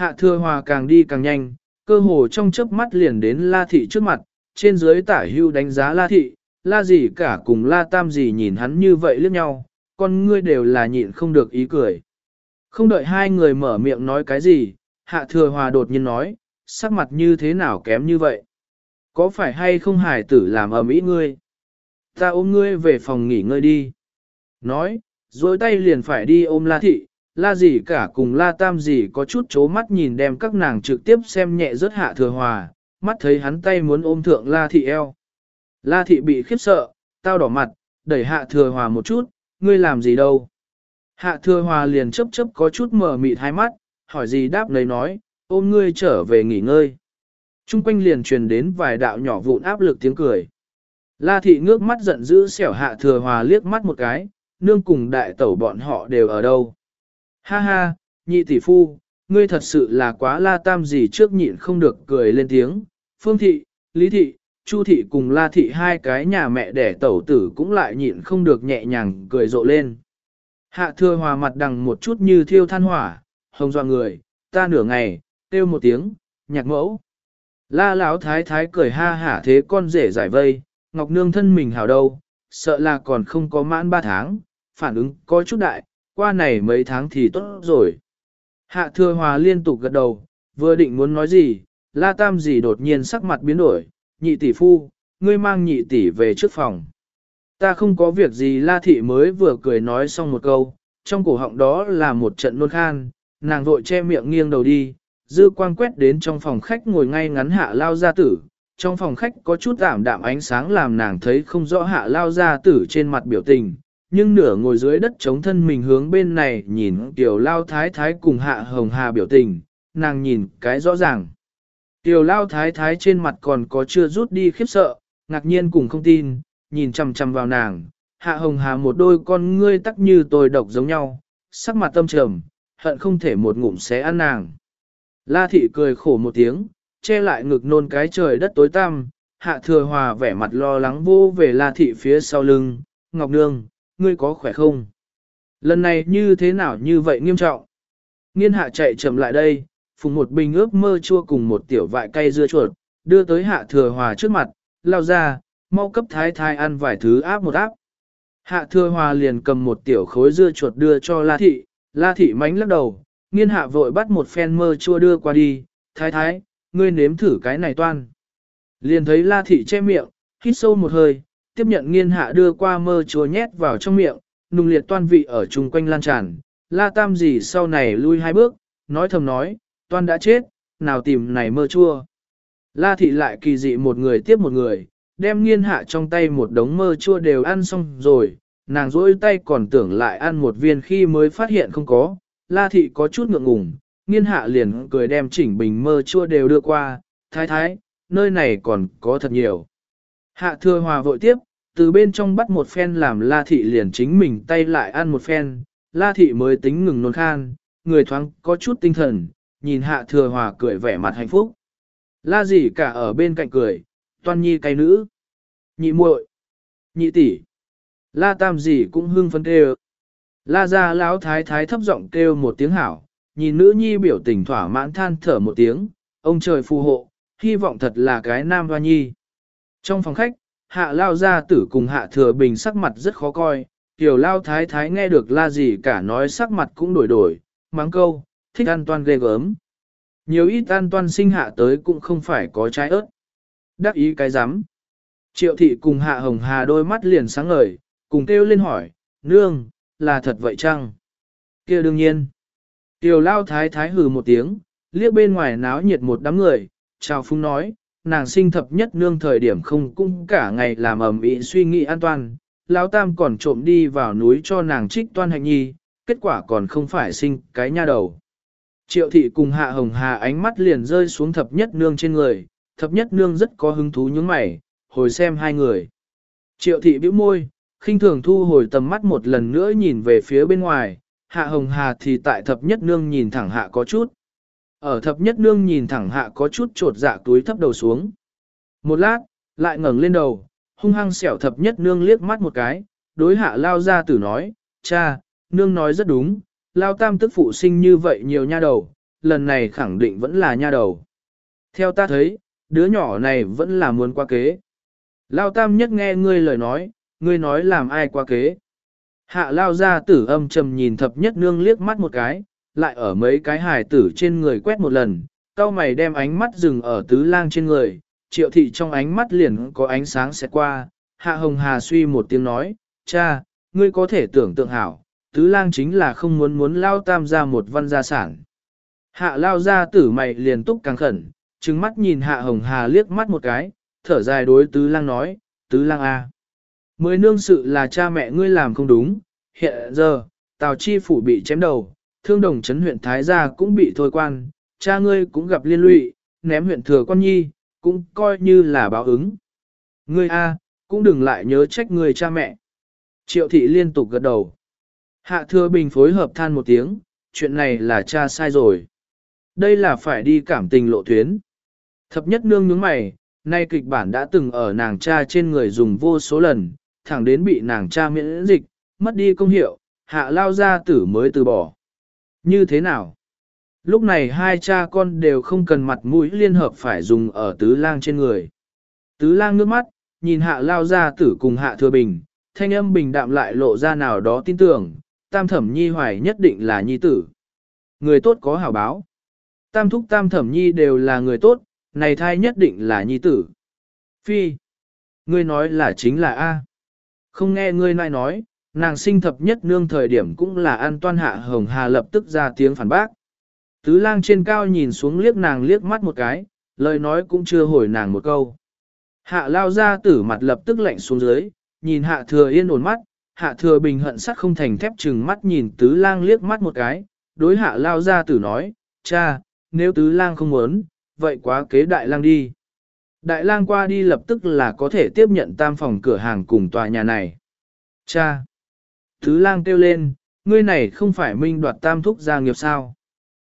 Hạ thừa hòa càng đi càng nhanh, cơ hồ trong chớp mắt liền đến la thị trước mặt, trên dưới tả hưu đánh giá la thị, la gì cả cùng la tam gì nhìn hắn như vậy liếc nhau, con ngươi đều là nhịn không được ý cười. Không đợi hai người mở miệng nói cái gì, hạ thừa hòa đột nhiên nói, sắc mặt như thế nào kém như vậy? Có phải hay không hải tử làm ầm ĩ ngươi? Ta ôm ngươi về phòng nghỉ ngơi đi. Nói, dối tay liền phải đi ôm la thị, la gì cả cùng la tam gì có chút chố mắt nhìn đem các nàng trực tiếp xem nhẹ rớt hạ thừa hòa, mắt thấy hắn tay muốn ôm thượng la thị eo. La thị bị khiếp sợ, tao đỏ mặt, đẩy hạ thừa hòa một chút, ngươi làm gì đâu. Hạ thừa hòa liền chấp chấp có chút mở mịt hai mắt, hỏi gì đáp lấy nói, ôm ngươi trở về nghỉ ngơi. Trung quanh liền truyền đến vài đạo nhỏ vụn áp lực tiếng cười. La thị ngước mắt giận dữ xẻo hạ thừa hòa liếc mắt một cái, nương cùng đại tẩu bọn họ đều ở đâu. Ha ha, nhị tỷ phu, ngươi thật sự là quá la tam gì trước nhịn không được cười lên tiếng. Phương thị, Lý thị, Chu thị cùng la thị hai cái nhà mẹ đẻ tẩu tử cũng lại nhịn không được nhẹ nhàng cười rộ lên. Hạ thừa hòa mặt đằng một chút như thiêu than hỏa, hồng doa người, ta nửa ngày, kêu một tiếng, nhạc mẫu. La lão thái thái cười ha hả thế con rể giải vây, ngọc nương thân mình hảo đâu, sợ là còn không có mãn ba tháng, phản ứng có chút đại, qua này mấy tháng thì tốt rồi. Hạ thừa hòa liên tục gật đầu, vừa định muốn nói gì, la tam gì đột nhiên sắc mặt biến đổi, nhị tỷ phu, ngươi mang nhị tỷ về trước phòng. Ta không có việc gì la thị mới vừa cười nói xong một câu, trong cổ họng đó là một trận nôn khan, nàng vội che miệng nghiêng đầu đi, dư quang quét đến trong phòng khách ngồi ngay ngắn hạ lao gia tử. Trong phòng khách có chút ảm đạm ánh sáng làm nàng thấy không rõ hạ lao gia tử trên mặt biểu tình, nhưng nửa ngồi dưới đất chống thân mình hướng bên này nhìn tiểu lao thái thái cùng hạ hồng hà biểu tình, nàng nhìn cái rõ ràng. Tiểu lao thái thái trên mặt còn có chưa rút đi khiếp sợ, ngạc nhiên cùng không tin, nhìn chằm chằm vào nàng, hạ hồng hà một đôi con ngươi tắc như tôi độc giống nhau, sắc mặt tâm trầm, hận không thể một ngụm xé ăn nàng. La thị cười khổ một tiếng, che lại ngực nôn cái trời đất tối tăm, hạ thừa hòa vẻ mặt lo lắng vô về la thị phía sau lưng, ngọc nương, ngươi có khỏe không? Lần này như thế nào như vậy nghiêm trọng? Nghiên hạ chạy chậm lại đây, phùng một bình ướp mơ chua cùng một tiểu vại cây dưa chuột, đưa tới hạ thừa hòa trước mặt, lao ra, mau cấp thái thái ăn vài thứ áp một áp. Hạ thừa hòa liền cầm một tiểu khối dưa chuột đưa cho la thị, la thị mánh lắc đầu, nghiên hạ vội bắt một phen mơ chua đưa qua đi, thái thái, ngươi nếm thử cái này toan. Liền thấy la thị che miệng, hít sâu một hơi, tiếp nhận nghiên hạ đưa qua mơ chua nhét vào trong miệng, nung liệt toan vị ở chung quanh lan tràn, la tam gì sau này lui hai bước, nói thầm nói, toan đã chết, nào tìm này mơ chua. La thị lại kỳ dị một người tiếp một người, đem nghiên hạ trong tay một đống mơ chua đều ăn xong rồi, nàng rỗi tay còn tưởng lại ăn một viên khi mới phát hiện không có, la thị có chút ngượng ngùng, nghiên hạ liền cười đem chỉnh bình mơ chua đều đưa qua, thái thái, nơi này còn có thật nhiều. Hạ thừa hòa vội tiếp, từ bên trong bắt một phen làm la thị liền chính mình tay lại ăn một phen, la thị mới tính ngừng nôn khan, người thoáng có chút tinh thần, nhìn hạ thừa hòa cười vẻ mặt hạnh phúc. La gì cả ở bên cạnh cười, toan nhi cay nữ, nhị muội, nhị tỷ, la tam gì cũng hưng phấn kêu. La ra lão thái thái thấp giọng kêu một tiếng hảo, nhìn nữ nhi biểu tình thỏa mãn than thở một tiếng, ông trời phù hộ, hy vọng thật là cái nam hoa nhi. Trong phòng khách, hạ lao gia tử cùng hạ thừa bình sắc mặt rất khó coi, tiểu lao thái thái nghe được la gì cả nói sắc mặt cũng đổi đổi, mắng câu, thích ăn toan ghê gớm. Nhiều ít ăn toan sinh hạ tới cũng không phải có trái ớt. Đắc ý cái rắm Triệu thị cùng hạ hồng hà đôi mắt liền sáng ngời, cùng kêu lên hỏi, nương, là thật vậy chăng? kia đương nhiên. Tiểu lao thái thái hừ một tiếng, liếc bên ngoài náo nhiệt một đám người, chào phúng nói, nàng sinh thập nhất nương thời điểm không cung cả ngày làm ầm ĩ suy nghĩ an toàn, lão tam còn trộm đi vào núi cho nàng trích toan hạnh nhi, kết quả còn không phải sinh cái nha đầu. Triệu thị cùng hạ hồng hà ánh mắt liền rơi xuống thập nhất nương trên người, thập nhất nương rất có hứng thú nhướng mày, hồi xem hai người. Triệu thị bĩu môi, khinh thường thu hồi tầm mắt một lần nữa nhìn về phía bên ngoài, hạ hồng hà thì tại thập nhất nương nhìn thẳng hạ có chút. Ở thập nhất nương nhìn thẳng hạ có chút trột dạ túi thấp đầu xuống. Một lát, lại ngẩng lên đầu, hung hăng xẻo thập nhất nương liếc mắt một cái, đối hạ lao ra tử nói, cha, nương nói rất đúng, lao tam tức phụ sinh như vậy nhiều nha đầu, lần này khẳng định vẫn là nha đầu. Theo ta thấy, đứa nhỏ này vẫn là muốn qua kế. Lao tam nhất nghe ngươi lời nói, ngươi nói làm ai qua kế. Hạ lao ra tử âm trầm nhìn thập nhất nương liếc mắt một cái, lại ở mấy cái hài tử trên người quét một lần, cao mày đem ánh mắt dừng ở tứ lang trên người, triệu thị trong ánh mắt liền có ánh sáng sẽ qua, hạ hồng hà suy một tiếng nói, cha, ngươi có thể tưởng tượng hảo, tứ lang chính là không muốn muốn lao tam ra một văn gia sản. Hạ lao ra tử mày liền túc càng khẩn, trừng mắt nhìn hạ hồng hà liếc mắt một cái, thở dài đối tứ lang nói, tứ lang A. Mới nương sự là cha mẹ ngươi làm không đúng, hiện giờ, tào chi phủ bị chém đầu, thương đồng chấn huyện Thái Gia cũng bị thôi quan, cha ngươi cũng gặp liên lụy, ném huyện thừa con nhi, cũng coi như là báo ứng. Ngươi A, cũng đừng lại nhớ trách người cha mẹ. Triệu thị liên tục gật đầu. Hạ thừa bình phối hợp than một tiếng, chuyện này là cha sai rồi. Đây là phải đi cảm tình lộ tuyến. Thập nhất nương nhướng mày, nay kịch bản đã từng ở nàng cha trên người dùng vô số lần, thẳng đến bị nàng cha miễn dịch, mất đi công hiệu, hạ lao ra tử mới từ bỏ. Như thế nào? Lúc này hai cha con đều không cần mặt mũi liên hợp phải dùng ở tứ lang trên người. Tứ lang ngước mắt, nhìn hạ lao ra tử cùng hạ thừa bình, thanh âm bình đạm lại lộ ra nào đó tin tưởng, tam thẩm nhi hoài nhất định là nhi tử. Người tốt có hảo báo. Tam thúc tam thẩm nhi đều là người tốt, này thai nhất định là nhi tử. Phi. Ngươi nói là chính là A. Không nghe ngươi nai nói, nàng sinh thập nhất nương thời điểm cũng là an toan hạ hồng hà lập tức ra tiếng phản bác. Tứ lang trên cao nhìn xuống liếc nàng liếc mắt một cái, lời nói cũng chưa hồi nàng một câu. Hạ lao ra tử mặt lập tức lạnh xuống dưới, nhìn hạ thừa yên ổn mắt, hạ thừa bình hận sắc không thành thép chừng mắt nhìn tứ lang liếc mắt một cái, đối hạ lao ra tử nói, cha, nếu tứ lang không muốn, vậy quá kế đại lang đi. Đại lang qua đi lập tức là có thể tiếp nhận tam phòng cửa hàng cùng tòa nhà này. Cha! Tứ lang kêu lên, ngươi này không phải minh đoạt tam thúc gia nghiệp sao?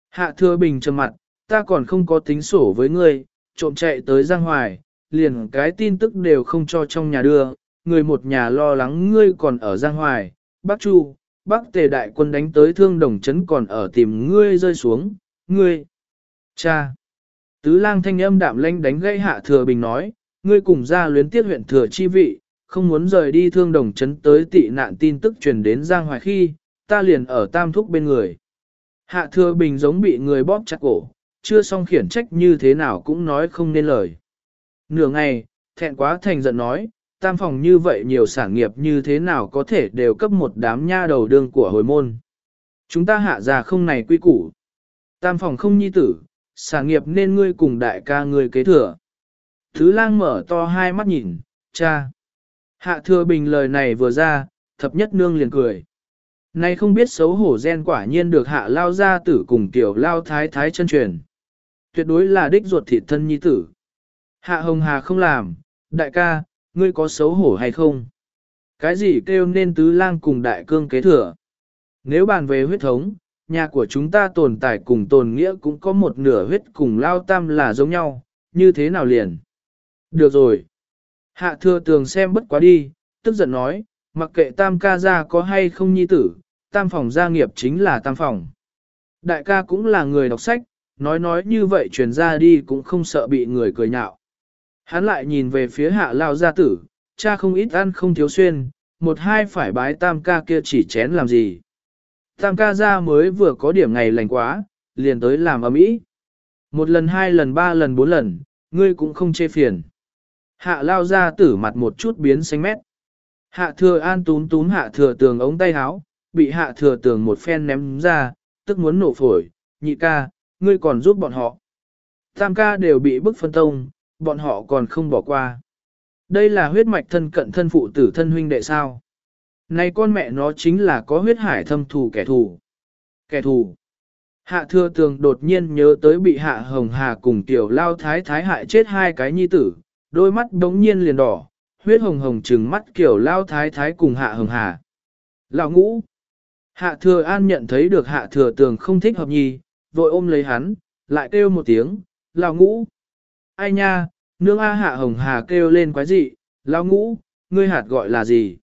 Hạ thừa bình trầm mặt, ta còn không có tính sổ với ngươi, trộm chạy tới Giang Hoài, liền cái tin tức đều không cho trong nhà đưa, người một nhà lo lắng ngươi còn ở Giang Hoài, Bắc Chu, Bắc Tề đại quân đánh tới thương đồng chấn còn ở tìm ngươi rơi xuống, ngươi. Cha. Tứ lang thanh âm đạm lanh đánh gãy hạ thừa bình nói, ngươi cùng ra luyến tiết huyện thừa chi vị, không muốn rời đi thương đồng chấn tới tị nạn tin tức truyền đến Giang Hoài khi, ta liền ở tam thúc bên người. Hạ thừa bình giống bị người bóp chặt cổ, chưa xong khiển trách như thế nào cũng nói không nên lời. Nửa ngày, thẹn quá thành giận nói, tam phòng như vậy nhiều sản nghiệp như thế nào có thể đều cấp một đám nha đầu đương của hồi môn. Chúng ta hạ già không này quy củ. Tam phòng không nhi tử, sản nghiệp nên ngươi cùng đại ca ngươi kế thừa. Thứ lang mở to hai mắt nhìn, cha. Hạ thừa bình lời này vừa ra, thập nhất nương liền cười. Nay không biết xấu hổ gen quả nhiên được hạ lao ra tử cùng tiểu lao thái thái chân truyền. Tuyệt đối là đích ruột thịt thân nhi tử. Hạ hồng hà không làm, đại ca, ngươi có xấu hổ hay không? Cái gì kêu nên tứ lang cùng đại cương kế thừa? Nếu bàn về huyết thống, nhà của chúng ta tồn tại cùng tồn nghĩa cũng có một nửa huyết cùng lao tam là giống nhau, như thế nào liền? Được rồi. Hạ thừa tường xem bất quá đi, tức giận nói, mặc kệ tam ca gia có hay không nhi tử, tam phòng gia nghiệp chính là tam phòng. Đại ca cũng là người đọc sách, nói nói như vậy truyền ra đi cũng không sợ bị người cười nhạo. Hắn lại nhìn về phía hạ lao gia tử, cha không ít ăn không thiếu xuyên, một hai phải bái tam ca kia chỉ chén làm gì. Tam ca ra mới vừa có điểm ngày lành quá, liền tới làm ở mỹ. Một lần hai lần ba lần bốn lần, ngươi cũng không chê phiền. Hạ lao ra tử mặt một chút biến xanh mét. Hạ thừa an túm túm hạ thừa tường ống tay háo, bị hạ thừa tường một phen ném ra, tức muốn nổ phổi, nhị ca, ngươi còn giúp bọn họ. Tam ca đều bị bức phân tông, bọn họ còn không bỏ qua. Đây là huyết mạch thân cận thân phụ tử thân huynh đệ sao. Này con mẹ nó chính là có huyết hải thâm thù kẻ thù. Kẻ thù. Hạ thừa tường đột nhiên nhớ tới bị hạ hồng hà cùng tiểu lao thái thái hại chết hai cái nhi tử, đôi mắt đống nhiên liền đỏ, huyết hồng hồng trừng mắt kiểu lao thái thái cùng hạ hồng hà. Lão ngũ. Hạ thừa an nhận thấy được hạ thừa tường không thích hợp nhì, vội ôm lấy hắn, lại kêu một tiếng, lão ngũ. Ai nha, nương A hạ hồng hà kêu lên quái dị, lão ngũ, ngươi hạt gọi là gì?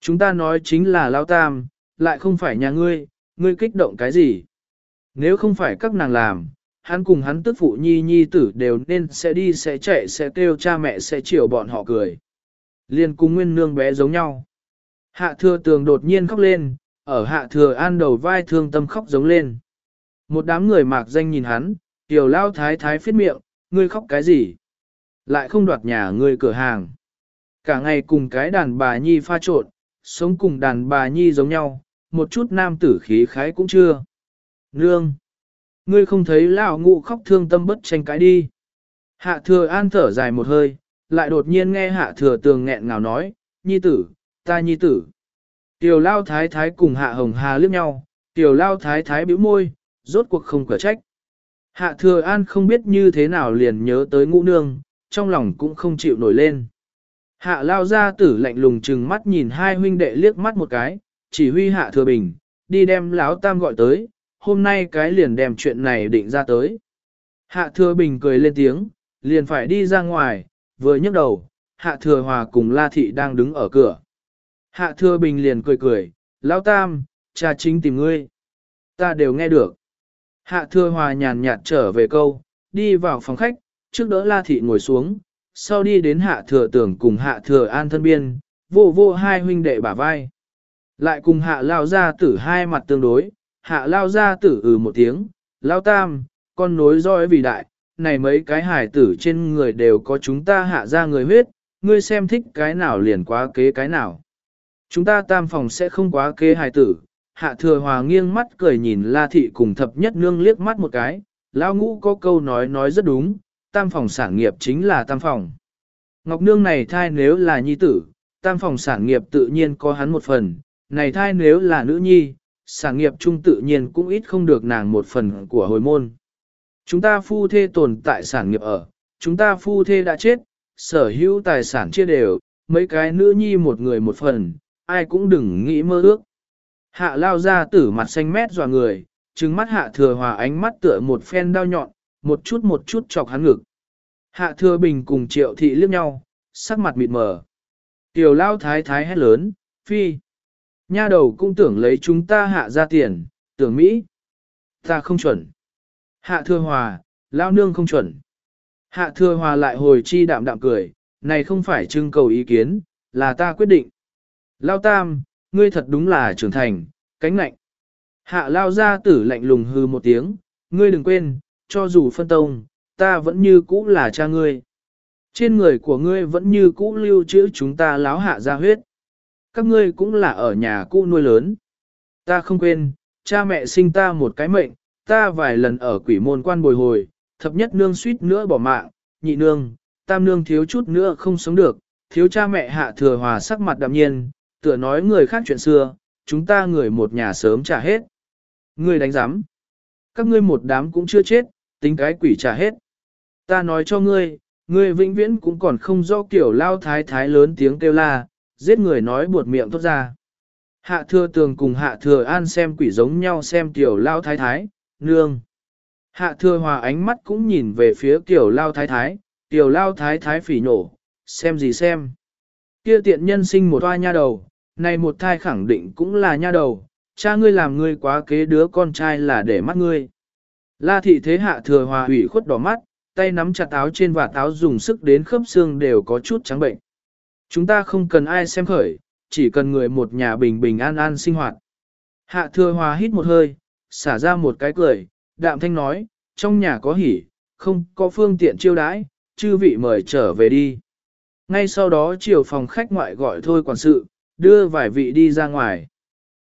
Chúng ta nói chính là lão tam, lại không phải nhà ngươi, ngươi kích động cái gì? Nếu không phải các nàng làm, hắn cùng hắn tức phụ nhi nhi tử đều nên sẽ đi sẽ chạy sẽ kêu cha mẹ sẽ chiều bọn họ cười. Liên cùng nguyên nương bé giống nhau. Hạ thừa tường đột nhiên khóc lên, ở hạ thừa an đầu vai thương tâm khóc giống lên. Một đám người mạc danh nhìn hắn, tiểu lao thái thái phết miệng, ngươi khóc cái gì? Lại không đoạt nhà ngươi cửa hàng. Cả ngày cùng cái đàn bà nhi pha trộn, sống cùng đàn bà nhi giống nhau, một chút nam tử khí khái cũng chưa. Nương! Ngươi không thấy lão ngụ khóc thương tâm bất tranh cãi đi. Hạ thừa an thở dài một hơi, lại đột nhiên nghe hạ thừa tường nghẹn ngào nói, nhi tử, ta nhi tử. Tiểu lao thái thái cùng hạ hồng hà liếc nhau, tiểu lao thái thái bĩu môi, rốt cuộc không cửa trách. Hạ thừa an không biết như thế nào liền nhớ tới ngũ nương, trong lòng cũng không chịu nổi lên. Hạ lao ra tử lạnh lùng chừng mắt nhìn hai huynh đệ liếc mắt một cái, chỉ huy hạ thừa bình, đi đem lão tam gọi tới, hôm nay cái liền đem chuyện này định ra tới. Hạ thừa bình cười lên tiếng, liền phải đi ra ngoài, vừa nhấc đầu, hạ thừa hòa cùng la thị đang đứng ở cửa. Hạ thừa bình liền cười cười, lão tam, cha chính tìm ngươi. Ta đều nghe được. Hạ thừa hòa nhàn nhạt trở về câu, đi vào phòng khách, trước đỡ la thị ngồi xuống, sau đi đến hạ thừa tưởng cùng hạ thừa an thân biên, vô vô hai huynh đệ bả vai. Lại cùng hạ lao ra tử hai mặt tương đối, hạ lao ra tử ừ một tiếng, lao tam, con nối roi vì đại, này mấy cái hải tử trên người đều có chúng ta hạ ra người huyết, ngươi xem thích cái nào liền quá kế cái nào. Chúng ta tam phòng sẽ không quá kế hải tử, hạ thừa hòa nghiêng mắt cười nhìn la thị cùng thập nhất nương liếc mắt một cái, lao ngũ có câu nói nói rất đúng, tam phòng sản nghiệp chính là tam phòng. Ngọc nương này thai nếu là nhi tử, tam phòng sản nghiệp tự nhiên có hắn một phần, này thai nếu là nữ nhi, sản nghiệp chung tự nhiên cũng ít không được nàng một phần của hồi môn. Chúng ta phu thê tồn tại sản nghiệp ở, chúng ta phu thê đã chết, sở hữu tài sản chia đều, mấy cái nữ nhi một người một phần, ai cũng đừng nghĩ mơ ước. Hạ lao ra tử mặt xanh mét dò người, trừng mắt hạ thừa hòa ánh mắt tựa một phen đao nhọn, một chút một chút chọc hắn ngực. Hạ thừa bình cùng triệu thị liếc nhau, sắc mặt mịt mờ. Tiểu lao thái thái hét lớn, phi. Nha đầu cũng tưởng lấy chúng ta hạ ra tiền, tưởng Mỹ. Ta không chuẩn. Hạ thừa hòa, lao nương không chuẩn. Hạ thừa hòa lại hồi chi đạm đạm cười, này không phải trưng cầu ý kiến, là ta quyết định. Lao tam, ngươi thật đúng là trưởng thành, cánh lạnh. Hạ lao ra tử lạnh lùng hư một tiếng, ngươi đừng quên, cho dù phân tông, ta vẫn như cũ là cha ngươi. Trên người của ngươi vẫn như cũ lưu trữ chúng ta láo hạ ra huyết. Các ngươi cũng là ở nhà cũ nuôi lớn. Ta không quên, cha mẹ sinh ta một cái mệnh, ta vài lần ở quỷ môn quan bồi hồi, thập nhất nương suýt nữa bỏ mạng, nhị nương, tam nương thiếu chút nữa không sống được, thiếu cha mẹ hạ thừa hòa sắc mặt đạm nhiên, tựa nói người khác chuyện xưa, chúng ta người một nhà sớm trả hết. Ngươi đánh giám. Các ngươi một đám cũng chưa chết, tính cái quỷ trả hết. Ta nói cho ngươi, ngươi vĩnh viễn cũng còn không do kiểu lao thái thái lớn tiếng kêu la, giết người nói buột miệng tốt ra. Hạ thừa tường cùng hạ thừa an xem quỷ giống nhau xem tiểu lao thái thái, nương. Hạ thừa hòa ánh mắt cũng nhìn về phía tiểu lao thái thái, tiểu lao thái thái phỉ nổ, xem gì xem. Kia tiện nhân sinh một toa nha đầu, này một thai khẳng định cũng là nha đầu, cha ngươi làm ngươi quá kế đứa con trai là để mắt ngươi. La thị thế hạ thừa hòa hủy khuất đỏ mắt, tay nắm chặt áo trên và táo dùng sức đến khớp xương đều có chút trắng bệnh. Chúng ta không cần ai xem khởi, chỉ cần người một nhà bình bình an an sinh hoạt. Hạ thừa hòa hít một hơi, xả ra một cái cười, đạm thanh nói, trong nhà có hỉ, không có phương tiện chiêu đãi, chư vị mời trở về đi. Ngay sau đó chiều phòng khách ngoại gọi thôi quản sự, đưa vài vị đi ra ngoài.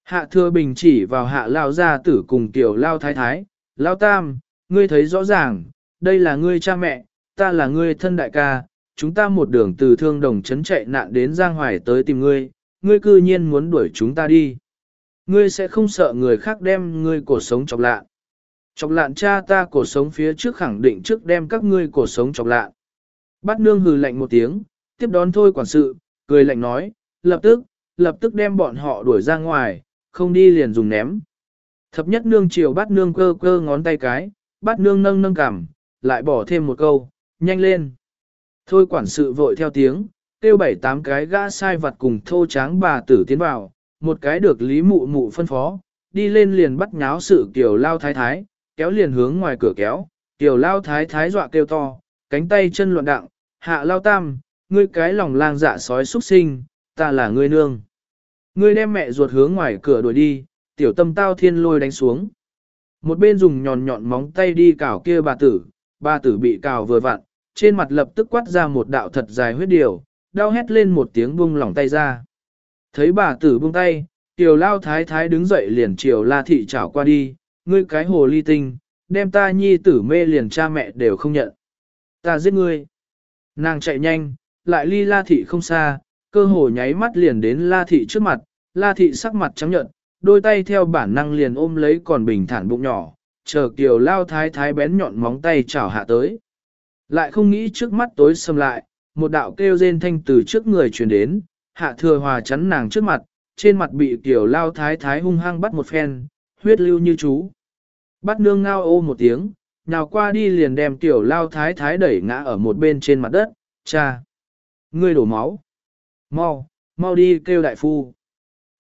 Hạ thừa bình chỉ vào hạ lao gia tử cùng tiểu lao thái thái, lao tam, ngươi thấy rõ ràng, đây là ngươi cha mẹ, ta là ngươi thân đại ca, chúng ta một đường từ thương đồng chấn chạy nạn đến Giang Hoài tới tìm ngươi, ngươi cư nhiên muốn đuổi chúng ta đi. Ngươi sẽ không sợ người khác đem ngươi cổ sống chọc lạ. Chọc lạn cha ta cổ sống phía trước khẳng định trước đem các ngươi cổ sống chọc lạ. Bát nương hừ lạnh một tiếng, tiếp đón thôi quản sự, cười lạnh nói, lập tức, lập tức đem bọn họ đuổi ra ngoài, không đi liền dùng ném. Thập nhất nương chiều bát nương cơ cơ ngón tay cái, bát nương nâng nâng cằm, lại bỏ thêm một câu, nhanh lên. Thôi quản sự vội theo tiếng, tiêu bảy tám cái gã sai vặt cùng thô tráng bà tử tiến vào, một cái được lý mụ mụ phân phó, đi lên liền bắt nháo sự kiểu lao thái thái, kéo liền hướng ngoài cửa kéo, tiểu lao thái thái dọa kêu to, cánh tay chân loạn đặng, hạ lao tam, ngươi cái lòng lang dạ sói xuất sinh, ta là ngươi nương. Ngươi đem mẹ ruột hướng ngoài cửa đuổi đi, tiểu tâm tao thiên lôi đánh xuống. Một bên dùng nhọn nhọn móng tay đi cào kia bà tử, bà tử bị cào vừa vặn, trên mặt lập tức quát ra một đạo thật dài huyết điều, đau hét lên một tiếng buông lỏng tay ra. Thấy bà tử buông tay, tiểu lao thái thái đứng dậy liền chiều la thị chảo qua đi, ngươi cái hồ ly tinh, đem ta nhi tử mê liền cha mẹ đều không nhận. Ta giết ngươi. Nàng chạy nhanh, lại ly la thị không xa, cơ hồ nháy mắt liền đến la thị trước mặt, la thị sắc mặt trắng nhợt, đôi tay theo bản năng liền ôm lấy còn bình thản bụng nhỏ, chờ kiều lao thái thái bén nhọn móng tay chảo hạ tới. Lại không nghĩ trước mắt tối sầm lại, một đạo kêu rên thanh từ trước người truyền đến, hạ thừa hòa chắn nàng trước mặt, trên mặt bị tiểu lao thái thái hung hăng bắt một phen, huyết lưu như chú. Bắt nương ngao ô một tiếng, nào qua đi liền đem tiểu lao thái thái đẩy ngã ở một bên trên mặt đất, cha. Ngươi đổ máu. Mau, mau đi kêu đại phu.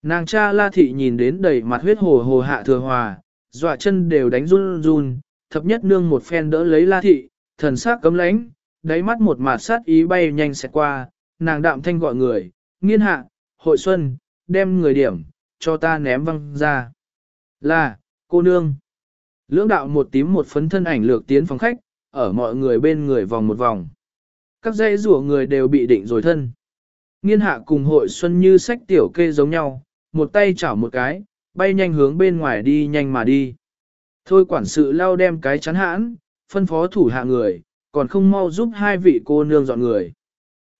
Nàng cha la thị nhìn đến đầy mặt huyết hồ hồ hạ thừa hòa, dọa chân đều đánh run run, thập nhất nương một phen đỡ lấy la thị, thần sắc cấm lãnh, đáy mắt một mạt sát ý bay nhanh xẹt qua, nàng đạm thanh gọi người, nghiên hạ, hội xuân, đem người điểm, cho ta ném văng ra. Là, cô nương. Lưỡng đạo một tím một phấn thân ảnh lược tiến phòng khách, ở mọi người bên người vòng một vòng. Các dây rủa người đều bị định rồi thân. Nghiên hạ cùng hội xuân như sách tiểu kê giống nhau, một tay chảo một cái, bay nhanh hướng bên ngoài đi nhanh mà đi. Thôi quản sự lao đem cái chắn hãn, phân phó thủ hạ người, còn không mau giúp hai vị cô nương dọn người.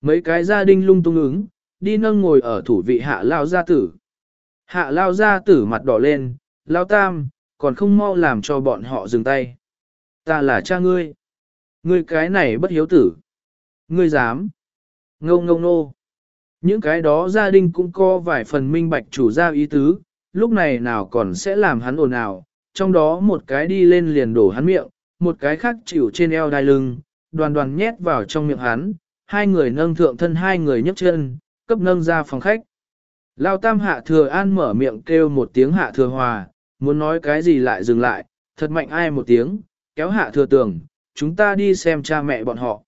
Mấy cái gia đình lung tung ứng, đi nâng ngồi ở thủ vị hạ lao gia tử. Hạ lao gia tử mặt đỏ lên, lao tam, còn không mau làm cho bọn họ dừng tay. Ta là cha ngươi. Ngươi cái này bất hiếu tử. Ngươi dám. Ngông ngông nô. Những cái đó gia đình cũng có vài phần minh bạch chủ gia ý tứ, lúc này nào còn sẽ làm hắn ồn ào, trong đó một cái đi lên liền đổ hắn miệng, một cái khác chịu trên eo đai lưng, đoàn đoàn nhét vào trong miệng hắn, hai người nâng thượng thân hai người nhấc chân, cấp nâng ra phòng khách. Lao tam hạ thừa an mở miệng kêu một tiếng hạ thừa hòa, muốn nói cái gì lại dừng lại, thật mạnh ai một tiếng, kéo hạ thừa tường, chúng ta đi xem cha mẹ bọn họ.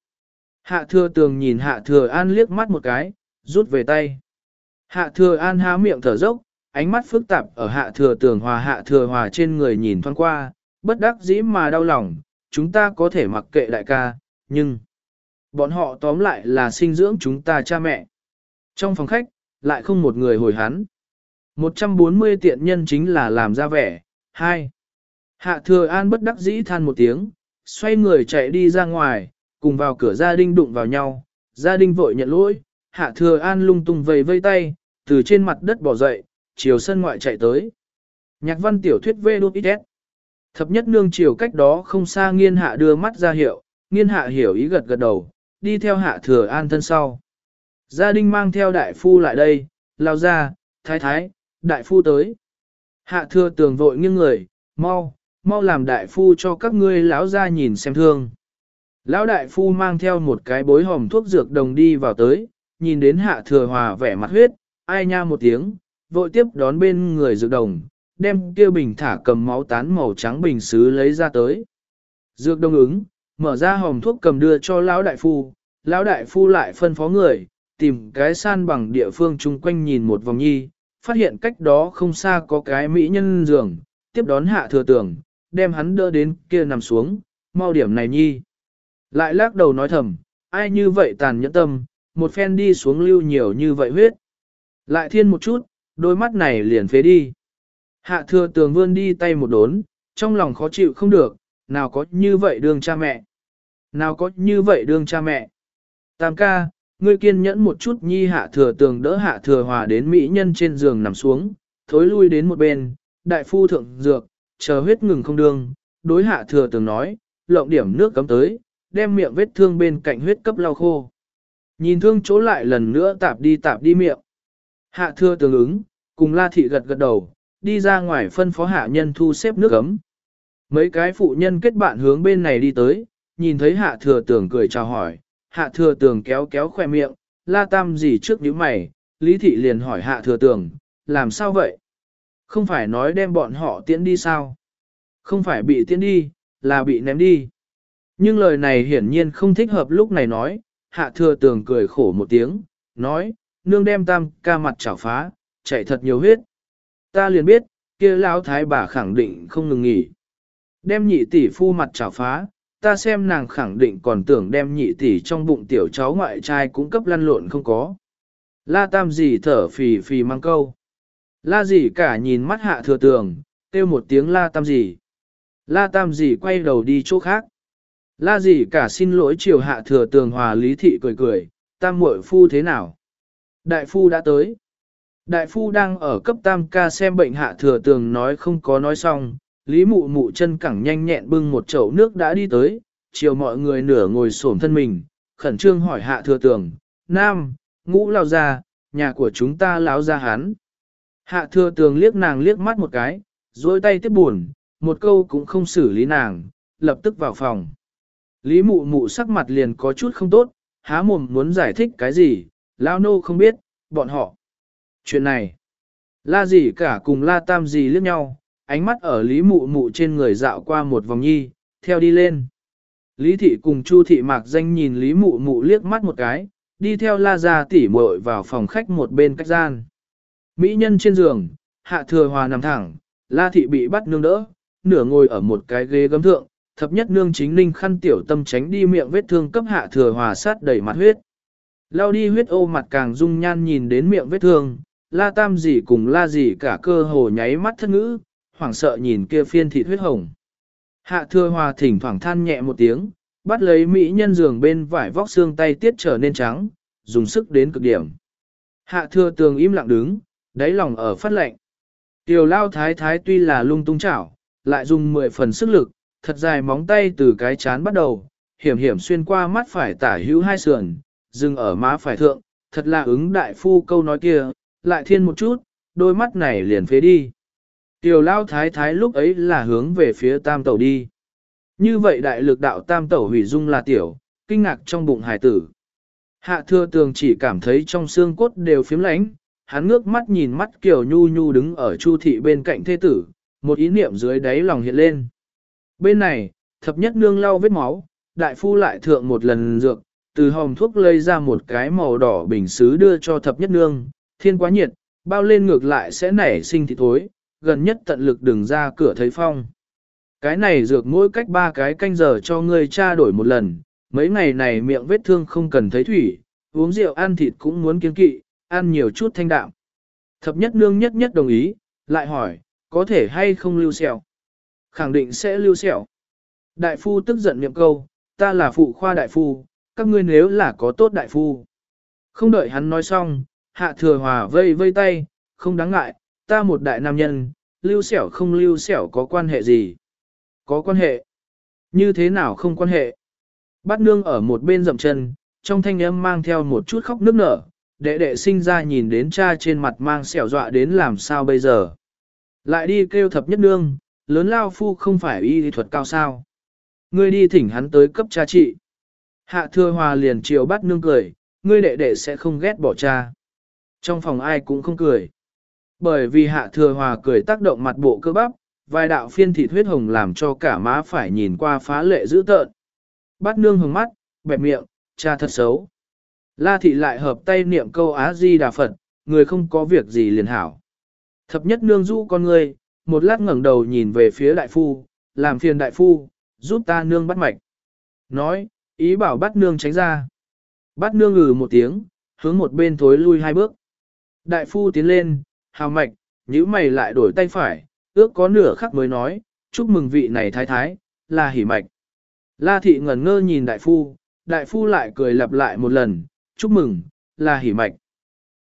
Hạ thừa tường nhìn hạ thừa an liếc mắt một cái, rút về tay. Hạ thừa an há miệng thở dốc, ánh mắt phức tạp ở hạ thừa tường hòa hạ thừa hòa trên người nhìn thoáng qua, bất đắc dĩ mà đau lòng, chúng ta có thể mặc kệ đại ca, nhưng bọn họ tóm lại là sinh dưỡng chúng ta cha mẹ. Trong phòng khách, lại không một người hồi hắn. 140 tiện nhân chính là làm ra vẻ. 2. Hạ thừa an bất đắc dĩ than một tiếng, xoay người chạy đi ra ngoài, cùng vào cửa gia đình đụng vào nhau. Gia đình vội nhận lỗi, hạ thừa an lung tung vầy vây tay, từ trên mặt đất bỏ dậy, chiều sân ngoại chạy tới. Nhạc văn tiểu thuyết vê đút ít Thập nhất nương chiều cách đó không xa nghiên hạ đưa mắt ra hiệu, nghiên hạ hiểu ý gật gật đầu, đi theo hạ thừa an thân sau. Gia đình mang theo đại phu lại đây, lao ra, thái thái, đại phu tới. Hạ thừa tường vội nghiêng người, mau, mau làm đại phu cho các ngươi lão ra nhìn xem thương. Lão đại phu mang theo một cái bối hòm thuốc dược đồng đi vào tới, nhìn đến hạ thừa hòa vẻ mặt huyết, ai nha một tiếng, vội tiếp đón bên người dược đồng, đem kia bình thả cầm máu tán màu trắng bình xứ lấy ra tới. Dược đồng ứng, mở ra hòm thuốc cầm đưa cho lão đại phu, lão đại phu lại phân phó người, tìm cái san bằng địa phương chung quanh nhìn một vòng nhi, phát hiện cách đó không xa có cái mỹ nhân giường, tiếp đón hạ thừa tưởng, đem hắn đỡ đến kia nằm xuống, mau điểm này nhi. Lại lắc đầu nói thầm, ai như vậy tàn nhẫn tâm, một phen đi xuống lưu nhiều như vậy huyết. Lại thiên một chút, đôi mắt này liền phế đi. Hạ thừa tường vươn đi tay một đốn, trong lòng khó chịu không được, nào có như vậy đương cha mẹ. Nào có như vậy đương cha mẹ. Tam ca, ngươi kiên nhẫn một chút nhi hạ thừa tường đỡ hạ thừa hòa đến mỹ nhân trên giường nằm xuống, thối lui đến một bên, đại phu thượng dược, chờ huyết ngừng không đương, đối hạ thừa tường nói, lộng điểm nước cấm tới, đem miệng vết thương bên cạnh huyết cấp lau khô. Nhìn thương chỗ lại lần nữa tạp đi tạp đi miệng. Hạ thừa tường ứng, cùng la thị gật gật đầu, đi ra ngoài phân phó hạ nhân thu xếp nước ấm. Mấy cái phụ nhân kết bạn hướng bên này đi tới, nhìn thấy hạ thừa tưởng cười chào hỏi, hạ thừa tưởng kéo kéo khoe miệng, la tam gì trước những mày, lý thị liền hỏi hạ thừa tưởng, làm sao vậy? Không phải nói đem bọn họ tiễn đi sao? Không phải bị tiễn đi, là bị ném đi. Nhưng lời này hiển nhiên không thích hợp lúc này nói, hạ thừa tưởng cười khổ một tiếng, nói, nương đem tam ca mặt chảo phá, chạy thật nhiều huyết. Ta liền biết, kia lão thái bà khẳng định không ngừng nghỉ. Đem nhị tỷ phu mặt chảo phá, ta xem nàng khẳng định còn tưởng đem nhị tỷ trong bụng tiểu cháu ngoại trai cũng cấp lăn lộn không có. La tam gì thở phì phì mang câu. La gì cả nhìn mắt hạ thừa tường, kêu một tiếng la tam gì. La tam gì quay đầu đi chỗ khác. La gì cả xin lỗi chiều hạ thừa tường hòa lý thị cười cười, tam muội phu thế nào? Đại phu đã tới. Đại phu đang ở cấp tam ca xem bệnh hạ thừa tường nói không có nói xong, lý mụ mụ chân cẳng nhanh nhẹn bưng một chậu nước đã đi tới, chiều mọi người nửa ngồi xổm thân mình, khẩn trương hỏi hạ thừa tường, nam, ngũ lao ra, nhà của chúng ta láo ra hắn. Hạ thừa tường liếc nàng liếc mắt một cái, dối tay tiếp buồn, một câu cũng không xử lý nàng, lập tức vào phòng. Lý mụ mụ sắc mặt liền có chút không tốt, há mồm muốn giải thích cái gì, lao nô không biết, bọn họ. Chuyện này, la gì cả cùng la tam gì liếc nhau, ánh mắt ở lý mụ mụ trên người dạo qua một vòng nhi, theo đi lên. Lý thị cùng chu thị mạc danh nhìn lý mụ mụ liếc mắt một cái, đi theo la ra tỉ muội vào phòng khách một bên cách gian. Mỹ nhân trên giường, hạ thừa hòa nằm thẳng, la thị bị bắt nương đỡ, nửa ngồi ở một cái ghế gấm thượng, thập nhất nương chính ninh khăn tiểu tâm tránh đi miệng vết thương cấp hạ thừa hòa sát đầy mặt huyết. Lao đi huyết ô mặt càng dung nhan nhìn đến miệng vết thương, la tam gì cùng la gì cả cơ hồ nháy mắt thất ngữ, hoảng sợ nhìn kia phiên thịt huyết hồng. Hạ thừa hòa thỉnh thoảng than nhẹ một tiếng, bắt lấy mỹ nhân giường bên vải vóc xương tay tiết trở nên trắng, dùng sức đến cực điểm. Hạ thừa tường im lặng đứng, đáy lòng ở phát lệnh. Tiểu lao thái thái tuy là lung tung chảo, lại dùng 10 phần sức lực, thật dài móng tay từ cái chán bắt đầu, hiểm hiểm xuyên qua mắt phải tả hữu hai sườn, dừng ở má phải thượng, thật là ứng đại phu câu nói kia, lại thiên một chút, đôi mắt này liền phế đi. Tiểu lao thái thái lúc ấy là hướng về phía tam tẩu đi. Như vậy đại lực đạo tam tẩu hủy dung là tiểu, kinh ngạc trong bụng hải tử. Hạ thừa tường chỉ cảm thấy trong xương cốt đều phiếm lánh, hắn ngước mắt nhìn mắt kiểu nhu nhu đứng ở chu thị bên cạnh thế tử, một ý niệm dưới đáy lòng hiện lên. Bên này, thập nhất nương lau vết máu, đại phu lại thượng một lần dược, từ hòm thuốc lấy ra một cái màu đỏ bình xứ đưa cho thập nhất nương, thiên quá nhiệt, bao lên ngược lại sẽ nảy sinh thịt thối, gần nhất tận lực đừng ra cửa thấy phong. Cái này dược mỗi cách ba cái canh giờ cho ngươi tra đổi một lần, mấy ngày này miệng vết thương không cần thấy thủy, uống rượu ăn thịt cũng muốn kiên kỵ, ăn nhiều chút thanh đạm. Thập nhất nương nhất nhất đồng ý, lại hỏi, có thể hay không lưu sẹo? Khẳng định sẽ lưu sẹo. Đại phu tức giận niệm câu, ta là phụ khoa đại phu, các ngươi nếu là có tốt đại phu. Không đợi hắn nói xong, hạ thừa hòa vây vây tay, không đáng ngại, ta một đại nam nhân, lưu xẻo không lưu xẻo có quan hệ gì? Có quan hệ. Như thế nào không quan hệ? Bát nương ở một bên dậm chân, trong thanh âm mang theo một chút khóc nức nở, đệ đệ sinh ra nhìn đến cha trên mặt mang xẻo dọa đến làm sao bây giờ. Lại đi kêu thập nhất nương, lớn lao phu không phải y thuật cao sao. Ngươi đi thỉnh hắn tới cấp cha trị. Hạ thừa hòa liền chiều bắt nương cười, ngươi đệ đệ sẽ không ghét bỏ cha. Trong phòng ai cũng không cười. Bởi vì hạ thừa hòa cười tác động mặt bộ cơ bắp, vài đạo phiên thịt huyết hồng làm cho cả má phải nhìn qua phá lệ dữ tợn. Bắt nương hồng mắt, bẹp miệng, cha thật xấu. La thị lại hợp tay niệm câu Á Di Đà Phật, người không có việc gì liền hảo. Thập nhất nương du con người, một lát ngẩng đầu nhìn về phía đại phu, làm phiền đại phu, giúp ta nương bắt mạch. Nói, ý bảo bắt nương tránh ra. Bắt nương ngừ một tiếng, hướng một bên thối lui hai bước. Đại phu tiến lên, hào mạch, nhíu mày lại đổi tay phải, ước có nửa khắc mới nói, chúc mừng vị này thái thái, là hỉ mạch. La thị ngẩn ngơ nhìn đại phu, đại phu lại cười lặp lại một lần, chúc mừng, là hỉ mạch.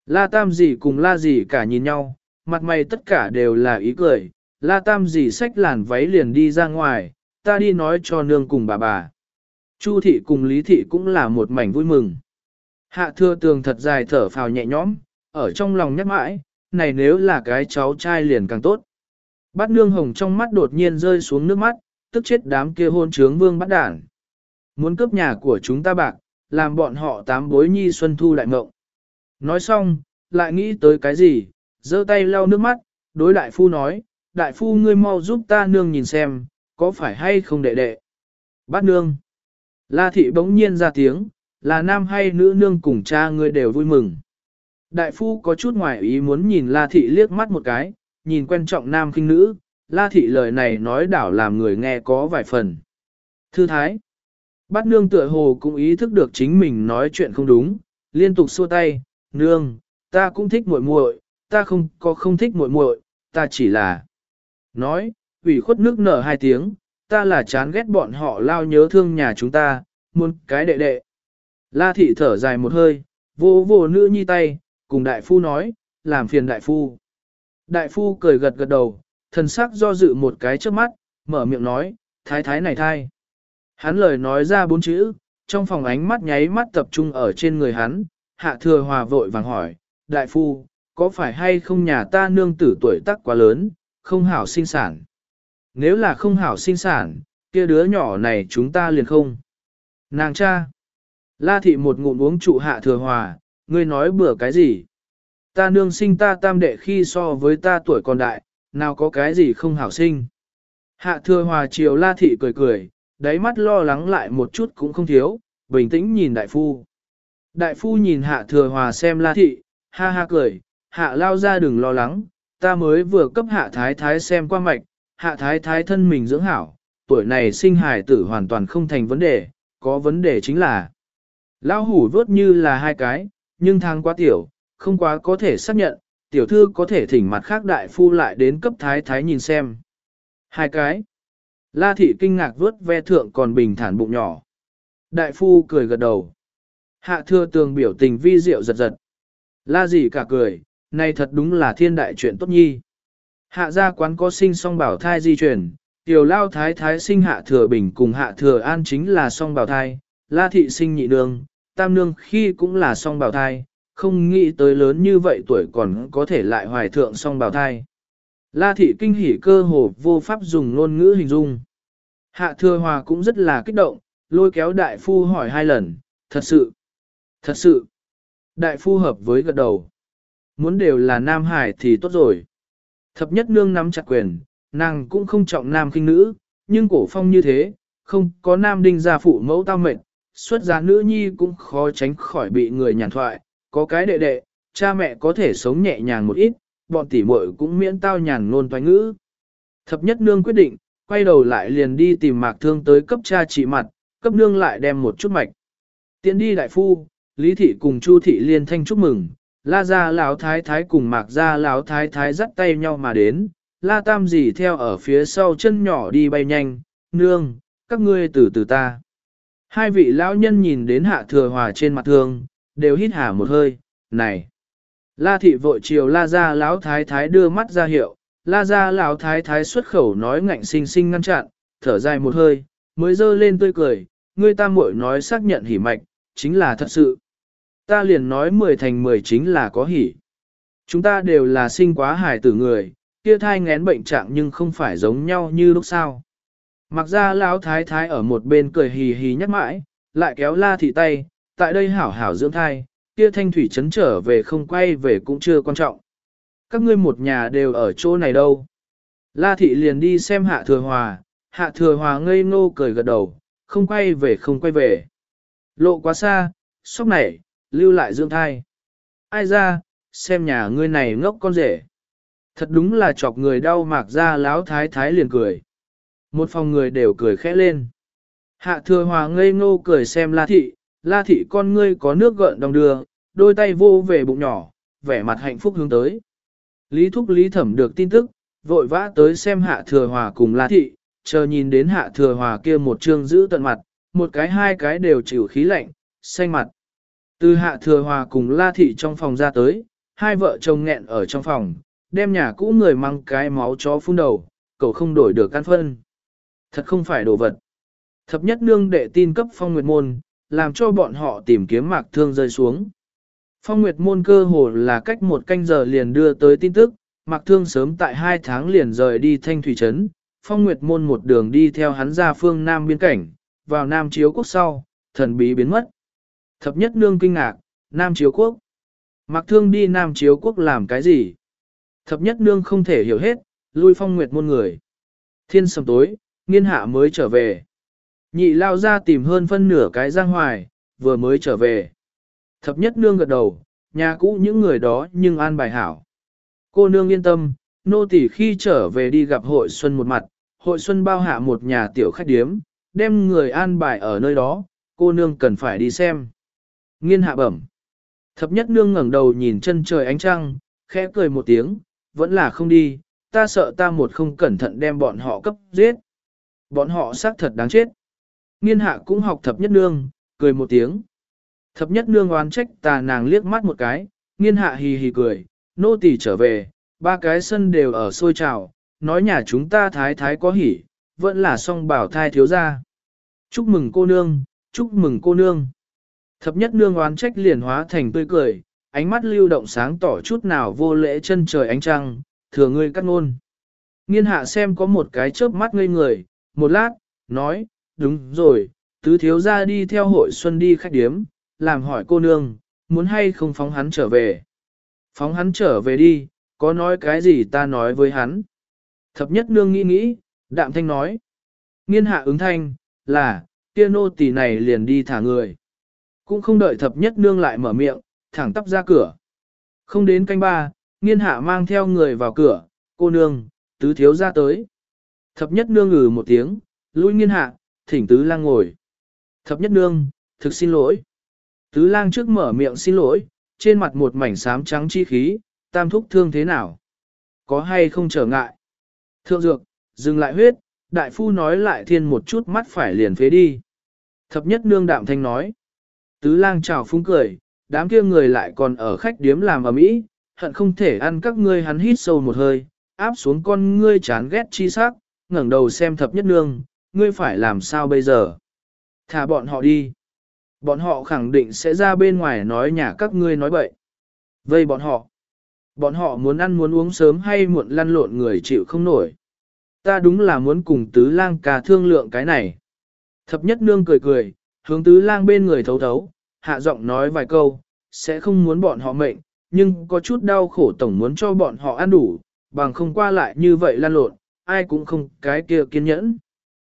La tam gì cùng la gì cả nhìn nhau, mặt mày tất cả đều là ý cười, la tam gì xách làn váy liền đi ra ngoài, ta đi nói cho nương cùng bà bà. Chu thị cùng lý thị cũng là một mảnh vui mừng. Hạ thưa tường thật dài thở phào nhẹ nhõm, ở trong lòng nhắc mãi, này nếu là cái cháu trai liền càng tốt. Bát nương hồng trong mắt đột nhiên rơi xuống nước mắt, tức chết đám kia hôn trướng vương bắt đản. Muốn cướp nhà của chúng ta bạc, làm bọn họ tám bối nhi xuân thu đại mộng. Nói xong, lại nghĩ tới cái gì, giơ tay lau nước mắt, đối đại phu nói, đại phu ngươi mau giúp ta nương nhìn xem, có phải hay không đệ đệ? Bát nương. La thị bỗng nhiên ra tiếng, là nam hay nữ nương cùng cha ngươi đều vui mừng. Đại phu có chút ngoài ý muốn nhìn La thị liếc mắt một cái, nhìn quen trọng nam kinh nữ, La thị lời này nói đảo làm người nghe có vài phần. Thư thái. Bát nương tựa hồ cũng ý thức được chính mình nói chuyện không đúng, liên tục xua tay, nương, ta cũng thích muội muội, ta không có không thích muội muội, ta chỉ là. Nói, ủy khuất nước nở hai tiếng, ta là chán ghét bọn họ lao nhớ thương nhà chúng ta, muốn cái đệ đệ. La thị thở dài một hơi, vô vô nữ nhi tay, cùng đại phu nói, làm phiền đại phu. Đại phu cười gật gật đầu, thần sắc do dự một cái trước mắt, mở miệng nói, thái thái này thai. Hắn lời nói ra bốn chữ, trong phòng ánh mắt nháy mắt tập trung ở trên người hắn, hạ thừa hòa vội vàng hỏi, đại phu, có phải hay không nhà ta nương tử tuổi tác quá lớn, không hảo sinh sản? Nếu là không hảo sinh sản, kia đứa nhỏ này chúng ta liền không. Nàng cha. La thị một ngụm uống trụ hạ thừa hòa, ngươi nói bừa cái gì? Ta nương sinh ta tam đệ khi so với ta tuổi còn đại, nào có cái gì không hảo sinh. Hạ thừa hòa chiều la thị cười cười, đáy mắt lo lắng lại một chút cũng không thiếu, bình tĩnh nhìn đại phu. Đại phu nhìn hạ thừa hòa xem la thị, ha ha cười, hạ lao ra đừng lo lắng, ta mới vừa cấp hạ thái thái xem qua mạch, hạ thái thái thân mình dưỡng hảo, tuổi này sinh hài tử hoàn toàn không thành vấn đề, có vấn đề chính là lao hủ vớt như là hai cái, nhưng thang quá tiểu, không quá có thể xác nhận, tiểu thư có thể thỉnh mặt khác đại phu lại đến cấp thái thái nhìn xem. Hai cái. La thị kinh ngạc vớt ve thượng còn bình thản bụng nhỏ. Đại phu cười gật đầu. Hạ thưa tường biểu tình vi diệu giật giật. La gì cả cười, này thật đúng là thiên đại chuyện tốt nhi. Hạ gia quán có sinh song bảo thai di chuyển, tiểu lao thái thái sinh hạ thừa bình cùng hạ thừa an chính là song bảo thai, la thị sinh nhị đường tam nương khi cũng là song bảo thai, không nghĩ tới lớn như vậy tuổi còn có thể lại hoài thượng song bào thai. La thị kinh hỉ cơ hồ vô pháp dùng ngôn ngữ hình dung. Hạ thừa hòa cũng rất là kích động, lôi kéo đại phu hỏi hai lần, thật sự, thật sự. Đại phu hợp với gật đầu. Muốn đều là nam hải thì tốt rồi. Thập nhất nương nắm chặt quyền, nàng cũng không trọng nam kinh nữ, nhưng cổ phong như thế, không có nam đinh gia phụ mẫu tao mệnh, xuất gia nữ nhi cũng khó tránh khỏi bị người nhàn thoại, có cái đệ đệ, cha mẹ có thể sống nhẹ nhàng một ít, bọn tỷ muội cũng miễn tao nhàn ngôn toái ngữ. Thập nhất nương quyết định, quay đầu lại liền đi tìm mạc thương tới cấp cha trị mặt, cấp nương lại đem một chút mạch. Tiến đi đại phu, Lý thị cùng Chu thị liên thanh chúc mừng, La gia lão thái thái cùng Mạc gia lão thái thái dắt tay nhau mà đến, La Tam dì theo ở phía sau chân nhỏ đi bay nhanh, nương, các ngươi từ từ ta. Hai vị lão nhân nhìn đến hạ thừa hòa trên mặt thương, đều hít hà một hơi, này. La thị vội chiều la ra lão thái thái đưa mắt ra hiệu, la ra lão thái thái xuất khẩu nói ngạnh sinh sinh ngăn chặn, thở dài một hơi, mới dơ lên tươi cười, ngươi ta muội nói xác nhận hỉ mạch, chính là thật sự. Ta liền nói mười thành mười chính là có hỉ. Chúng ta đều là sinh quá hài tử người, kia thai ngén bệnh trạng nhưng không phải giống nhau như lúc sau. Mặc ra lão thái thái ở một bên cười hì hì nhắc mãi, lại kéo la thị tay, tại đây hảo hảo dưỡng thai, kia thanh thủy chấn trở về không quay về cũng chưa quan trọng. Các ngươi một nhà đều ở chỗ này đâu. La thị liền đi xem hạ thừa hòa, hạ thừa hòa ngây ngô cười gật đầu, không quay về không quay về. Lộ quá xa, sốc này, lưu lại dưỡng thai. Ai ra, xem nhà ngươi này ngốc con rể. Thật đúng là chọc người đau mạc ra láo thái thái liền cười. Một phòng người đều cười khẽ lên. Hạ thừa hòa ngây ngô cười xem la thị, la thị con ngươi có nước gợn đồng đưa, đôi tay vô về bụng nhỏ, vẻ mặt hạnh phúc hướng tới. Lý thúc lý thẩm được tin tức, vội vã tới xem hạ thừa hòa cùng la thị, chờ nhìn đến hạ thừa hòa kia một trương giữ tận mặt, một cái hai cái đều chịu khí lạnh, xanh mặt. Từ hạ thừa hòa cùng la thị trong phòng ra tới, hai vợ chồng nghẹn ở trong phòng, đem nhà cũ người mang cái máu chó phun đầu, cậu không đổi được căn phân. Thật không phải đồ vật. Thập nhất nương đệ tin cấp phong nguyệt môn, làm cho bọn họ tìm kiếm mạc thương rơi xuống. Phong Nguyệt môn cơ hồ là cách một canh giờ liền đưa tới tin tức, mạc thương sớm tại hai tháng liền rời đi thanh thủy trấn, Phong Nguyệt môn một đường đi theo hắn ra phương Nam biên cảnh, vào Nam Chiếu Quốc sau, thần bí biến mất. Thập nhất nương kinh ngạc, Nam Chiếu Quốc. Mạc thương đi Nam Chiếu Quốc làm cái gì? Thập nhất nương không thể hiểu hết, lui Phong Nguyệt môn người. Thiên sầm tối, nghiên hạ mới trở về. Nhị lao ra tìm hơn phân nửa cái giang hoài, vừa mới trở về. Thập nhất nương gật đầu, nhà cũ những người đó nhưng an bài hảo. Cô nương yên tâm, nô tỳ khi trở về đi gặp hội xuân một mặt, hội xuân bao hạ một nhà tiểu khách điếm, đem người an bài ở nơi đó, cô nương cần phải đi xem. Nghiên hạ bẩm. Thập nhất nương ngẩng đầu nhìn chân trời ánh trăng, khẽ cười một tiếng, vẫn là không đi, ta sợ ta một không cẩn thận đem bọn họ cấp giết. Bọn họ xác thật đáng chết. Nghiên hạ cũng học thập nhất nương, cười một tiếng. Thập nhất nương oán trách tà nàng liếc mắt một cái, nghiên hạ hì hì cười, nô tỳ trở về, ba cái sân đều ở sôi trào, nói nhà chúng ta thái thái có hỉ, vẫn là song bảo thai thiếu gia. Chúc mừng cô nương, chúc mừng cô nương. Thập nhất nương oán trách liền hóa thành tươi cười, ánh mắt lưu động sáng tỏ chút nào vô lễ chân trời ánh trăng, thừa ngươi cắt ngôn. Nghiên hạ xem có một cái chớp mắt ngây người, một lát, nói, đúng rồi, tứ thiếu gia đi theo hội xuân đi khách điếm, làm hỏi cô nương, muốn hay không phóng hắn trở về. Phóng hắn trở về đi, có nói cái gì ta nói với hắn. Thập nhất nương nghĩ nghĩ, đạm thanh nói. Nghiên hạ ứng thanh, là, kia nô tỳ này liền đi thả người. Cũng không đợi thập nhất nương lại mở miệng, thẳng tắp ra cửa. Không đến canh ba, nghiên hạ mang theo người vào cửa, cô nương, tứ thiếu ra tới. Thập nhất nương ngừ một tiếng, lui nghiên hạ, thỉnh tứ lang ngồi. Thập nhất nương, thực xin lỗi. Tứ lang trước mở miệng xin lỗi, trên mặt một mảnh xám trắng chi khí, tam thúc thương thế nào? Có hay không trở ngại? Thượng dược, dừng lại huyết, đại phu nói lại thiên một chút mắt phải liền phế đi. Thập nhất nương đạm thanh nói. Tứ lang chào phúng cười, đám kia người lại còn ở khách điếm làm ở mỹ, hận không thể ăn các ngươi hắn hít sâu một hơi, áp xuống con ngươi chán ghét chi sắc, ngẩng đầu xem thập nhất nương, ngươi phải làm sao bây giờ? Thả bọn họ đi. Bọn họ khẳng định sẽ ra bên ngoài nói nhà các ngươi nói bậy. Vây bọn họ. Bọn họ muốn ăn muốn uống sớm hay muộn lăn lộn người chịu không nổi. Ta đúng là muốn cùng tứ lang cà thương lượng cái này. Thập nhất nương cười cười, hướng tứ lang bên người thấu thấu, hạ giọng nói vài câu, sẽ không muốn bọn họ mệnh, nhưng có chút đau khổ tổng muốn cho bọn họ ăn đủ, bằng không qua lại như vậy lan lộn, ai cũng không cái kia kiên nhẫn.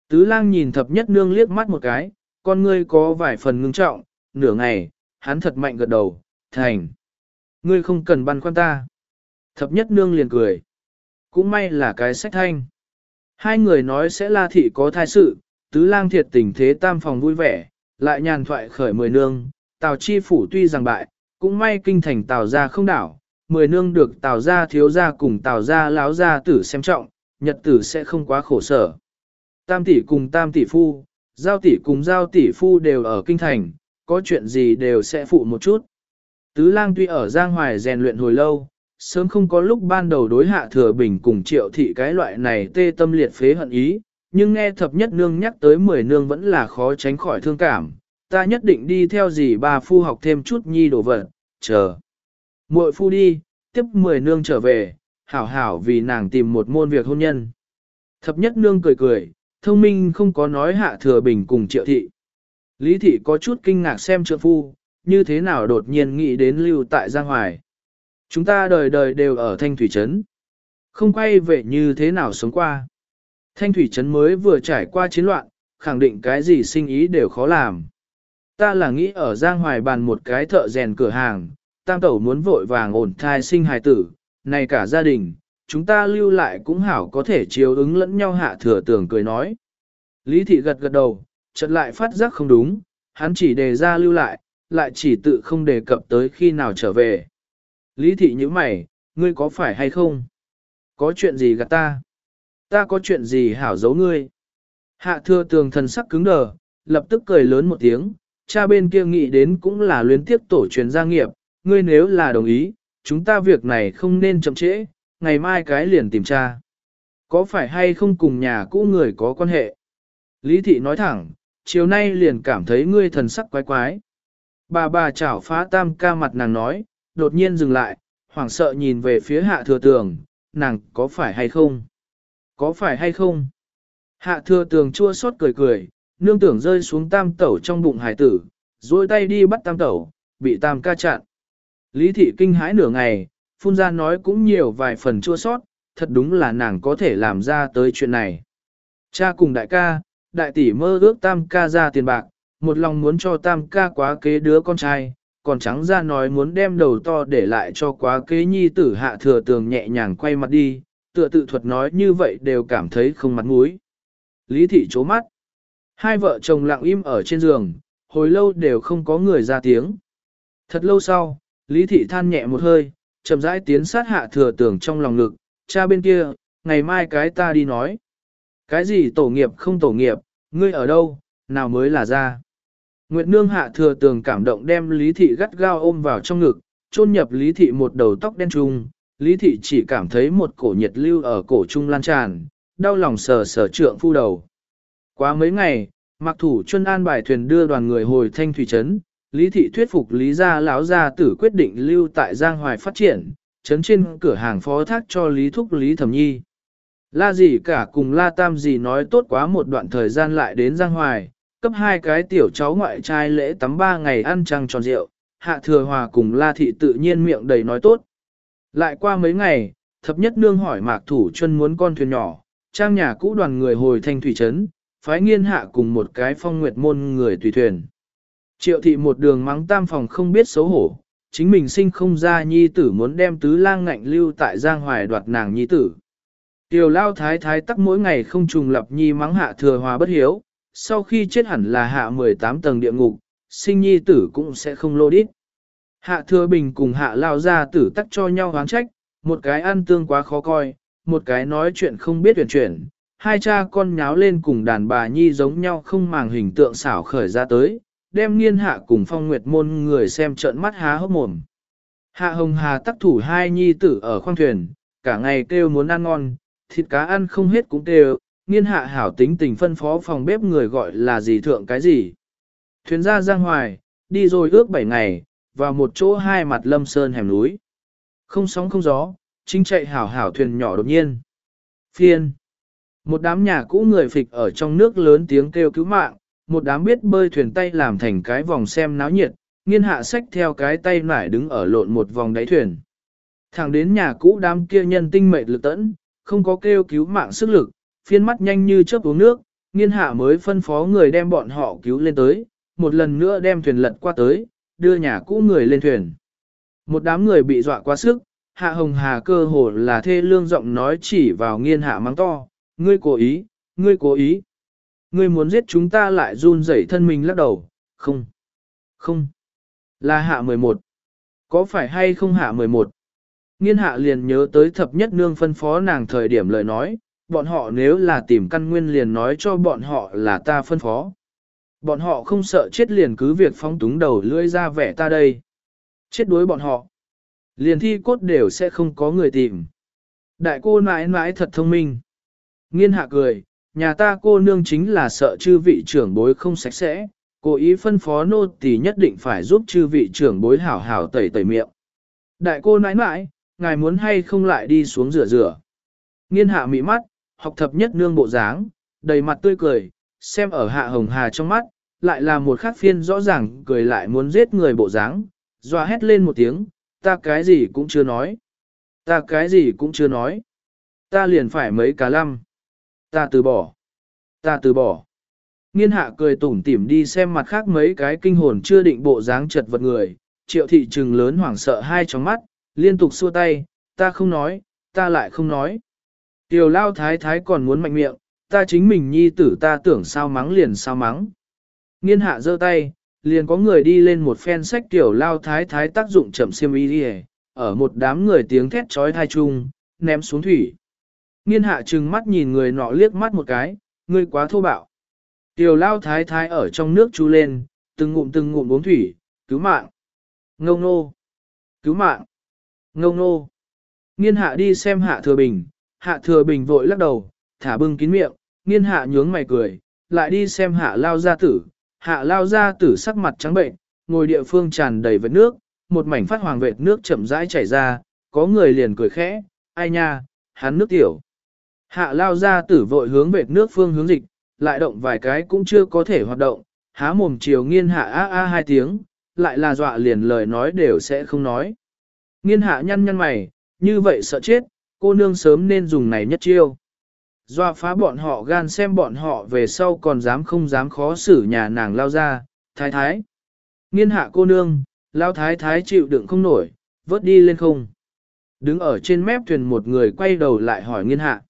Tứ lang nhìn thập nhất nương liếc mắt một cái, con ngươi có vài phần ngưng trọng, nửa ngày, hắn thật mạnh gật đầu, thành. Ngươi không cần băn khoăn ta. Thập nhất nương liền cười. Cũng may là cái sách thanh. Hai người nói sẽ la thị có thai sự, tứ lang thiệt tình thế tam phòng vui vẻ, lại nhàn thoại khởi mười nương, tào chi phủ tuy rằng bại, cũng may kinh thành tào ra không đảo, mười nương được tào ra thiếu ra cùng tào ra láo ra tử xem trọng, nhật tử sẽ không quá khổ sở. Tam tỷ cùng tam tỷ phu, giao tỷ cùng giao tỷ phu đều ở kinh thành, có chuyện gì đều sẽ phụ một chút. Tứ lang tuy ở Giang Hoài rèn luyện hồi lâu, sớm không có lúc ban đầu đối hạ thừa bình cùng triệu thị cái loại này tê tâm liệt phế hận ý, nhưng nghe thập nhất nương nhắc tới mười nương vẫn là khó tránh khỏi thương cảm, ta nhất định đi theo gì bà phu học thêm chút nhi đồ vật, chờ. muội phu đi, tiếp mười nương trở về, hảo hảo vì nàng tìm một môn việc hôn nhân. Thập nhất nương cười cười, thông minh không có nói hạ thừa bình cùng triệu thị. Lý thị có chút kinh ngạc xem trượng phu, như thế nào đột nhiên nghĩ đến lưu tại Giang Hoài. Chúng ta đời đời đều ở Thanh Thủy Trấn. Không quay về như thế nào sống qua. Thanh Thủy Trấn mới vừa trải qua chiến loạn, khẳng định cái gì sinh ý đều khó làm. Ta là nghĩ ở Giang Hoài bàn một cái thợ rèn cửa hàng, tam tẩu muốn vội vàng ổn thai sinh hài tử, này cả gia đình, chúng ta lưu lại cũng hảo có thể chiếu ứng lẫn nhau hạ thừa tưởng cười nói. Lý thị gật gật đầu, chợt lại phát giác không đúng, hắn chỉ đề ra lưu lại, lại chỉ tự không đề cập tới khi nào trở về. Lý thị như mày, ngươi có phải hay không? Có chuyện gì gạt ta? Ta có chuyện gì hảo giấu ngươi? Hạ thừa tường thần sắc cứng đờ, lập tức cười lớn một tiếng, cha bên kia nghĩ đến cũng là luyến tiếp tổ truyền gia nghiệp, ngươi nếu là đồng ý, chúng ta việc này không nên chậm trễ, ngày mai cái liền tìm cha. Có phải hay không cùng nhà cũ người có quan hệ? Lý thị nói thẳng, chiều nay liền cảm thấy ngươi thần sắc quái quái. Bà bà chảo phá tam ca mặt nàng nói, đột nhiên dừng lại, hoảng sợ nhìn về phía hạ thừa tường, nàng có phải hay không? Có phải hay không? Hạ thừa tường chua xót cười cười, nương tưởng rơi xuống tam tẩu trong bụng hải tử, duỗi tay đi bắt tam tẩu, bị tam ca chặn. Lý thị kinh hãi nửa ngày, phun ra nói cũng nhiều vài phần chua sót, thật đúng là nàng có thể làm ra tới chuyện này. Cha cùng đại ca, đại tỷ mơ ước tam ca ra tiền bạc, một lòng muốn cho tam ca quá kế đứa con trai, còn trắng ra nói muốn đem đầu to để lại cho quá kế nhi tử hạ thừa tường nhẹ nhàng quay mặt đi, tựa tự thuật nói như vậy đều cảm thấy không mặt mũi. Lý thị chố mắt. Hai vợ chồng lặng im ở trên giường, hồi lâu đều không có người ra tiếng. Thật lâu sau, Lý thị than nhẹ một hơi, chậm rãi tiến sát hạ thừa tường trong lòng ngực, cha bên kia, ngày mai cái ta đi nói. Cái gì tổ nghiệp không tổ nghiệp, ngươi ở đâu, nào mới là ra. Nguyệt Nương hạ thừa tường cảm động đem Lý Thị gắt gao ôm vào trong ngực, chôn nhập Lý Thị một đầu tóc đen trung, Lý Thị chỉ cảm thấy một cổ nhiệt lưu ở cổ trung lan tràn, đau lòng sờ sờ trượng phu đầu. Quá mấy ngày, mặc thủ chuyên an bài thuyền đưa đoàn người hồi thanh thủy trấn, Lý Thị thuyết phục Lý gia lão gia tử quyết định lưu tại Giang Hoài phát triển, trấn trên cửa hàng phó thác cho Lý Thúc Lý Thẩm Nhi. La gì cả cùng La Tam gì nói tốt quá một đoạn thời gian lại đến Giang Hoài, cấp hai cái tiểu cháu ngoại trai lễ tắm ba ngày ăn trăng tròn rượu, hạ thừa hòa cùng La Thị tự nhiên miệng đầy nói tốt. Lại qua mấy ngày, thập nhất nương hỏi mạc thủ chân muốn con thuyền nhỏ, trang nhà cũ đoàn người hồi thanh thủy trấn, phái nghiên hạ cùng một cái phong nguyệt môn người tùy thuyền. Triệu thị một đường mắng tam phòng không biết xấu hổ, chính mình sinh không ra nhi tử muốn đem tứ lang ngạnh lưu tại giang hoài đoạt nàng nhi tử. Tiểu lao thái thái tắc mỗi ngày không trùng lập nhi mắng hạ thừa hòa bất hiếu, sau khi chết hẳn là hạ 18 tầng địa ngục, sinh nhi tử cũng sẽ không lô đít. Hạ thừa bình cùng hạ lao ra tử tắc cho nhau hoáng trách, một cái ăn tương quá khó coi, một cái nói chuyện không biết tuyển chuyển, hai cha con nháo lên cùng đàn bà nhi giống nhau không màng hình tượng xảo khởi ra tới, đem nghiên hạ cùng phong nguyệt môn người xem trợn mắt há hốc mồm. Hạ hồng hà tắc thủ hai nhi tử ở khoang thuyền, cả ngày kêu muốn ăn ngon, thịt cá ăn không hết cũng kêu, nghiên hạ hảo tính tình phân phó phòng bếp người gọi là gì thượng cái gì. Thuyền ra giang hoài, đi rồi ước bảy ngày, vào một chỗ hai mặt lâm sơn hẻm núi. Không sóng không gió, chính chạy hảo hảo thuyền nhỏ đột nhiên. Phiên. Một đám nhà cũ người phịch ở trong nước lớn tiếng kêu cứu mạng, một đám biết bơi thuyền tay làm thành cái vòng xem náo nhiệt, nghiên hạ sách theo cái tay nải đứng ở lộn một vòng đáy thuyền. Thẳng đến nhà cũ đám kia nhân tinh mệnh lực tẫn, không có kêu cứu mạng sức lực, phiên mắt nhanh như chớp uống nước, nghiên hạ mới phân phó người đem bọn họ cứu lên tới, một lần nữa đem thuyền lật qua tới, đưa nhà cũ người lên thuyền. Một đám người bị dọa quá sức, hạ hồng hà cơ hồ là thê lương giọng nói chỉ vào nghiên hạ mắng to, ngươi cố ý, ngươi cố ý. Ngươi muốn giết chúng ta lại run rẩy thân mình lắc đầu, không, không, là hạ 11. Có phải hay không hạ 11? Nghiên hạ liền nhớ tới thập nhất nương phân phó nàng thời điểm lời nói, bọn họ nếu là tìm căn nguyên liền nói cho bọn họ là ta phân phó. Bọn họ không sợ chết liền cứ việc phóng túng đầu lưỡi ra vẻ ta đây. Chết đuối bọn họ. Liền thi cốt đều sẽ không có người tìm. Đại cô mãi mãi thật thông minh. Nghiên hạ cười, nhà ta cô nương chính là sợ chư vị trưởng bối không sạch sẽ, cố ý phân phó nô tỳ nhất định phải giúp chư vị trưởng bối hảo hảo tẩy tẩy miệng. Đại cô nãi nãi, ngài muốn hay không lại đi xuống rửa rửa. Nghiên hạ mị mắt, học thập nhất nương bộ dáng, đầy mặt tươi cười, xem ở hạ hồng hà trong mắt, lại là một khác phiên rõ ràng cười lại muốn giết người bộ dáng, doa hét lên một tiếng, ta cái gì cũng chưa nói. Ta cái gì cũng chưa nói. Ta liền phải mấy cá lăm. Ta từ bỏ. Ta từ bỏ. Nghiên hạ cười tủm tỉm đi xem mặt khác mấy cái kinh hồn chưa định bộ dáng chật vật người, triệu thị trừng lớn hoảng sợ hai tróng mắt, liên tục xua tay, ta không nói, ta lại không nói. Tiểu lao thái thái còn muốn mạnh miệng, ta chính mình nhi tử ta tưởng sao mắng liền sao mắng. Nghiên hạ giơ tay, liền có người đi lên một phen sách tiểu lao thái thái tác dụng chậm xiêm y đi ở một đám người tiếng thét trói thai chung, ném xuống thủy. Nghiên hạ trừng mắt nhìn người nọ liếc mắt một cái, ngươi quá thô bạo. Tiểu lao thái thái ở trong nước chú lên, từng ngụm từng ngụm uống thủy, cứu mạng. Ngông nô. Cứu mạng. Ngông nô. Nghiên hạ đi xem hạ thừa bình, hạ thừa bình vội lắc đầu, thả bưng kín miệng, nghiên hạ nhướng mày cười, lại đi xem hạ lao gia tử, hạ lao gia tử sắc mặt trắng bệnh, ngồi địa phương tràn đầy vệt nước, một mảnh phát hoàng vệt nước chậm rãi chảy ra, có người liền cười khẽ, ai nha, hắn nước tiểu. Hạ lao ra tử vội hướng vệt nước phương hướng dịch, lại động vài cái cũng chưa có thể hoạt động, há mồm chiều nghiên hạ a a hai tiếng, lại là dọa liền lời nói đều sẽ không nói. Nghiên hạ nhăn nhăn mày, như vậy sợ chết, cô nương sớm nên dùng này nhất chiêu. dọa phá bọn họ gan xem bọn họ về sau còn dám không dám khó xử nhà nàng lao ra, thái thái. Nghiên hạ cô nương, lao thái thái chịu đựng không nổi, vớt đi lên không. Đứng ở trên mép thuyền một người quay đầu lại hỏi nghiên hạ.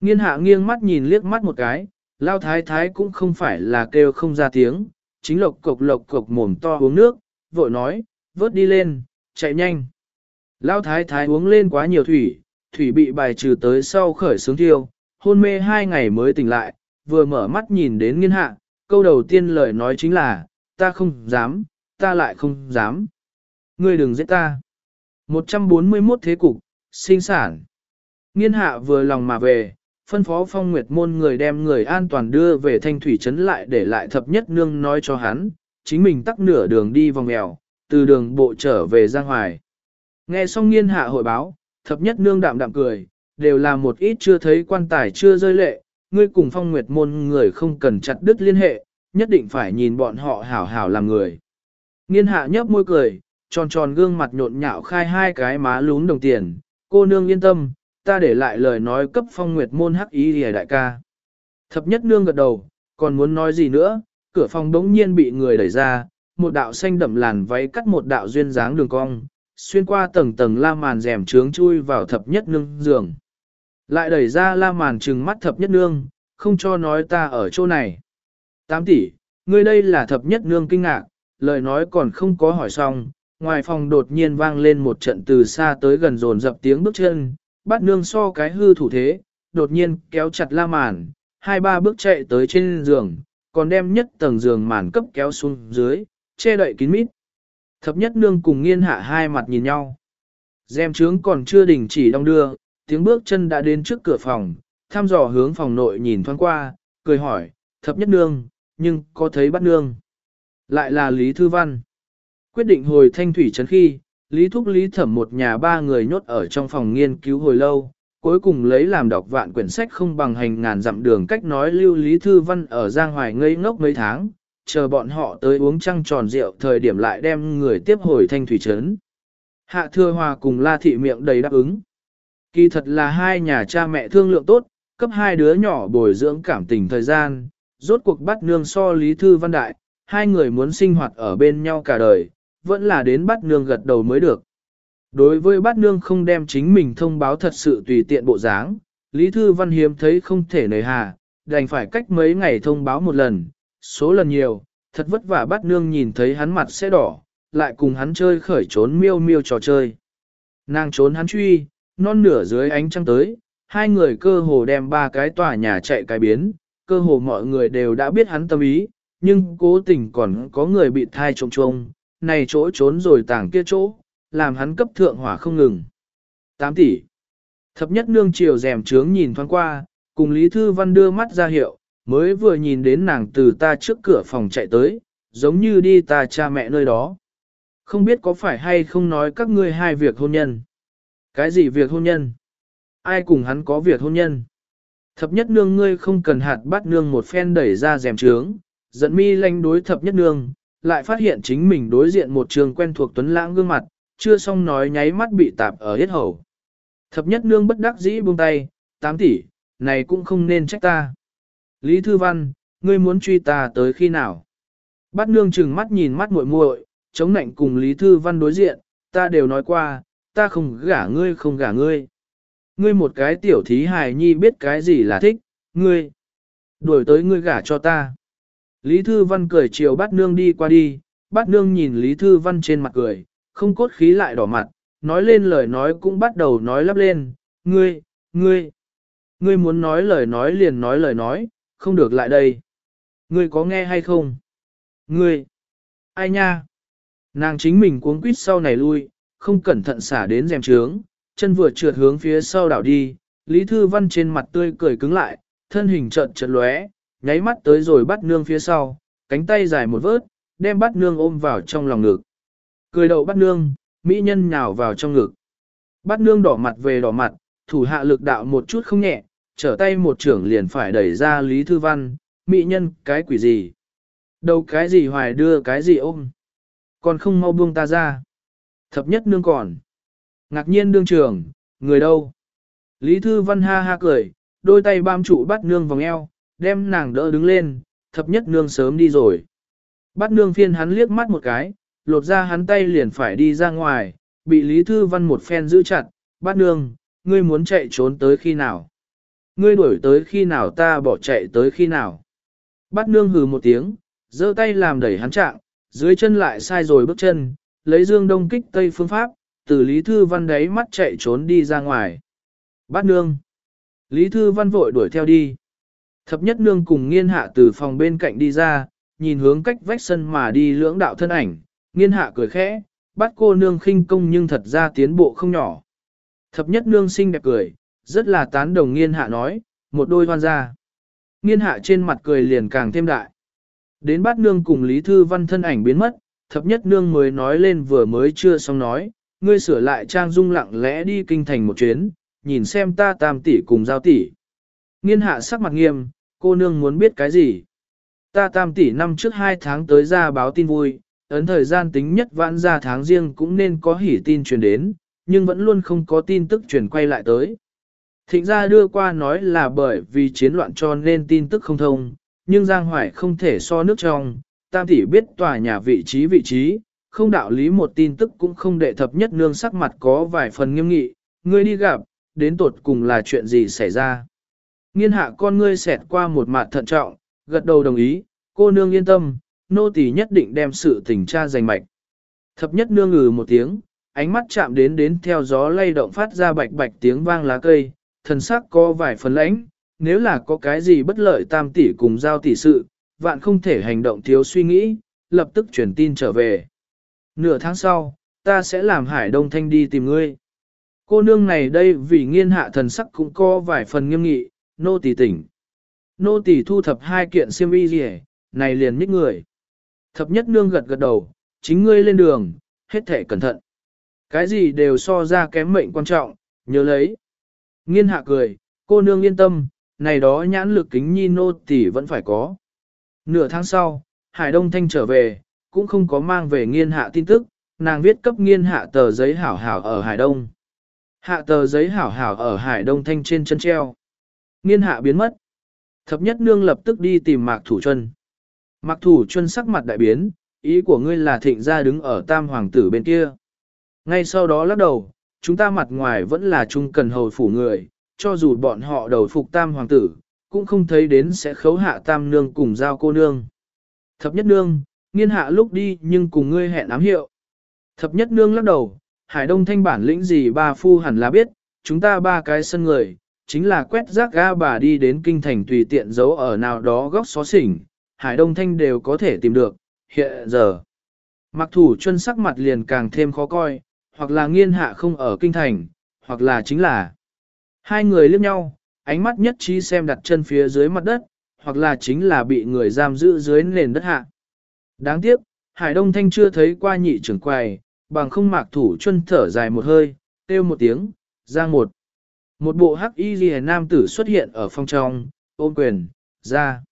Nghiên hạ nghiêng mắt nhìn liếc mắt một cái, lao thái thái cũng không phải là kêu không ra tiếng, chính lộc cộc lộc cộc mồm to uống nước, vội nói, vớt đi lên, chạy nhanh. Lao thái thái uống lên quá nhiều thủy, thủy bị bài trừ tới sau khởi sướng thiêu, hôn mê hai ngày mới tỉnh lại, vừa mở mắt nhìn đến nghiên hạ, câu đầu tiên lời nói chính là, ta không dám, ta lại không dám. Ngươi đừng giết ta. 141 thế cục, sinh sản. Nghiên hạ vừa lòng mà về, phân phó phong nguyệt môn người đem người an toàn đưa về thanh thủy trấn lại để lại thập nhất nương nói cho hắn, chính mình tắt nửa đường đi vòng mèo, từ đường bộ trở về Giang Hoài. Nghe xong nghiên hạ hội báo, thập nhất nương đạm đạm cười, đều là một ít chưa thấy quan tài chưa rơi lệ, ngươi cùng phong nguyệt môn người không cần chặt đứt liên hệ, nhất định phải nhìn bọn họ hảo hảo làm người. Nghiên hạ nhấp môi cười, tròn tròn gương mặt nhộn nhạo khai hai cái má lún đồng tiền, cô nương yên tâm, ta để lại lời nói cấp phong nguyệt môn hắc ý hề đại ca. Thập nhất nương gật đầu, còn muốn nói gì nữa, cửa phòng đống nhiên bị người đẩy ra, một đạo xanh đậm làn váy cắt một đạo duyên dáng đường cong, xuyên qua tầng tầng la màn rèm trướng chui vào thập nhất nương giường. Lại đẩy ra la màn trừng mắt thập nhất nương, không cho nói ta ở chỗ này. Tám tỷ, ngươi đây là thập nhất nương kinh ngạc, lời nói còn không có hỏi xong, ngoài phòng đột nhiên vang lên một trận từ xa tới gần dồn dập tiếng bước chân, bắt nương so cái hư thủ thế, đột nhiên kéo chặt la màn, hai ba bước chạy tới trên giường, còn đem nhất tầng giường màn cấp kéo xuống dưới, che đậy kín mít. Thập nhất nương cùng nghiên hạ hai mặt nhìn nhau. Dèm trướng còn chưa đình chỉ đong đưa, tiếng bước chân đã đến trước cửa phòng, thăm dò hướng phòng nội nhìn thoáng qua, cười hỏi, thập nhất nương, nhưng có thấy bắt nương. Lại là Lý Thư Văn. Quyết định hồi thanh thủy trấn khi, Lý Thúc Lý Thẩm một nhà ba người nhốt ở trong phòng nghiên cứu hồi lâu, cuối cùng lấy làm đọc vạn quyển sách không bằng hành ngàn dặm đường cách nói lưu Lý Thư Văn ở Giang Hoài ngây ngốc mấy tháng, chờ bọn họ tới uống trăng tròn rượu thời điểm lại đem người tiếp hồi thanh thủy trấn. Hạ Thừa Hòa cùng La Thị miệng đầy đáp ứng. Kỳ thật là hai nhà cha mẹ thương lượng tốt, cấp hai đứa nhỏ bồi dưỡng cảm tình thời gian, rốt cuộc bắt nương so Lý Thư Văn Đại, hai người muốn sinh hoạt ở bên nhau cả đời, vẫn là đến bắt nương gật đầu mới được. Đối với bắt nương không đem chính mình thông báo thật sự tùy tiện bộ dáng, Lý Thư Văn hiếm thấy không thể nời hà, đành phải cách mấy ngày thông báo một lần, số lần nhiều, thật vất vả bắt nương nhìn thấy hắn mặt sẽ đỏ, lại cùng hắn chơi khởi trốn miêu miêu trò chơi. Nàng trốn hắn truy, non nửa dưới ánh trăng tới, hai người cơ hồ đem ba cái tòa nhà chạy cái biến, cơ hồ mọi người đều đã biết hắn tâm ý, nhưng cố tình còn có người bị thai trông trông, này chỗ trốn rồi tảng kia chỗ, làm hắn cấp thượng hỏa không ngừng. 8 tỷ. Thập nhất nương chiều rèm trướng nhìn thoáng qua, cùng Lý Thư Văn đưa mắt ra hiệu, mới vừa nhìn đến nàng từ ta trước cửa phòng chạy tới, giống như đi ta cha mẹ nơi đó. Không biết có phải hay không nói các ngươi hai việc hôn nhân. Cái gì việc hôn nhân? Ai cùng hắn có việc hôn nhân? Thập nhất nương ngươi không cần hạt bắt nương một phen đẩy ra rèm trướng, giận mi lanh đối thập nhất nương, lại phát hiện chính mình đối diện một trường quen thuộc tuấn lãng gương mặt, chưa xong nói nháy mắt bị tạp ở hết hầu. Thập nhất nương bất đắc dĩ buông tay, 8 tỷ, này cũng không nên trách ta. Lý Thư Văn, ngươi muốn truy ta tới khi nào? Bát nương chừng mắt nhìn mắt muội muội, chống nạnh cùng Lý Thư Văn đối diện, ta đều nói qua, ta không gả ngươi không gả ngươi. Ngươi một cái tiểu thí hài nhi biết cái gì là thích, ngươi. Đuổi tới ngươi gả cho ta. Lý Thư Văn cười chiều bát nương đi qua đi, bát nương nhìn Lý Thư Văn trên mặt cười, không cốt khí lại đỏ mặt, nói lên lời nói cũng bắt đầu nói lắp lên, ngươi, ngươi, ngươi muốn nói lời nói liền nói lời nói, không được lại đây. Ngươi có nghe hay không? Ngươi, ai nha? Nàng chính mình cuống quýt sau này lui, không cẩn thận xả đến rèm trướng, chân vừa trượt hướng phía sau đảo đi, Lý Thư Văn trên mặt tươi cười cứng lại, thân hình trợn trợn lóe, nháy mắt tới rồi bắt nương phía sau, cánh tay dài một vớt, đem bắt nương ôm vào trong lòng ngực. Cười đậu bắt nương, mỹ nhân nhào vào trong ngực. Bắt nương đỏ mặt về đỏ mặt, thủ hạ lực đạo một chút không nhẹ, trở tay một trưởng liền phải đẩy ra Lý Thư Văn, mỹ nhân cái quỷ gì. Đâu cái gì hoài đưa cái gì ôm. Còn không mau buông ta ra. Thập nhất nương còn. Ngạc nhiên đương trường, người đâu? Lý Thư Văn ha ha cười, đôi tay bám trụ bắt nương vòng eo, đem nàng đỡ đứng lên, thập nhất nương sớm đi rồi. Bắt nương phiên hắn liếc mắt một cái, lột ra hắn tay liền phải đi ra ngoài, bị Lý Thư Văn một phen giữ chặt, bắt nương, ngươi muốn chạy trốn tới khi nào? Ngươi đuổi tới khi nào ta bỏ chạy tới khi nào? Bắt nương hừ một tiếng, giơ tay làm đẩy hắn trạng, dưới chân lại sai rồi bước chân, lấy dương đông kích tây phương pháp, từ Lý Thư Văn đấy mắt chạy trốn đi ra ngoài. Bắt nương. Lý Thư Văn vội đuổi theo đi. Thập nhất nương cùng nghiên hạ từ phòng bên cạnh đi ra, nhìn hướng cách vách sân mà đi lưỡng đạo thân ảnh, nghiên hạ cười khẽ, bắt cô nương khinh công nhưng thật ra tiến bộ không nhỏ. Thập nhất nương xinh đẹp cười, rất là tán đồng nghiên hạ nói, một đôi hoan ra. Nghiên hạ trên mặt cười liền càng thêm đại. Đến bát nương cùng Lý Thư Văn thân ảnh biến mất, thập nhất nương mới nói lên vừa mới chưa xong nói, ngươi sửa lại trang dung lặng lẽ đi kinh thành một chuyến, nhìn xem ta tam tỷ cùng giao tỷ. Nghiên hạ sắc mặt nghiêm, cô nương muốn biết cái gì? Ta tam tỷ năm trước hai tháng tới ra báo tin vui, ấn thời gian tính nhất vãn ra tháng riêng cũng nên có hỉ tin truyền đến, nhưng vẫn luôn không có tin tức truyền quay lại tới. Thịnh gia đưa qua nói là bởi vì chiến loạn cho nên tin tức không thông, nhưng Giang Hoài không thể so nước trong, tam tỷ biết tòa nhà vị trí vị trí, không đạo lý một tin tức cũng không đệ thập nhất nương sắc mặt có vài phần nghiêm nghị, ngươi đi gặp, đến tột cùng là chuyện gì xảy ra. Nghiên hạ con ngươi xẹt qua một mặt thận trọng, gật đầu đồng ý, cô nương yên tâm, nô tỳ nhất định đem sự tình tra giành mạch. Thập nhất nương ngừ một tiếng, ánh mắt chạm đến đến theo gió lay động phát ra bạch bạch tiếng vang lá cây, thần sắc có vài phần lãnh, nếu là có cái gì bất lợi tam tỷ cùng giao tỷ sự, vạn không thể hành động thiếu suy nghĩ, lập tức truyền tin trở về. Nửa tháng sau, ta sẽ làm Hải Đông Thanh đi tìm ngươi. Cô nương này đây vì nghiên hạ thần sắc cũng có vài phần nghiêm nghị, nô tỳ tỉnh. Nô tỳ thu thập hai kiện xiêm y gì này liền nhích người. Thập nhất nương gật gật đầu, chính ngươi lên đường, hết thể cẩn thận. Cái gì đều so ra kém mệnh quan trọng, nhớ lấy. Nghiên hạ cười, cô nương yên tâm, này đó nhãn lực kính nhi nô tỳ vẫn phải có. Nửa tháng sau, Hải Đông Thanh trở về, cũng không có mang về nghiên hạ tin tức, nàng viết cấp nghiên hạ tờ giấy hảo hảo ở Hải Đông. Hạ tờ giấy hảo hảo ở Hải Đông Thanh trên chân treo. Nghiên hạ biến mất. Thập nhất nương lập tức đi tìm Mạc Thủ Chuân. Mạc Thủ Chuân sắc mặt đại biến, ý của ngươi là thịnh gia đứng ở tam hoàng tử bên kia. Ngay sau đó lắc đầu, chúng ta mặt ngoài vẫn là trung cần hầu phủ người, cho dù bọn họ đầu phục tam hoàng tử, cũng không thấy đến sẽ khấu hạ tam nương cùng giao cô nương. Thập nhất nương, nghiên hạ lúc đi nhưng cùng ngươi hẹn ám hiệu. Thập nhất nương lắc đầu, hải đông thanh bản lĩnh gì ba phu hẳn là biết, chúng ta ba cái sân người, chính là quét rác ga bà đi đến kinh thành tùy tiện giấu ở nào đó góc xó xỉnh, hải đông thanh đều có thể tìm được, hiện giờ. Mặc thủ chân sắc mặt liền càng thêm khó coi, hoặc là nghiên hạ không ở kinh thành, hoặc là chính là hai người liếc nhau, ánh mắt nhất trí xem đặt chân phía dưới mặt đất, hoặc là chính là bị người giam giữ dưới nền đất hạ. Đáng tiếc, Hải Đông Thanh chưa thấy qua nhị trưởng quầy, bằng không mạc thủ chân thở dài một hơi, kêu một tiếng, ra một. Một bộ hắc y ghi nam tử xuất hiện ở phòng trong, ôm quyền, ra.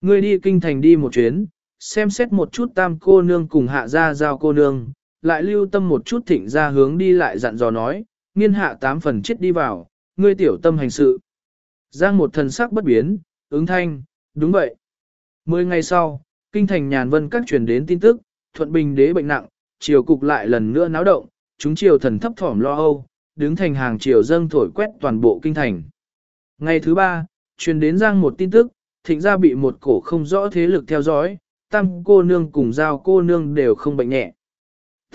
Ngươi đi kinh thành đi một chuyến, xem xét một chút tam cô nương cùng hạ gia giao cô nương, lại lưu tâm một chút thịnh ra hướng đi lại dặn dò nói, nghiên hạ tám phần chết đi vào, ngươi tiểu tâm hành sự. Giang một thần sắc bất biến, ứng thanh, đúng vậy. Mười ngày sau, kinh thành nhàn vân các truyền đến tin tức, thuận bình đế bệnh nặng, triều cục lại lần nữa náo động, chúng triều thần thấp thỏm lo âu, đứng thành hàng triều dâng thổi quét toàn bộ kinh thành. Ngày thứ ba, truyền đến Giang một tin tức, thịnh ra bị một cổ không rõ thế lực theo dõi, tam cô nương cùng giao cô nương đều không bệnh nhẹ.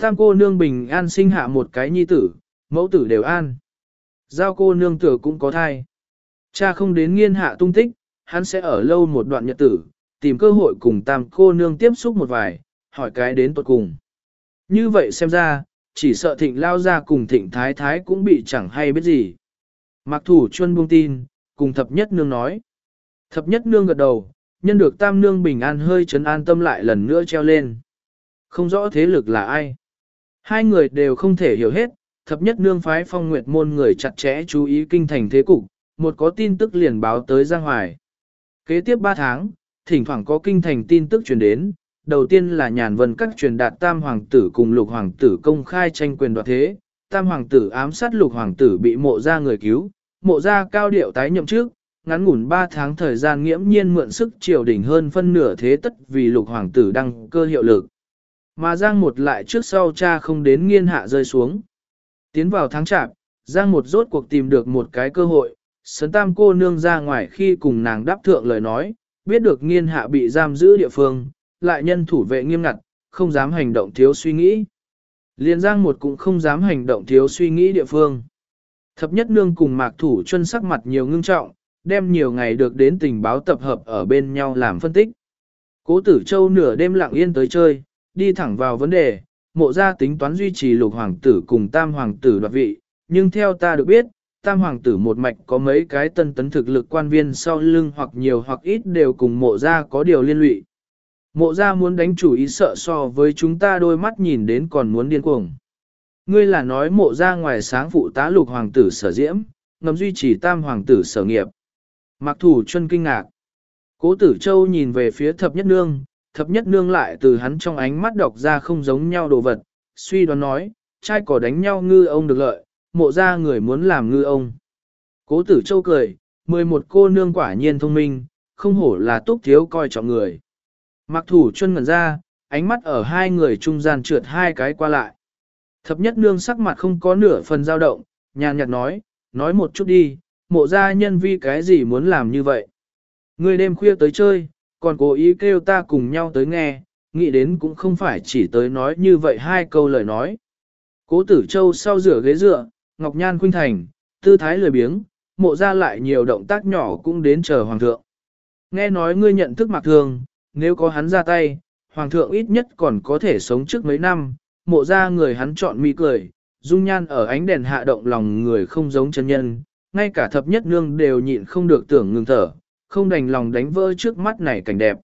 Tam cô nương bình an sinh hạ một cái nhi tử, mẫu tử đều an. Giao cô nương tử cũng có thai. Cha không đến nghiên hạ tung tích, hắn sẽ ở lâu một đoạn nhật tử, tìm cơ hội cùng tam cô nương tiếp xúc một vài, hỏi cái đến tuột cùng. Như vậy xem ra, chỉ sợ thịnh lao ra cùng thịnh thái thái cũng bị chẳng hay biết gì. Mặc thủ chuân buông tin, cùng thập nhất nương nói. Thập nhất nương gật đầu, nhân được tam nương bình an hơi chấn an tâm lại lần nữa treo lên. Không rõ thế lực là ai. Hai người đều không thể hiểu hết, thập nhất nương phái phong nguyệt môn người chặt chẽ chú ý kinh thành thế cục, một có tin tức liền báo tới Giang Hoài. Kế tiếp 3 tháng, thỉnh thoảng có kinh thành tin tức truyền đến, đầu tiên là nhàn vân các truyền đạt tam hoàng tử cùng lục hoàng tử công khai tranh quyền đoạt thế, tam hoàng tử ám sát lục hoàng tử bị mộ ra người cứu, mộ ra cao điệu tái nhậm trước, ngắn ngủn 3 tháng thời gian nghiễm nhiên mượn sức triều đỉnh hơn phân nửa thế tất vì lục hoàng tử đăng cơ hiệu lực. Mà Giang một lại trước sau cha không đến nghiên hạ rơi xuống. Tiến vào tháng chạp, Giang một rốt cuộc tìm được một cái cơ hội, sấn tam cô nương ra ngoài khi cùng nàng đáp thượng lời nói, biết được nghiên hạ bị giam giữ địa phương, lại nhân thủ vệ nghiêm ngặt, không dám hành động thiếu suy nghĩ. Liên Giang một cũng không dám hành động thiếu suy nghĩ địa phương. Thập nhất nương cùng mạc thủ chân sắc mặt nhiều ngưng trọng, đem nhiều ngày được đến tình báo tập hợp ở bên nhau làm phân tích. Cố tử châu nửa đêm lặng yên tới chơi, đi thẳng vào vấn đề, mộ gia tính toán duy trì lục hoàng tử cùng tam hoàng tử đoạt vị, nhưng theo ta được biết, tam hoàng tử một mạch có mấy cái tân tấn thực lực quan viên sau lưng hoặc nhiều hoặc ít đều cùng mộ gia có điều liên lụy. Mộ gia muốn đánh chủ ý sợ so với chúng ta đôi mắt nhìn đến còn muốn điên cuồng. Ngươi là nói mộ gia ngoài sáng phụ tá lục hoàng tử sở diễm, ngầm duy trì tam hoàng tử sở nghiệp. Mặc thủ chân kinh ngạc. Cố tử châu nhìn về phía thập nhất nương, thập nhất nương lại từ hắn trong ánh mắt đọc ra không giống nhau đồ vật, suy đoán nói, trai cỏ đánh nhau ngư ông được lợi, mộ ra người muốn làm ngư ông. Cố tử châu cười, mười một cô nương quả nhiên thông minh, không hổ là túc thiếu coi trọng người. Mặc thủ chân ngẩn ra, ánh mắt ở hai người trung gian trượt hai cái qua lại. Thập nhất nương sắc mặt không có nửa phần dao động, nhàn nhạt nói, nói một chút đi, mộ gia nhân vi cái gì muốn làm như vậy. Người đêm khuya tới chơi, còn cố ý kêu ta cùng nhau tới nghe, nghĩ đến cũng không phải chỉ tới nói như vậy hai câu lời nói. Cố tử châu sau rửa ghế dựa, ngọc nhan khuynh thành, tư thái lười biếng, mộ ra lại nhiều động tác nhỏ cũng đến chờ hoàng thượng. Nghe nói ngươi nhận thức mạc thường, nếu có hắn ra tay, hoàng thượng ít nhất còn có thể sống trước mấy năm, mộ ra người hắn chọn mỹ cười, dung nhan ở ánh đèn hạ động lòng người không giống chân nhân, ngay cả thập nhất nương đều nhịn không được tưởng ngừng thở, không đành lòng đánh vỡ trước mắt này cảnh đẹp.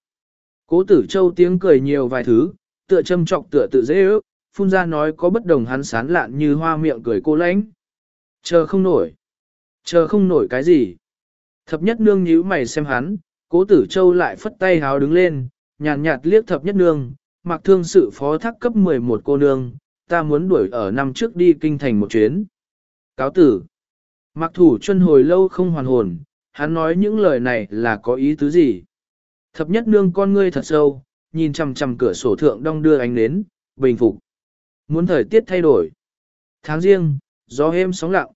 Cố tử châu tiếng cười nhiều vài thứ, tựa châm trọng tựa tự dễ ước, phun ra nói có bất đồng hắn sán lạn như hoa miệng cười cô lãnh. Chờ không nổi. Chờ không nổi cái gì. Thập nhất nương nhíu mày xem hắn, cố tử châu lại phất tay háo đứng lên, nhàn nhạt, liếc thập nhất nương, mặc thương sự phó thác cấp 11 cô nương, ta muốn đuổi ở năm trước đi kinh thành một chuyến. Cáo tử. Mặc thủ chân hồi lâu không hoàn hồn, hắn nói những lời này là có ý tứ gì. Thập nhất nương con ngươi thật sâu, nhìn chằm chằm cửa sổ thượng đong đưa ánh nến, bình phục. Muốn thời tiết thay đổi. Tháng riêng, gió êm sóng lặng.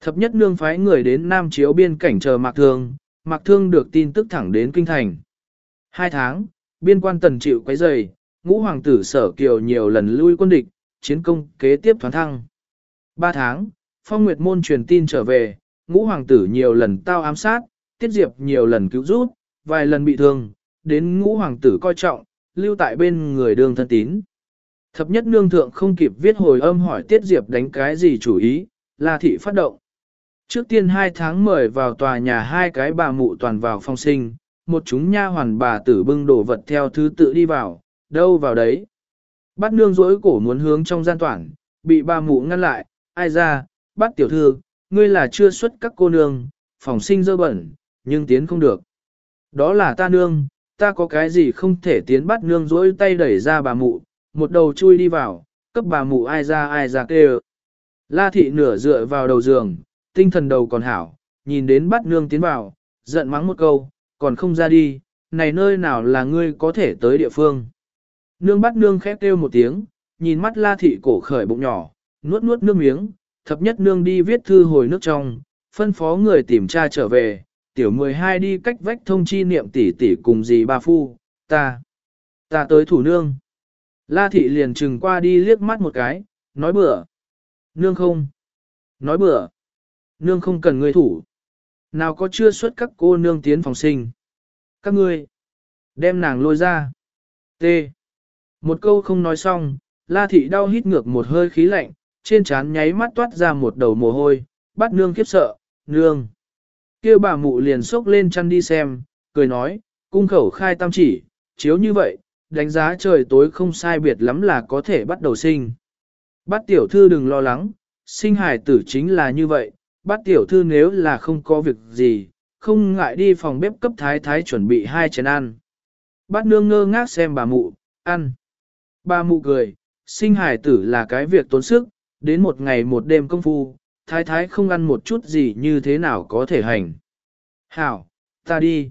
Thập nhất nương phái người đến Nam Chiếu biên cảnh chờ Mạc Thương, Mạc Thương được tin tức thẳng đến Kinh Thành. Hai tháng, biên quan tần chịu quấy rầy, ngũ hoàng tử sở kiều nhiều lần lui quân địch, chiến công kế tiếp thoáng thăng. Ba tháng, phong nguyệt môn truyền tin trở về, ngũ hoàng tử nhiều lần tao ám sát, tiết diệp nhiều lần cứu giúp, vài lần bị thương, đến ngũ hoàng tử coi trọng, lưu tại bên người đường thân tín. Thập nhất nương thượng không kịp viết hồi âm hỏi tiết diệp đánh cái gì chủ ý, là thị phát động. Trước tiên hai tháng mời vào tòa nhà hai cái bà mụ toàn vào phong sinh, một chúng nha hoàn bà tử bưng đồ vật theo thứ tự đi vào, đâu vào đấy. Bắt nương rỗi cổ muốn hướng trong gian toàn, bị bà mụ ngăn lại, ai ra, bắt tiểu thư, ngươi là chưa xuất các cô nương, phòng sinh dơ bẩn, nhưng tiến không được. Đó là ta nương, ta có cái gì không thể tiến bắt nương rỗi tay đẩy ra bà mụ, một đầu chui đi vào, cấp bà mụ ai ra ai ra kêu. La thị nửa dựa vào đầu giường, tinh thần đầu còn hảo, nhìn đến bắt nương tiến vào, giận mắng một câu, còn không ra đi, này nơi nào là ngươi có thể tới địa phương. Nương bắt nương khép kêu một tiếng, nhìn mắt la thị cổ khởi bụng nhỏ, nuốt nuốt nước miếng, thập nhất nương đi viết thư hồi nước trong, phân phó người tìm cha trở về, tiểu 12 đi cách vách thông chi niệm tỷ tỷ cùng gì ba phu, ta, ta tới thủ nương. La thị liền trừng qua đi liếc mắt một cái, nói bừa. Nương không. Nói bừa. Nương không cần người thủ. Nào có chưa xuất các cô nương tiến phòng sinh. Các ngươi. Đem nàng lôi ra. T. Một câu không nói xong, la thị đau hít ngược một hơi khí lạnh, trên trán nháy mắt toát ra một đầu mồ hôi, bắt nương khiếp sợ, nương. kia bà mụ liền xốc lên chăn đi xem, cười nói, cung khẩu khai tam chỉ, chiếu như vậy, đánh giá trời tối không sai biệt lắm là có thể bắt đầu sinh. Bát tiểu thư đừng lo lắng, sinh hải tử chính là như vậy, bát tiểu thư nếu là không có việc gì, không ngại đi phòng bếp cấp thái thái chuẩn bị hai chén ăn. Bát nương ngơ ngác xem bà mụ, ăn. Bà mụ cười, sinh hải tử là cái việc tốn sức, đến một ngày một đêm công phu, thái thái không ăn một chút gì như thế nào có thể hành. Hảo, ta đi.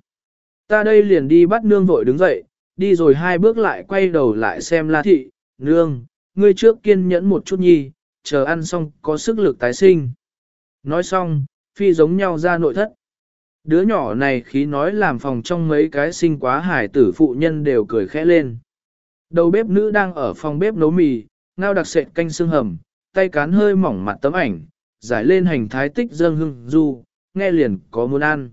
Ta đây liền đi bắt nương vội đứng dậy, đi rồi hai bước lại quay đầu lại xem la thị, nương, ngươi trước kiên nhẫn một chút nhi, chờ ăn xong có sức lực tái sinh. Nói xong, phi giống nhau ra nội thất. Đứa nhỏ này khí nói làm phòng trong mấy cái sinh quá hải tử phụ nhân đều cười khẽ lên. Đầu bếp nữ đang ở phòng bếp nấu mì, ngao đặc sệt canh xương hầm, tay cán hơi mỏng mặt tấm ảnh, giải lên hành thái tích dâng hưng du, nghe liền có muốn ăn.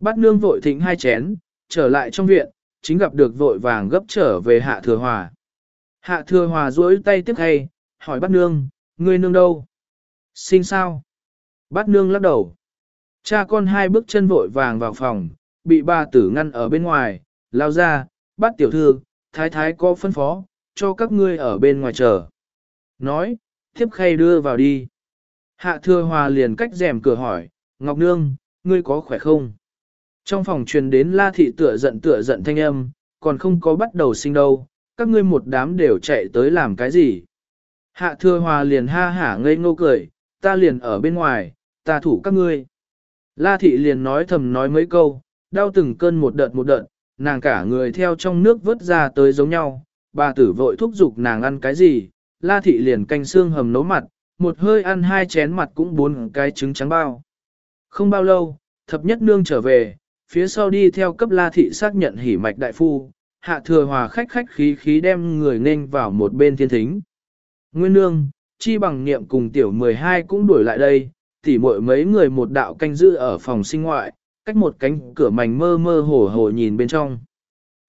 Bắt nương vội thịnh hai chén, trở lại trong viện, chính gặp được vội vàng gấp trở về hạ thừa hòa. Hạ thừa hòa duỗi tay tiếp hay, hỏi bắt nương, ngươi nương đâu? Sinh sao? Bắt nương lắc đầu. Cha con hai bước chân vội vàng vào phòng, bị bà tử ngăn ở bên ngoài, lao ra, bắt tiểu thư, thái thái có phân phó, cho các ngươi ở bên ngoài chờ. Nói, tiếp khay đưa vào đi. Hạ thừa hòa liền cách rèm cửa hỏi, Ngọc Nương, ngươi có khỏe không? Trong phòng truyền đến la thị tựa giận tựa giận thanh âm, còn không có bắt đầu sinh đâu, các ngươi một đám đều chạy tới làm cái gì? Hạ thừa hòa liền ha hả ngây ngô cười, ta liền ở bên ngoài, ta thủ các ngươi. La thị liền nói thầm nói mấy câu, đau từng cơn một đợt một đợt, nàng cả người theo trong nước vớt ra tới giống nhau, bà tử vội thúc giục nàng ăn cái gì, la thị liền canh xương hầm nấu mặt, một hơi ăn hai chén mặt cũng bốn cái trứng trắng bao. Không bao lâu, thập nhất nương trở về, phía sau đi theo cấp la thị xác nhận hỉ mạch đại phu, hạ thừa hòa khách khách khí khí đem người nên vào một bên thiên thính. Nguyên nương, chi bằng niệm cùng tiểu 12 cũng đuổi lại đây, tỉ muội mấy người một đạo canh giữ ở phòng sinh ngoại, cách một cánh cửa mảnh mơ mơ hồ hồ nhìn bên trong.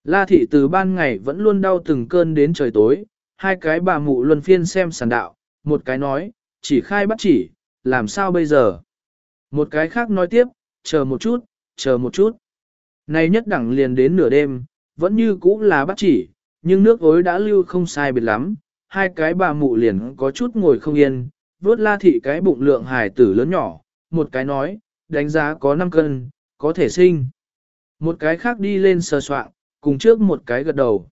La thị từ ban ngày vẫn luôn đau từng cơn đến trời tối, hai cái bà mụ luân phiên xem sàn đạo, một cái nói, chỉ khai bắt chỉ, làm sao bây giờ? Một cái khác nói tiếp, chờ một chút, chờ một chút. Nay nhất đẳng liền đến nửa đêm, vẫn như cũ là bắt chỉ, nhưng nước ối đã lưu không sai biệt lắm, hai cái bà mụ liền có chút ngồi không yên, vuốt la thị cái bụng lượng hài tử lớn nhỏ, một cái nói, đánh giá có 5 cân, có thể sinh. Một cái khác đi lên sờ soạn, cùng trước một cái gật đầu.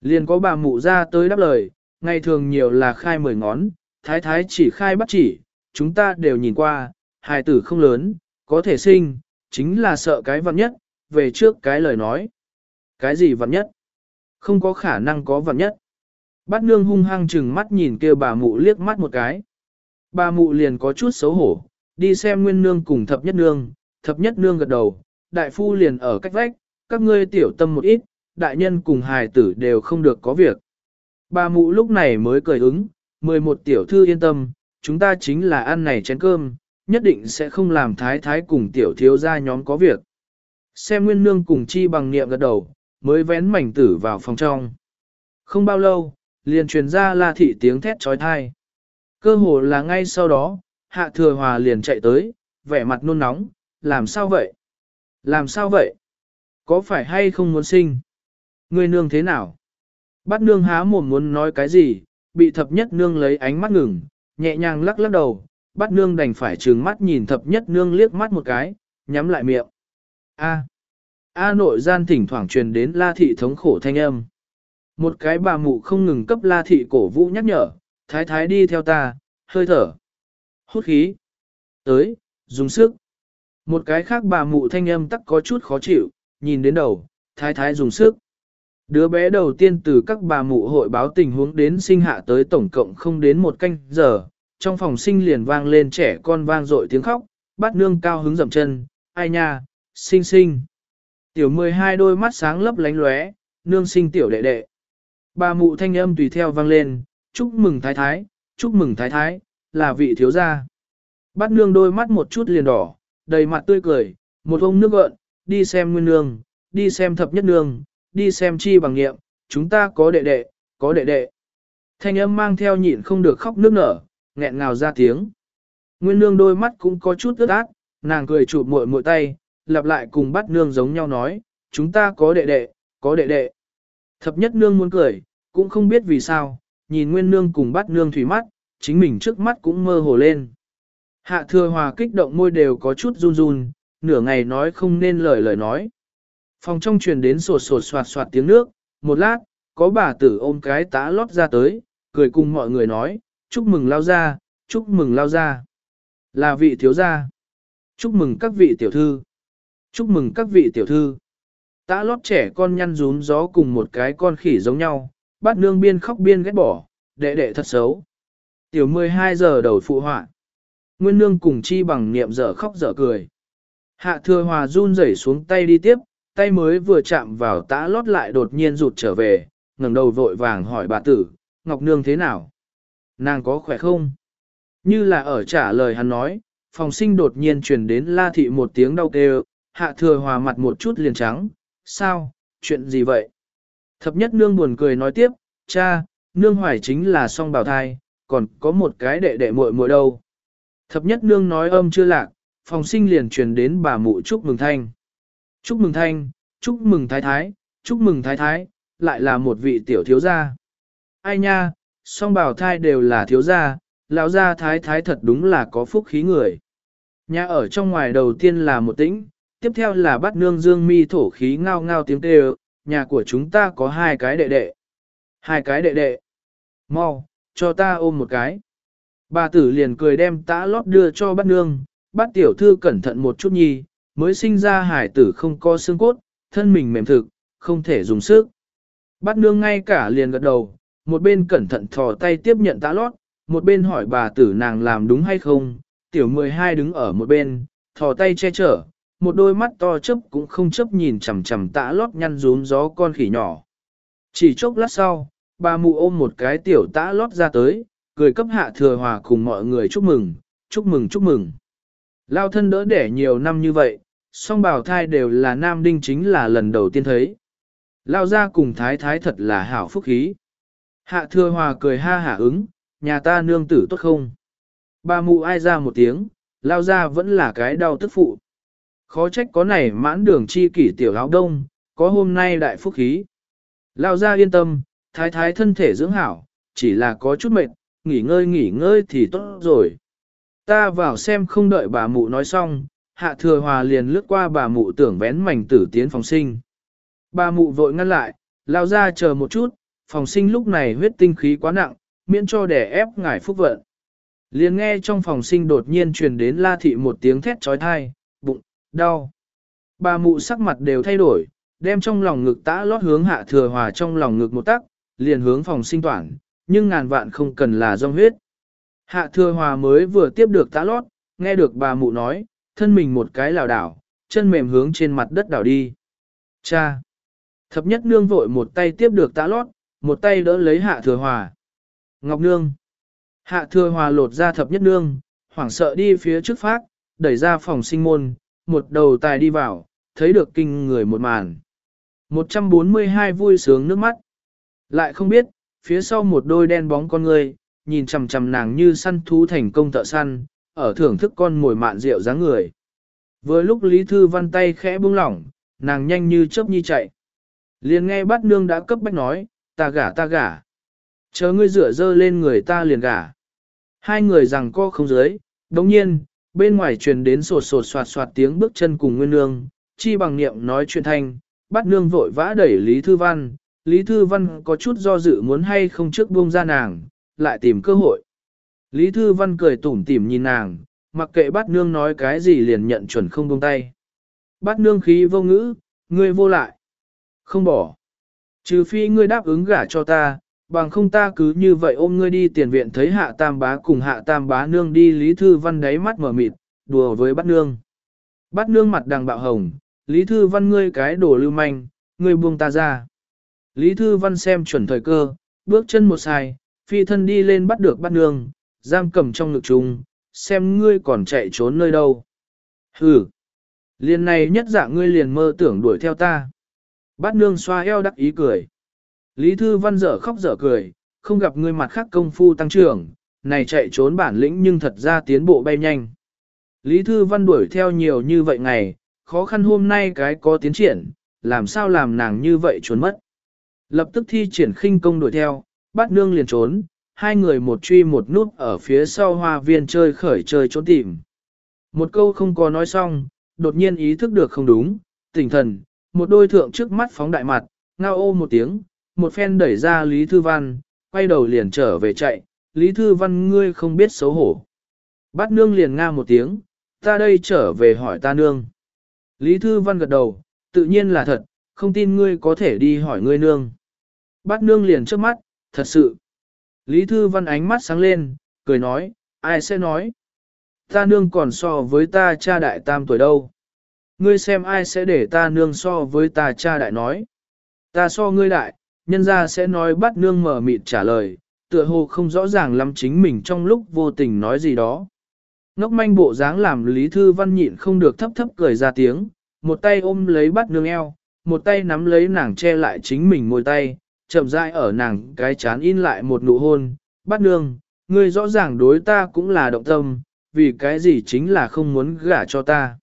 Liền có bà mụ ra tới đáp lời, ngày thường nhiều là khai mười ngón, thái thái chỉ khai bắt chỉ, chúng ta đều nhìn qua, hài tử không lớn, có thể sinh, chính là sợ cái vặn nhất, về trước cái lời nói. Cái gì vặn nhất? Không có khả năng có vặn nhất. Bát nương hung hăng chừng mắt nhìn kêu bà mụ liếc mắt một cái. Bà mụ liền có chút xấu hổ, đi xem nguyên nương cùng thập nhất nương, thập nhất nương gật đầu, đại phu liền ở cách vách, các ngươi tiểu tâm một ít, đại nhân cùng hài tử đều không được có việc. Bà mụ lúc này mới cười ứng, 11 tiểu thư yên tâm, chúng ta chính là ăn này chén cơm, nhất định sẽ không làm thái thái cùng tiểu thiếu gia nhóm có việc. Xem nguyên nương cùng chi bằng niệm gật đầu, mới vén mảnh tử vào phòng trong. Không bao lâu, liền truyền ra la thị tiếng thét trói thai. Cơ hồ là ngay sau đó, hạ thừa hòa liền chạy tới, vẻ mặt nôn nóng, làm sao vậy? Làm sao vậy? Có phải hay không muốn sinh? Người nương thế nào? Bắt nương há mồm muốn nói cái gì, bị thập nhất nương lấy ánh mắt ngừng, nhẹ nhàng lắc lắc đầu, bắt nương đành phải trừng mắt nhìn thập nhất nương liếc mắt một cái, nhắm lại miệng. A. A nội gian thỉnh thoảng truyền đến la thị thống khổ thanh âm. Một cái bà mụ không ngừng cấp la thị cổ vũ nhắc nhở, thái thái đi theo ta, hơi thở, hút khí, tới, dùng sức. Một cái khác bà mụ thanh âm tắc có chút khó chịu, nhìn đến đầu, thái thái dùng sức. Đứa bé đầu tiên từ các bà mụ hội báo tình huống đến sinh hạ tới tổng cộng không đến một canh giờ, trong phòng sinh liền vang lên trẻ con vang dội tiếng khóc, bắt nương cao hứng dậm chân, ai nha, sinh sinh. Tiểu 12 đôi mắt sáng lấp lánh lóe, nương sinh tiểu đệ đệ. Bà mụ thanh âm tùy theo vang lên, chúc mừng thái thái, chúc mừng thái thái, là vị thiếu gia. Bát nương đôi mắt một chút liền đỏ, đầy mặt tươi cười, một ông nước gợn, đi xem nguyên nương, đi xem thập nhất nương, đi xem chi bằng nghiệm, chúng ta có đệ đệ, có đệ đệ. Thanh âm mang theo nhịn không được khóc nước nở, nghẹn ngào ra tiếng. Nguyên nương đôi mắt cũng có chút ướt át, nàng cười chụp muội muội tay, lặp lại cùng bắt nương giống nhau nói, chúng ta có đệ đệ, có đệ đệ. Thập nhất nương muốn cười, cũng không biết vì sao, nhìn nguyên nương cùng bắt nương thủy mắt, chính mình trước mắt cũng mơ hồ lên. Hạ thừa hòa kích động môi đều có chút run run, nửa ngày nói không nên lời lời nói. Phòng trong truyền đến sột sột soạt soạt tiếng nước, một lát, có bà tử ôm cái tá lót ra tới, cười cùng mọi người nói, chúc mừng lao ra, chúc mừng lao ra. Là vị thiếu gia. Chúc mừng các vị tiểu thư. Chúc mừng các vị tiểu thư. Tã lót trẻ con nhăn rún gió cùng một cái con khỉ giống nhau, bát nương biên khóc biên ghét bỏ, đệ đệ thật xấu. Tiểu 12 giờ đầu phụ họa. Nguyên nương cùng chi bằng niệm dở khóc dở cười. Hạ thừa hòa run rẩy xuống tay đi tiếp, tay mới vừa chạm vào tã lót lại đột nhiên rụt trở về, ngẩng đầu vội vàng hỏi bà tử, Ngọc Nương thế nào? Nàng có khỏe không? Như là ở trả lời hắn nói, phòng sinh đột nhiên truyền đến la thị một tiếng đau kêu, hạ thừa hòa mặt một chút liền trắng, sao, chuyện gì vậy? Thập nhất nương buồn cười nói tiếp, cha, nương hoài chính là song bào thai, còn có một cái đệ đệ muội muội đâu. Thập nhất nương nói âm chưa lạc, phòng sinh liền truyền đến bà mụ chúc mừng thanh. Chúc mừng thanh, chúc mừng thái thái, chúc mừng thái thái, lại là một vị tiểu thiếu gia. Ai nha, song bào thai đều là thiếu gia, lão gia thái thái thật đúng là có phúc khí người. Nhà ở trong ngoài đầu tiên là một tĩnh, tiếp theo là bắt nương dương mi thổ khí ngao ngao tiếng kêu, nhà của chúng ta có hai cái đệ đệ. Hai cái đệ đệ. Mau, cho ta ôm một cái. Bà tử liền cười đem tã lót đưa cho bát nương, Bát tiểu thư cẩn thận một chút nhi, mới sinh ra hải tử không có xương cốt, thân mình mềm thực, không thể dùng sức. Bát nương ngay cả liền gật đầu, một bên cẩn thận thò tay tiếp nhận tã lót, một bên hỏi bà tử nàng làm đúng hay không, tiểu 12 đứng ở một bên, thò tay che chở, một đôi mắt to chấp cũng không chấp nhìn chằm chằm tã lót nhăn rún gió con khỉ nhỏ. Chỉ chốc lát sau, bà mụ ôm một cái tiểu tã lót ra tới, cười cấp hạ thừa hòa cùng mọi người chúc mừng, chúc mừng chúc mừng. Lao thân đỡ đẻ nhiều năm như vậy, song bào thai đều là nam đinh chính là lần đầu tiên thấy. Lao ra cùng thái thái thật là hảo phúc khí. Hạ thừa hòa cười ha hả ứng, nhà ta nương tử tốt không? Bà mụ ai ra một tiếng, lao ra vẫn là cái đau tức phụ. Khó trách có này mãn đường chi kỷ tiểu áo đông, có hôm nay đại phúc khí. Lao ra yên tâm, thái thái thân thể dưỡng hảo, chỉ là có chút mệt, nghỉ ngơi nghỉ ngơi thì tốt rồi. Ta vào xem không đợi bà mụ nói xong, hạ thừa hòa liền lướt qua bà mụ tưởng vén mảnh tử tiến phòng sinh. Bà mụ vội ngăn lại, lao ra chờ một chút, phòng sinh lúc này huyết tinh khí quá nặng, miễn cho đẻ ép ngài phúc vận. Liền nghe trong phòng sinh đột nhiên truyền đến la thị một tiếng thét trói thai, bụng, đau. Bà mụ sắc mặt đều thay đổi, đem trong lòng ngực tã lót hướng hạ thừa hòa trong lòng ngực một tắc, liền hướng phòng sinh toản, nhưng ngàn vạn không cần là do huyết. Hạ thừa hòa mới vừa tiếp được tã lót, nghe được bà mụ nói, thân mình một cái lảo đảo, chân mềm hướng trên mặt đất đảo đi. Cha! Thập nhất nương vội một tay tiếp được tã lót, một tay đỡ lấy hạ thừa hòa. Ngọc nương! Hạ thừa hòa lột ra thập nhất nương, hoảng sợ đi phía trước phát, đẩy ra phòng sinh môn, một đầu tài đi vào, thấy được kinh người một màn. 142 vui sướng nước mắt. Lại không biết, phía sau một đôi đen bóng con người, nhìn chằm chằm nàng như săn thú thành công thợ săn, ở thưởng thức con mồi mạn rượu dáng người. Vừa lúc Lý Thư Văn tay khẽ buông lỏng, nàng nhanh như chớp nhi chạy. Liền nghe bắt nương đã cấp bách nói, ta gả ta gả. Chờ ngươi rửa dơ lên người ta liền gả. Hai người rằng co không dưới, đồng nhiên, bên ngoài truyền đến sột sột soạt soạt tiếng bước chân cùng nguyên nương, chi bằng niệm nói chuyện thanh, bắt nương vội vã đẩy Lý Thư Văn. Lý Thư Văn có chút do dự muốn hay không trước buông ra nàng, lại tìm cơ hội. Lý Thư Văn cười tủm tỉm nhìn nàng, mặc kệ bát nương nói cái gì liền nhận chuẩn không buông tay. Bát nương khí vô ngữ, ngươi vô lại. Không bỏ. Trừ phi ngươi đáp ứng gả cho ta, bằng không ta cứ như vậy ôm ngươi đi tiền viện thấy hạ tam bá cùng hạ tam bá nương đi Lý Thư Văn đáy mắt mở mịt, đùa với bát nương. Bát nương mặt đằng bạo hồng, Lý Thư Văn ngươi cái đồ lưu manh, ngươi buông ta ra. Lý Thư Văn xem chuẩn thời cơ, bước chân một sai, phi thân đi lên bắt được bát nương, giam cầm trong ngực trùng, xem ngươi còn chạy trốn nơi đâu. Hừ, liền này nhất dạng ngươi liền mơ tưởng đuổi theo ta. Bát nương xoa eo đắc ý cười. Lý Thư Văn dở khóc dở cười, không gặp ngươi mặt khác công phu tăng trưởng, này chạy trốn bản lĩnh nhưng thật ra tiến bộ bay nhanh. Lý Thư Văn đuổi theo nhiều như vậy ngày, khó khăn hôm nay cái có tiến triển, làm sao làm nàng như vậy trốn mất. Lập tức thi triển khinh công đuổi theo, bắt nương liền trốn, hai người một truy một nút ở phía sau hoa viên chơi khởi chơi trốn tìm. Một câu không có nói xong, đột nhiên ý thức được không đúng, tỉnh thần, một đôi thượng trước mắt phóng đại mặt, ngao ô một tiếng, một phen đẩy ra Lý Thư Văn, quay đầu liền trở về chạy, Lý Thư Văn ngươi không biết xấu hổ. Bát nương liền nga một tiếng, ta đây trở về hỏi ta nương. Lý Thư Văn gật đầu, tự nhiên là thật, không tin ngươi có thể đi hỏi ngươi nương. Bát nương liền trước mắt, thật sự. Lý Thư Văn ánh mắt sáng lên, cười nói, ai sẽ nói. Ta nương còn so với ta cha đại tam tuổi đâu. Ngươi xem ai sẽ để ta nương so với ta cha đại nói. Ta so ngươi đại, nhân ra sẽ nói bắt nương mở mịt trả lời, tựa hồ không rõ ràng lắm chính mình trong lúc vô tình nói gì đó. Ngốc manh bộ dáng làm Lý Thư Văn nhịn không được thấp thấp cười ra tiếng, một tay ôm lấy bắt nương eo, một tay nắm lấy nàng che lại chính mình môi tay, chậm rãi ở nàng cái chán in lại một nụ hôn, bắt nương, ngươi rõ ràng đối ta cũng là động tâm, vì cái gì chính là không muốn gả cho ta.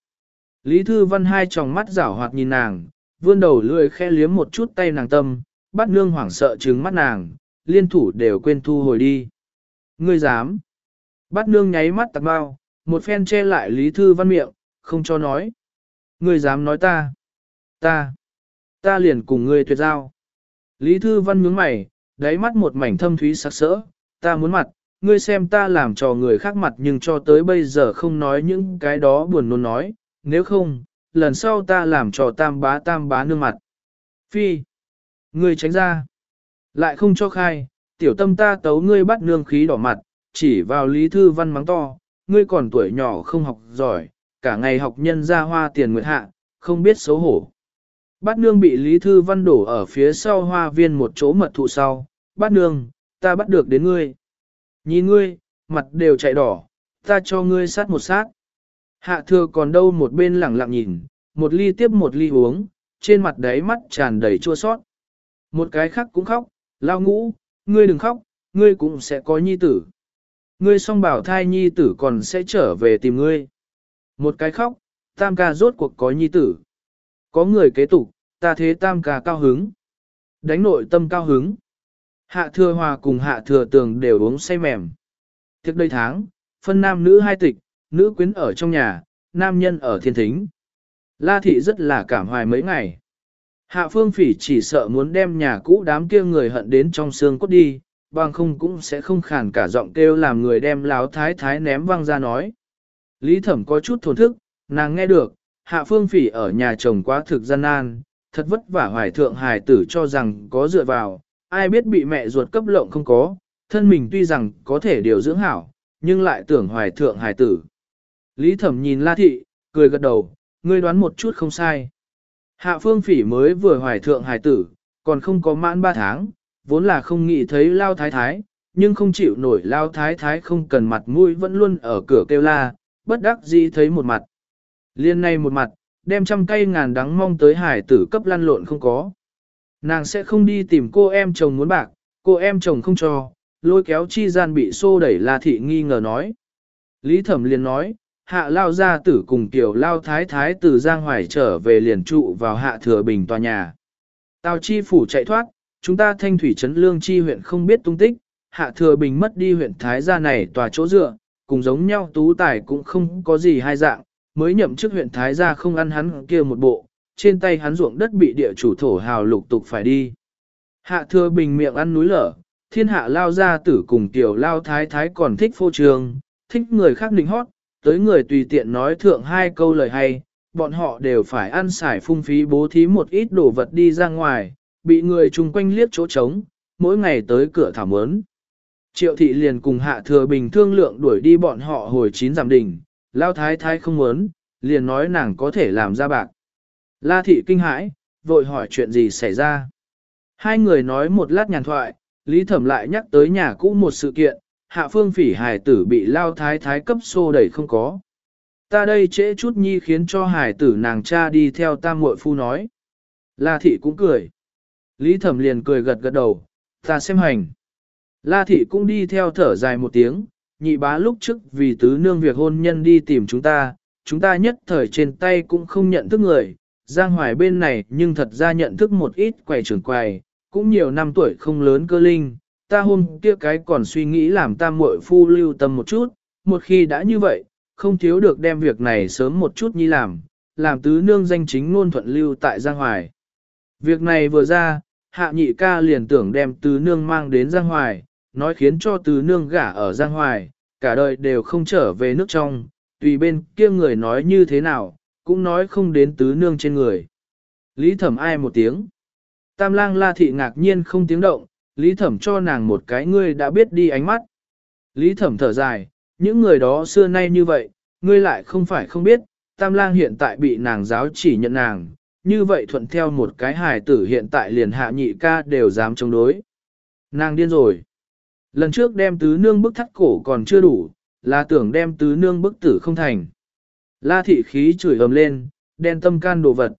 Lý Thư Văn hai tròng mắt rảo hoạt nhìn nàng, vươn đầu lưỡi khe liếm một chút tay nàng tâm, bắt nương hoảng sợ trừng mắt nàng, liên thủ đều quên thu hồi đi. Ngươi dám. Bắt nương nháy mắt tạc bao, một phen che lại Lý Thư Văn miệng, không cho nói. Ngươi dám nói ta. Ta. Ta liền cùng ngươi tuyệt giao. Lý Thư Văn nhướng mày, đáy mắt một mảnh thâm thúy sắc sỡ, ta muốn mặt, ngươi xem ta làm cho người khác mặt nhưng cho tới bây giờ không nói những cái đó buồn nôn nói, nếu không, lần sau ta làm cho tam bá tam bá nương mặt. Phi, ngươi tránh ra, lại không cho khai, tiểu tâm ta tấu ngươi bắt nương khí đỏ mặt, chỉ vào lý thư văn mắng to, ngươi còn tuổi nhỏ không học giỏi, cả ngày học nhân ra hoa tiền nguyệt hạ, không biết xấu hổ. Bát nương bị Lý Thư Văn đổ ở phía sau hoa viên một chỗ mật thụ sau. Bát nương, ta bắt được đến ngươi. Nhìn ngươi, mặt đều chạy đỏ, ta cho ngươi sát một sát. Hạ thừa còn đâu một bên lẳng lặng nhìn, một ly tiếp một ly uống, trên mặt đáy mắt tràn đầy chua sót. Một cái khác cũng khóc, lao ngũ, ngươi đừng khóc, ngươi cũng sẽ có nhi tử. Ngươi song bảo thai nhi tử còn sẽ trở về tìm ngươi. Một cái khóc, tam ca rốt cuộc có nhi tử. Có người kế tục, ta thế tam ca cao hứng. Đánh nội tâm cao hứng. Hạ thừa hòa cùng hạ thừa tường đều uống say mềm. Thiệt đây tháng, phân nam nữ hai tịch, nữ quyến ở trong nhà, nam nhân ở thiên thính. La thị rất là cảm hoài mấy ngày. Hạ phương phỉ chỉ sợ muốn đem nhà cũ đám kia người hận đến trong xương cốt đi, bằng không cũng sẽ không khản cả giọng kêu làm người đem láo thái thái ném văng ra nói. Lý thẩm có chút thổn thức, nàng nghe được, hạ phương phỉ ở nhà chồng quá thực gian nan, thật vất vả hoài thượng hài tử cho rằng có dựa vào, ai biết bị mẹ ruột cấp lộng không có, thân mình tuy rằng có thể điều dưỡng hảo, nhưng lại tưởng hoài thượng hài tử. Lý thẩm nhìn la thị, cười gật đầu, ngươi đoán một chút không sai. Hạ phương phỉ mới vừa hoài thượng hài tử, còn không có mãn ba tháng, vốn là không nghĩ thấy lao thái thái, nhưng không chịu nổi lao thái thái không cần mặt mũi vẫn luôn ở cửa kêu la, bất đắc dĩ thấy một mặt. Liên này một mặt, đem trăm cây ngàn đắng mong tới hải tử cấp lăn lộn không có. Nàng sẽ không đi tìm cô em chồng muốn bạc, cô em chồng không cho, lôi kéo chi gian bị xô đẩy La Thị nghi ngờ nói. Lý Thẩm liền nói, hạ lao gia tử cùng tiểu lao thái thái từ Giang Hoài trở về liền trụ vào hạ thừa bình tòa nhà. Tào chi phủ chạy thoát, chúng ta thanh thủy trấn lương chi huyện không biết tung tích, hạ thừa bình mất đi huyện thái gia này tòa chỗ dựa, cùng giống nhau tú tài cũng không có gì hai dạng, mới nhậm chức huyện thái gia không ăn hắn kia một bộ, trên tay hắn ruộng đất bị địa chủ thổ hào lục tục phải đi. Hạ thừa bình miệng ăn núi lở, thiên hạ lao gia tử cùng tiểu lao thái thái còn thích phô trường, thích người khác định hót, tới người tùy tiện nói thượng hai câu lời hay, bọn họ đều phải ăn xài phung phí bố thí một ít đồ vật đi ra ngoài, bị người chung quanh liếc chỗ trống, mỗi ngày tới cửa thảo mớn. Triệu thị liền cùng hạ thừa bình thương lượng đuổi đi bọn họ hồi chín giảm đỉnh, lao thái thái không muốn, liền nói nàng có thể làm ra bạc. La thị kinh hãi, vội hỏi chuyện gì xảy ra. Hai người nói một lát nhàn thoại, Lý Thẩm lại nhắc tới nhà cũ một sự kiện, hạ phương phỉ hài tử bị lao thái thái cấp xô đẩy không có. Ta đây trễ chút nhi khiến cho hài tử nàng cha đi theo ta muội phu nói. La thị cũng cười. Lý Thẩm liền cười gật gật đầu, ta xem hành. La thị cũng đi theo thở dài một tiếng, nhị bá lúc trước vì tứ nương việc hôn nhân đi tìm chúng ta, chúng ta nhất thời trên tay cũng không nhận thức người, Giang Hoài bên này nhưng thật ra nhận thức một ít quầy trưởng quầy, cũng nhiều năm tuổi không lớn cơ linh, ta hôm kia cái còn suy nghĩ làm ta muội phu lưu tâm một chút, một khi đã như vậy, không thiếu được đem việc này sớm một chút nhi làm, làm tứ nương danh chính ngôn thuận lưu tại Giang Hoài. Việc này vừa ra, hạ nhị ca liền tưởng đem tứ nương mang đến Giang Hoài, nói khiến cho tứ nương gả ở Giang Hoài, cả đời đều không trở về nước trong, tùy bên kia người nói như thế nào, cũng nói không đến tứ nương trên người. Lý thẩm ai một tiếng. Tam lang la thị ngạc nhiên không tiếng động, lý thẩm cho nàng một cái ngươi đã biết đi ánh mắt. Lý thẩm thở dài, những người đó xưa nay như vậy, ngươi lại không phải không biết, tam lang hiện tại bị nàng giáo chỉ nhận nàng, như vậy thuận theo một cái hài tử hiện tại liền hạ nhị ca đều dám chống đối. Nàng điên rồi. Lần trước đem tứ nương bức thắt cổ còn chưa đủ, là tưởng đem tứ nương bức tử không thành. La thị khí chửi ầm lên, đen tâm can đồ vật.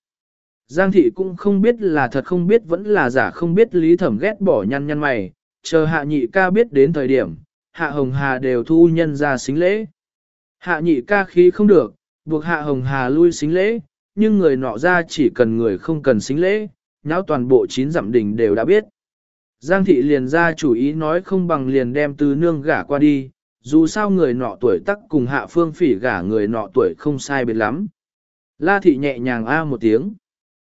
Giang thị cũng không biết là thật không biết vẫn là giả không biết lý thẩm ghét bỏ nhăn nhăn mày, chờ hạ nhị ca biết đến thời điểm, hạ hồng hà đều thu nhân ra xính lễ. Hạ nhị ca khí không được, buộc hạ hồng hà lui xính lễ, nhưng người nọ ra chỉ cần người không cần xính lễ, nháo toàn bộ chín dặm đỉnh đều đã biết. Giang thị liền ra chủ ý nói không bằng liền đem từ nương gả qua đi, dù sao người nọ tuổi tắc cùng hạ phương phỉ gả người nọ tuổi không sai biệt lắm. La thị nhẹ nhàng a một tiếng.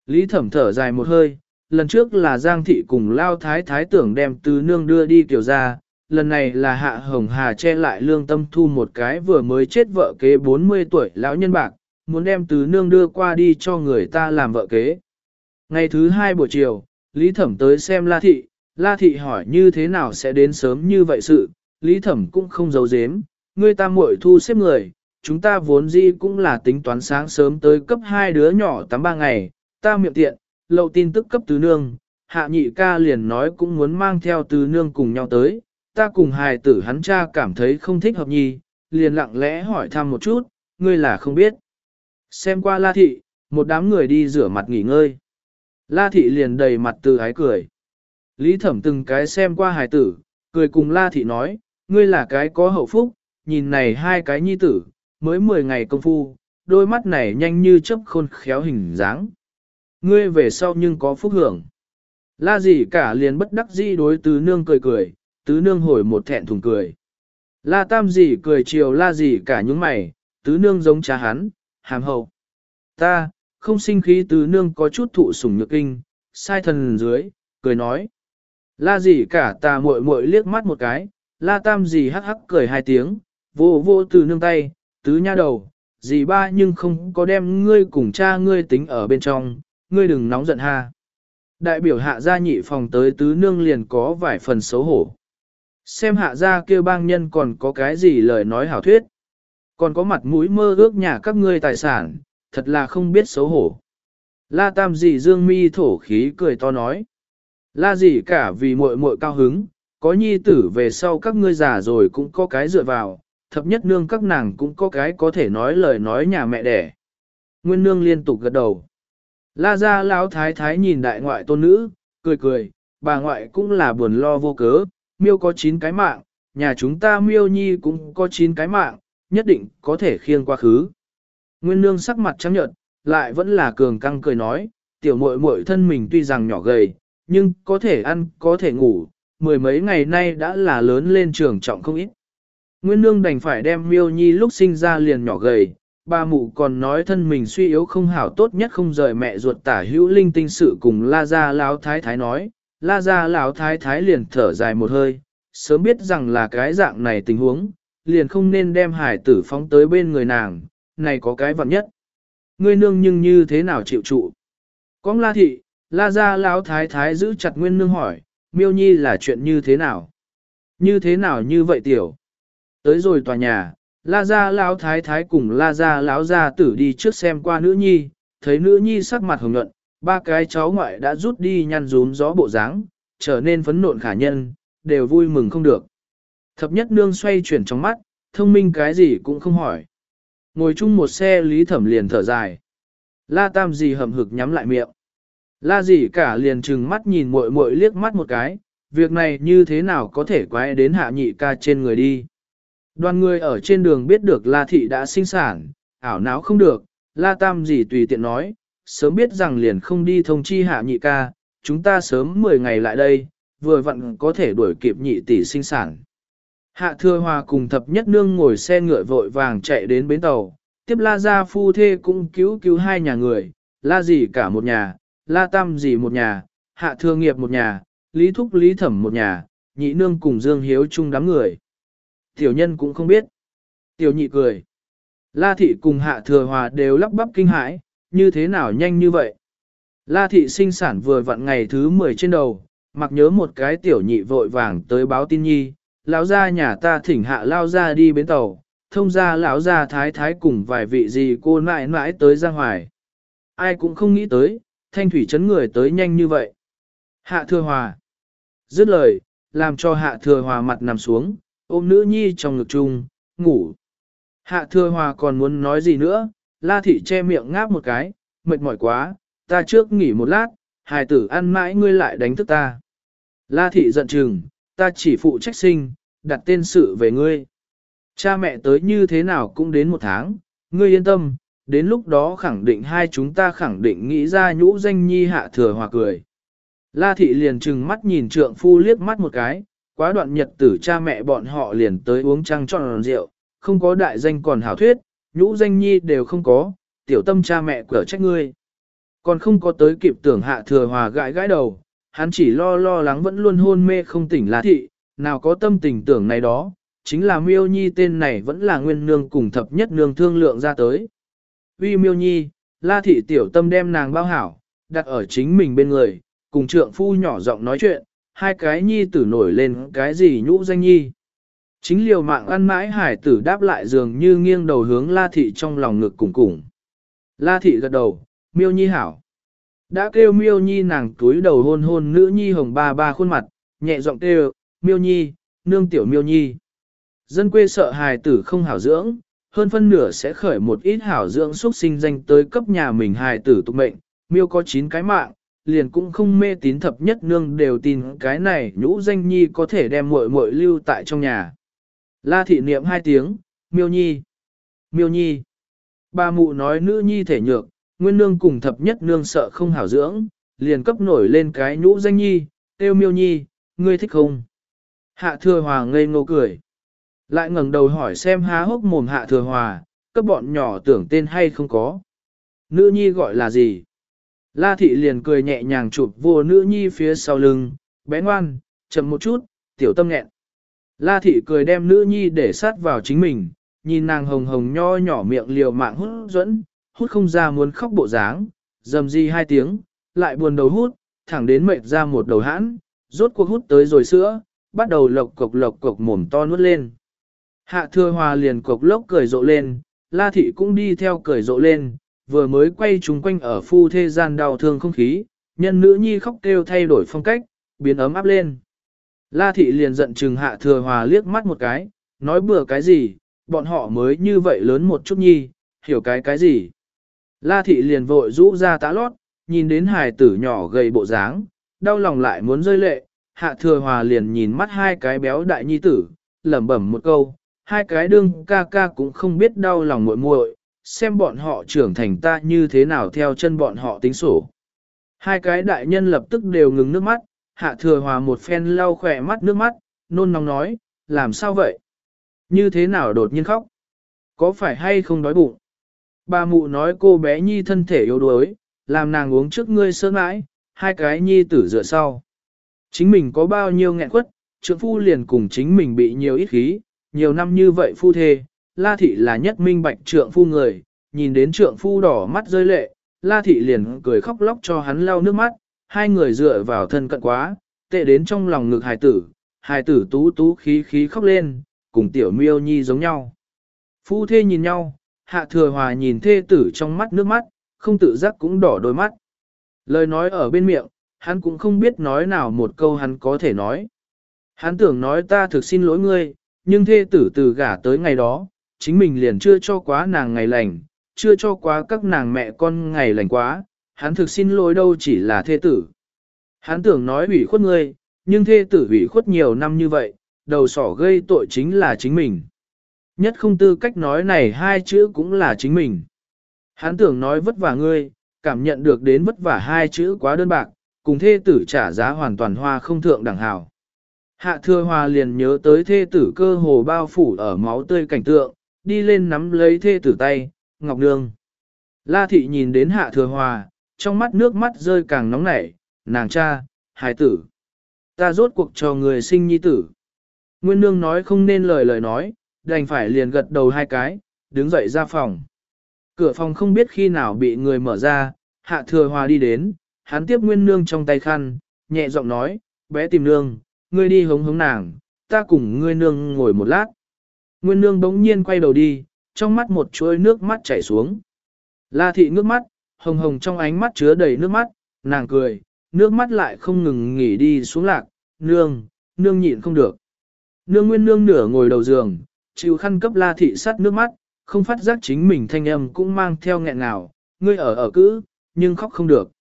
Lý thẩm thở dài một hơi, lần trước là Giang thị cùng lao thái thái tưởng đem tứ nương đưa đi kiểu ra, lần này là hạ hồng hà che lại lương tâm thu một cái vừa mới chết vợ kế 40 tuổi lão nhân bạc, muốn đem tứ nương đưa qua đi cho người ta làm vợ kế. Ngày thứ hai buổi chiều, Lý Thẩm tới xem La Thị, La Thị hỏi như thế nào sẽ đến sớm như vậy sự, Lý Thẩm cũng không giấu giếm, người ta muội thu xếp người, chúng ta vốn gì cũng là tính toán sáng sớm tới cấp hai đứa nhỏ tắm ba ngày, ta miệng tiện, lậu tin tức cấp tứ nương, hạ nhị ca liền nói cũng muốn mang theo tứ nương cùng nhau tới, ta cùng hài tử hắn cha cảm thấy không thích hợp nhi, liền lặng lẽ hỏi thăm một chút, ngươi là không biết. Xem qua La Thị, một đám người đi rửa mặt nghỉ ngơi. La Thị liền đầy mặt từ ái cười. Lý Thẩm từng cái xem qua hài tử, cười cùng La Thị nói, ngươi là cái có hậu phúc, nhìn này hai cái nhi tử, mới 10 ngày công phu, đôi mắt này nhanh như chớp khôn khéo hình dáng. Ngươi về sau nhưng có phúc hưởng. La gì cả liền bất đắc dĩ đối tứ nương cười cười, tứ nương hồi một thẹn thùng cười. La tam gì cười chiều la gì cả những mày, tứ nương giống cha hắn, hàm hậu. Ta, không sinh khí tứ nương có chút thụ sủng nhược kinh, sai thần dưới, cười nói. La gì cả ta muội muội liếc mắt một cái, la tam gì hắc hắc cười hai tiếng, vô vô tứ nương tay, tứ nha đầu, gì ba nhưng không có đem ngươi cùng cha ngươi tính ở bên trong, ngươi đừng nóng giận ha. Đại biểu hạ gia nhị phòng tới tứ nương liền có vài phần xấu hổ. Xem hạ gia kêu bang nhân còn có cái gì lời nói hảo thuyết. Còn có mặt mũi mơ ước nhà các ngươi tài sản, thật là không biết xấu hổ. La tam dì dương mi thổ khí cười to nói. La gì cả vì muội muội cao hứng, có nhi tử về sau các ngươi già rồi cũng có cái dựa vào, thập nhất nương các nàng cũng có cái có thể nói lời nói nhà mẹ đẻ. Nguyên nương liên tục gật đầu. La gia lão thái thái nhìn đại ngoại tôn nữ, cười cười, bà ngoại cũng là buồn lo vô cớ, miêu có 9 cái mạng, nhà chúng ta miêu nhi cũng có 9 cái mạng, nhất định có thể khiêng qua khứ. Nguyên nương sắc mặt trắng nhợt, lại vẫn là cường căng cười nói, tiểu muội muội thân mình tuy rằng nhỏ gầy, nhưng có thể ăn, có thể ngủ, mười mấy ngày nay đã là lớn lên trường trọng không ít. Nguyên nương đành phải đem miêu nhi lúc sinh ra liền nhỏ gầy, ba mụ còn nói thân mình suy yếu không hảo tốt nhất không rời mẹ ruột tả hữu linh tinh sự cùng la gia lão thái thái nói, la gia lão thái thái liền thở dài một hơi, sớm biết rằng là cái dạng này tình huống, liền không nên đem hải tử phóng tới bên người nàng, này có cái vặn nhất. Ngươi nương nhưng như thế nào chịu trụ? Con la thị, la gia lão thái thái giữ chặt nguyên nương hỏi, miêu nhi là chuyện như thế nào? Như thế nào như vậy tiểu? Tới rồi tòa nhà, la gia lão thái thái cùng la gia lão gia tử đi trước xem qua nữ nhi, thấy nữ nhi sắc mặt hồng nhuận, ba cái cháu ngoại đã rút đi nhăn rún gió bộ dáng, trở nên phấn nộn khả nhân, đều vui mừng không được. Thập nhất nương xoay chuyển trong mắt, thông minh cái gì cũng không hỏi. Ngồi chung một xe lý thẩm liền thở dài. La tam gì hầm hực nhắm lại miệng. La gì cả liền trừng mắt nhìn muội muội liếc mắt một cái, việc này như thế nào có thể quay đến hạ nhị ca trên người đi. Đoàn người ở trên đường biết được La thị đã sinh sản, ảo não không được, La tam gì tùy tiện nói, sớm biết rằng liền không đi thông chi hạ nhị ca, chúng ta sớm 10 ngày lại đây, vừa vặn có thể đuổi kịp nhị tỷ sinh sản. Hạ thừa hòa cùng thập nhất nương ngồi xe ngựa vội vàng chạy đến bến tàu, tiếp la gia phu thê cũng cứu cứu hai nhà người, la gì cả một nhà, la tam gì một nhà, hạ thừa nghiệp một nhà, lý thúc lý thẩm một nhà, nhị nương cùng dương hiếu chung đám người. Tiểu nhân cũng không biết. Tiểu nhị cười. La thị cùng hạ thừa hòa đều lắp bắp kinh hãi, như thế nào nhanh như vậy? La thị sinh sản vừa vặn ngày thứ 10 trên đầu, mặc nhớ một cái tiểu nhị vội vàng tới báo tin nhi, lão gia nhà ta thỉnh hạ lao ra đi bến tàu, thông ra lão gia thái thái cùng vài vị gì cô mãi mãi tới ra Hoài. Ai cũng không nghĩ tới, thanh thủy chấn người tới nhanh như vậy. Hạ thừa hòa. Dứt lời, làm cho hạ thừa hòa mặt nằm xuống, ôm nữ nhi trong ngực chung, ngủ. Hạ thừa hòa còn muốn nói gì nữa, la thị che miệng ngáp một cái, mệt mỏi quá, ta trước nghỉ một lát, hài tử ăn mãi ngươi lại đánh thức ta. La thị giận chừng, ta chỉ phụ trách sinh, đặt tên sự về ngươi. Cha mẹ tới như thế nào cũng đến một tháng, ngươi yên tâm, đến lúc đó khẳng định hai chúng ta khẳng định nghĩ ra nhũ danh nhi hạ thừa hòa cười. La thị liền trừng mắt nhìn trượng phu liếc mắt một cái, quá đoạn nhật tử cha mẹ bọn họ liền tới uống trăng tròn rượu, không có đại danh còn hảo thuyết, nhũ danh nhi đều không có, tiểu tâm cha mẹ cửa trách ngươi. Còn không có tới kịp tưởng hạ thừa hòa gãi gãi đầu, hắn chỉ lo lo lắng vẫn luôn hôn mê không tỉnh là thị, nào có tâm tình tưởng này đó, chính là miêu nhi tên này vẫn là nguyên nương cùng thập nhất nương thương lượng ra tới. Vì miêu nhi, la thị tiểu tâm đem nàng bao hảo, đặt ở chính mình bên người, cùng trượng phu nhỏ giọng nói chuyện, hai cái nhi tử nổi lên cái gì nhũ danh nhi. Chính liều mạng ăn mãi hải tử đáp lại dường như nghiêng đầu hướng la thị trong lòng ngực cùng cùng. La thị gật đầu, miêu nhi hảo. Đã kêu miêu nhi nàng túi đầu hôn hôn nữ nhi hồng ba ba khuôn mặt, nhẹ giọng kêu, miêu nhi, nương tiểu miêu nhi. Dân quê sợ hài tử không hảo dưỡng, hơn phân nửa sẽ khởi một ít hảo dưỡng xuất sinh danh tới cấp nhà mình hài tử tục mệnh, miêu có 9 cái mạng, liền cũng không mê tín thập nhất nương đều tin cái này nhũ danh nhi có thể đem muội muội lưu tại trong nhà. La thị niệm hai tiếng, miêu nhi, miêu nhi. Ba mụ nói nữ nhi thể nhược, nguyên nương cùng thập nhất nương sợ không hảo dưỡng, liền cấp nổi lên cái nhũ danh nhi, tiêu miêu nhi, ngươi thích không? Hạ thừa hòa ngây ngô cười. Lại ngẩng đầu hỏi xem há hốc mồm hạ thừa hòa, cấp bọn nhỏ tưởng tên hay không có. Nữ nhi gọi là gì? La thị liền cười nhẹ nhàng chụp vô nữ nhi phía sau lưng, bé ngoan, chậm một chút, tiểu tâm nghẹn. La thị cười đem nữ nhi để sát vào chính mình, nhìn nàng hồng hồng nho nhỏ miệng liều mạng hút dẫn, hút không ra muốn khóc bộ dáng, dầm di hai tiếng, lại buồn đầu hút, thẳng đến mệt ra một đầu hãn, rốt cuộc hút tới rồi sữa, bắt đầu lộc cộc lộc cộc mồm to nuốt lên. Hạ thừa hòa liền cộc lốc cười rộ lên, la thị cũng đi theo cười rộ lên, vừa mới quay chúng quanh ở phu thê gian đau thương không khí, nhân nữ nhi khóc kêu thay đổi phong cách, biến ấm áp lên. La thị liền giận chừng hạ thừa hòa liếc mắt một cái, nói bừa cái gì, bọn họ mới như vậy lớn một chút nhi, hiểu cái cái gì. La thị liền vội rũ ra tá lót, nhìn đến hài tử nhỏ gầy bộ dáng, đau lòng lại muốn rơi lệ, hạ thừa hòa liền nhìn mắt hai cái béo đại nhi tử, lẩm bẩm một câu, hai cái đương ca ca cũng không biết đau lòng muội muội, xem bọn họ trưởng thành ta như thế nào theo chân bọn họ tính sổ. Hai cái đại nhân lập tức đều ngừng nước mắt, hạ thừa hòa một phen lau khỏe mắt nước mắt, nôn nóng nói, làm sao vậy? Như thế nào đột nhiên khóc? Có phải hay không đói bụng? Bà mụ nói cô bé nhi thân thể yếu đuối, làm nàng uống trước ngươi sớm mãi, hai cái nhi tử dựa sau. Chính mình có bao nhiêu nghẹn quất, trượng phu liền cùng chính mình bị nhiều ít khí, nhiều năm như vậy phu thê, La Thị là nhất minh bạch trượng phu người, nhìn đến trượng phu đỏ mắt rơi lệ, La Thị liền cười khóc lóc cho hắn lau nước mắt, hai người dựa vào thân cận quá, tệ đến trong lòng ngực hài tử, hài tử tú tú khí khí khóc lên, cùng tiểu miêu nhi giống nhau. Phu thê nhìn nhau, hạ thừa hòa nhìn thê tử trong mắt nước mắt, không tự giác cũng đỏ đôi mắt. Lời nói ở bên miệng, hắn cũng không biết nói nào một câu hắn có thể nói. Hắn tưởng nói ta thực xin lỗi ngươi, nhưng thê tử từ gả tới ngày đó, chính mình liền chưa cho quá nàng ngày lành, chưa cho quá các nàng mẹ con ngày lành quá, hắn thực xin lỗi đâu chỉ là thê tử. Hắn tưởng nói ủy khuất ngươi, nhưng thê tử ủy khuất nhiều năm như vậy, đầu sỏ gây tội chính là chính mình. Nhất không tư cách nói này hai chữ cũng là chính mình. Hắn tưởng nói vất vả ngươi, cảm nhận được đến vất vả hai chữ quá đơn bạc, cùng thê tử trả giá hoàn toàn hoa không thượng đẳng hào. Hạ thừa hòa liền nhớ tới thê tử cơ hồ bao phủ ở máu tươi cảnh tượng, đi lên nắm lấy thê tử tay, Ngọc Nương. La thị nhìn đến hạ thừa hòa, trong mắt nước mắt rơi càng nóng nảy, nàng cha, hài tử. Ta rốt cuộc cho người sinh nhi tử. Nguyên Nương nói không nên lời lời nói, đành phải liền gật đầu hai cái, đứng dậy ra phòng. Cửa phòng không biết khi nào bị người mở ra, hạ thừa hòa đi đến, hắn tiếp nguyên nương trong tay khăn, nhẹ giọng nói, bé tìm nương, ngươi đi hống hống nàng, ta cùng ngươi nương ngồi một lát. Nguyên nương bỗng nhiên quay đầu đi, trong mắt một chuỗi nước mắt chảy xuống. La thị ngước mắt, hồng hồng trong ánh mắt chứa đầy nước mắt, nàng cười, nước mắt lại không ngừng nghỉ đi xuống lạc, nương, nương nhịn không được. Nương nguyên nương nửa ngồi đầu giường, chịu khăn cấp la thị sắt nước mắt, không phát giác chính mình thanh âm cũng mang theo nghẹn ngào, ngươi ở ở cữ, nhưng khóc không được.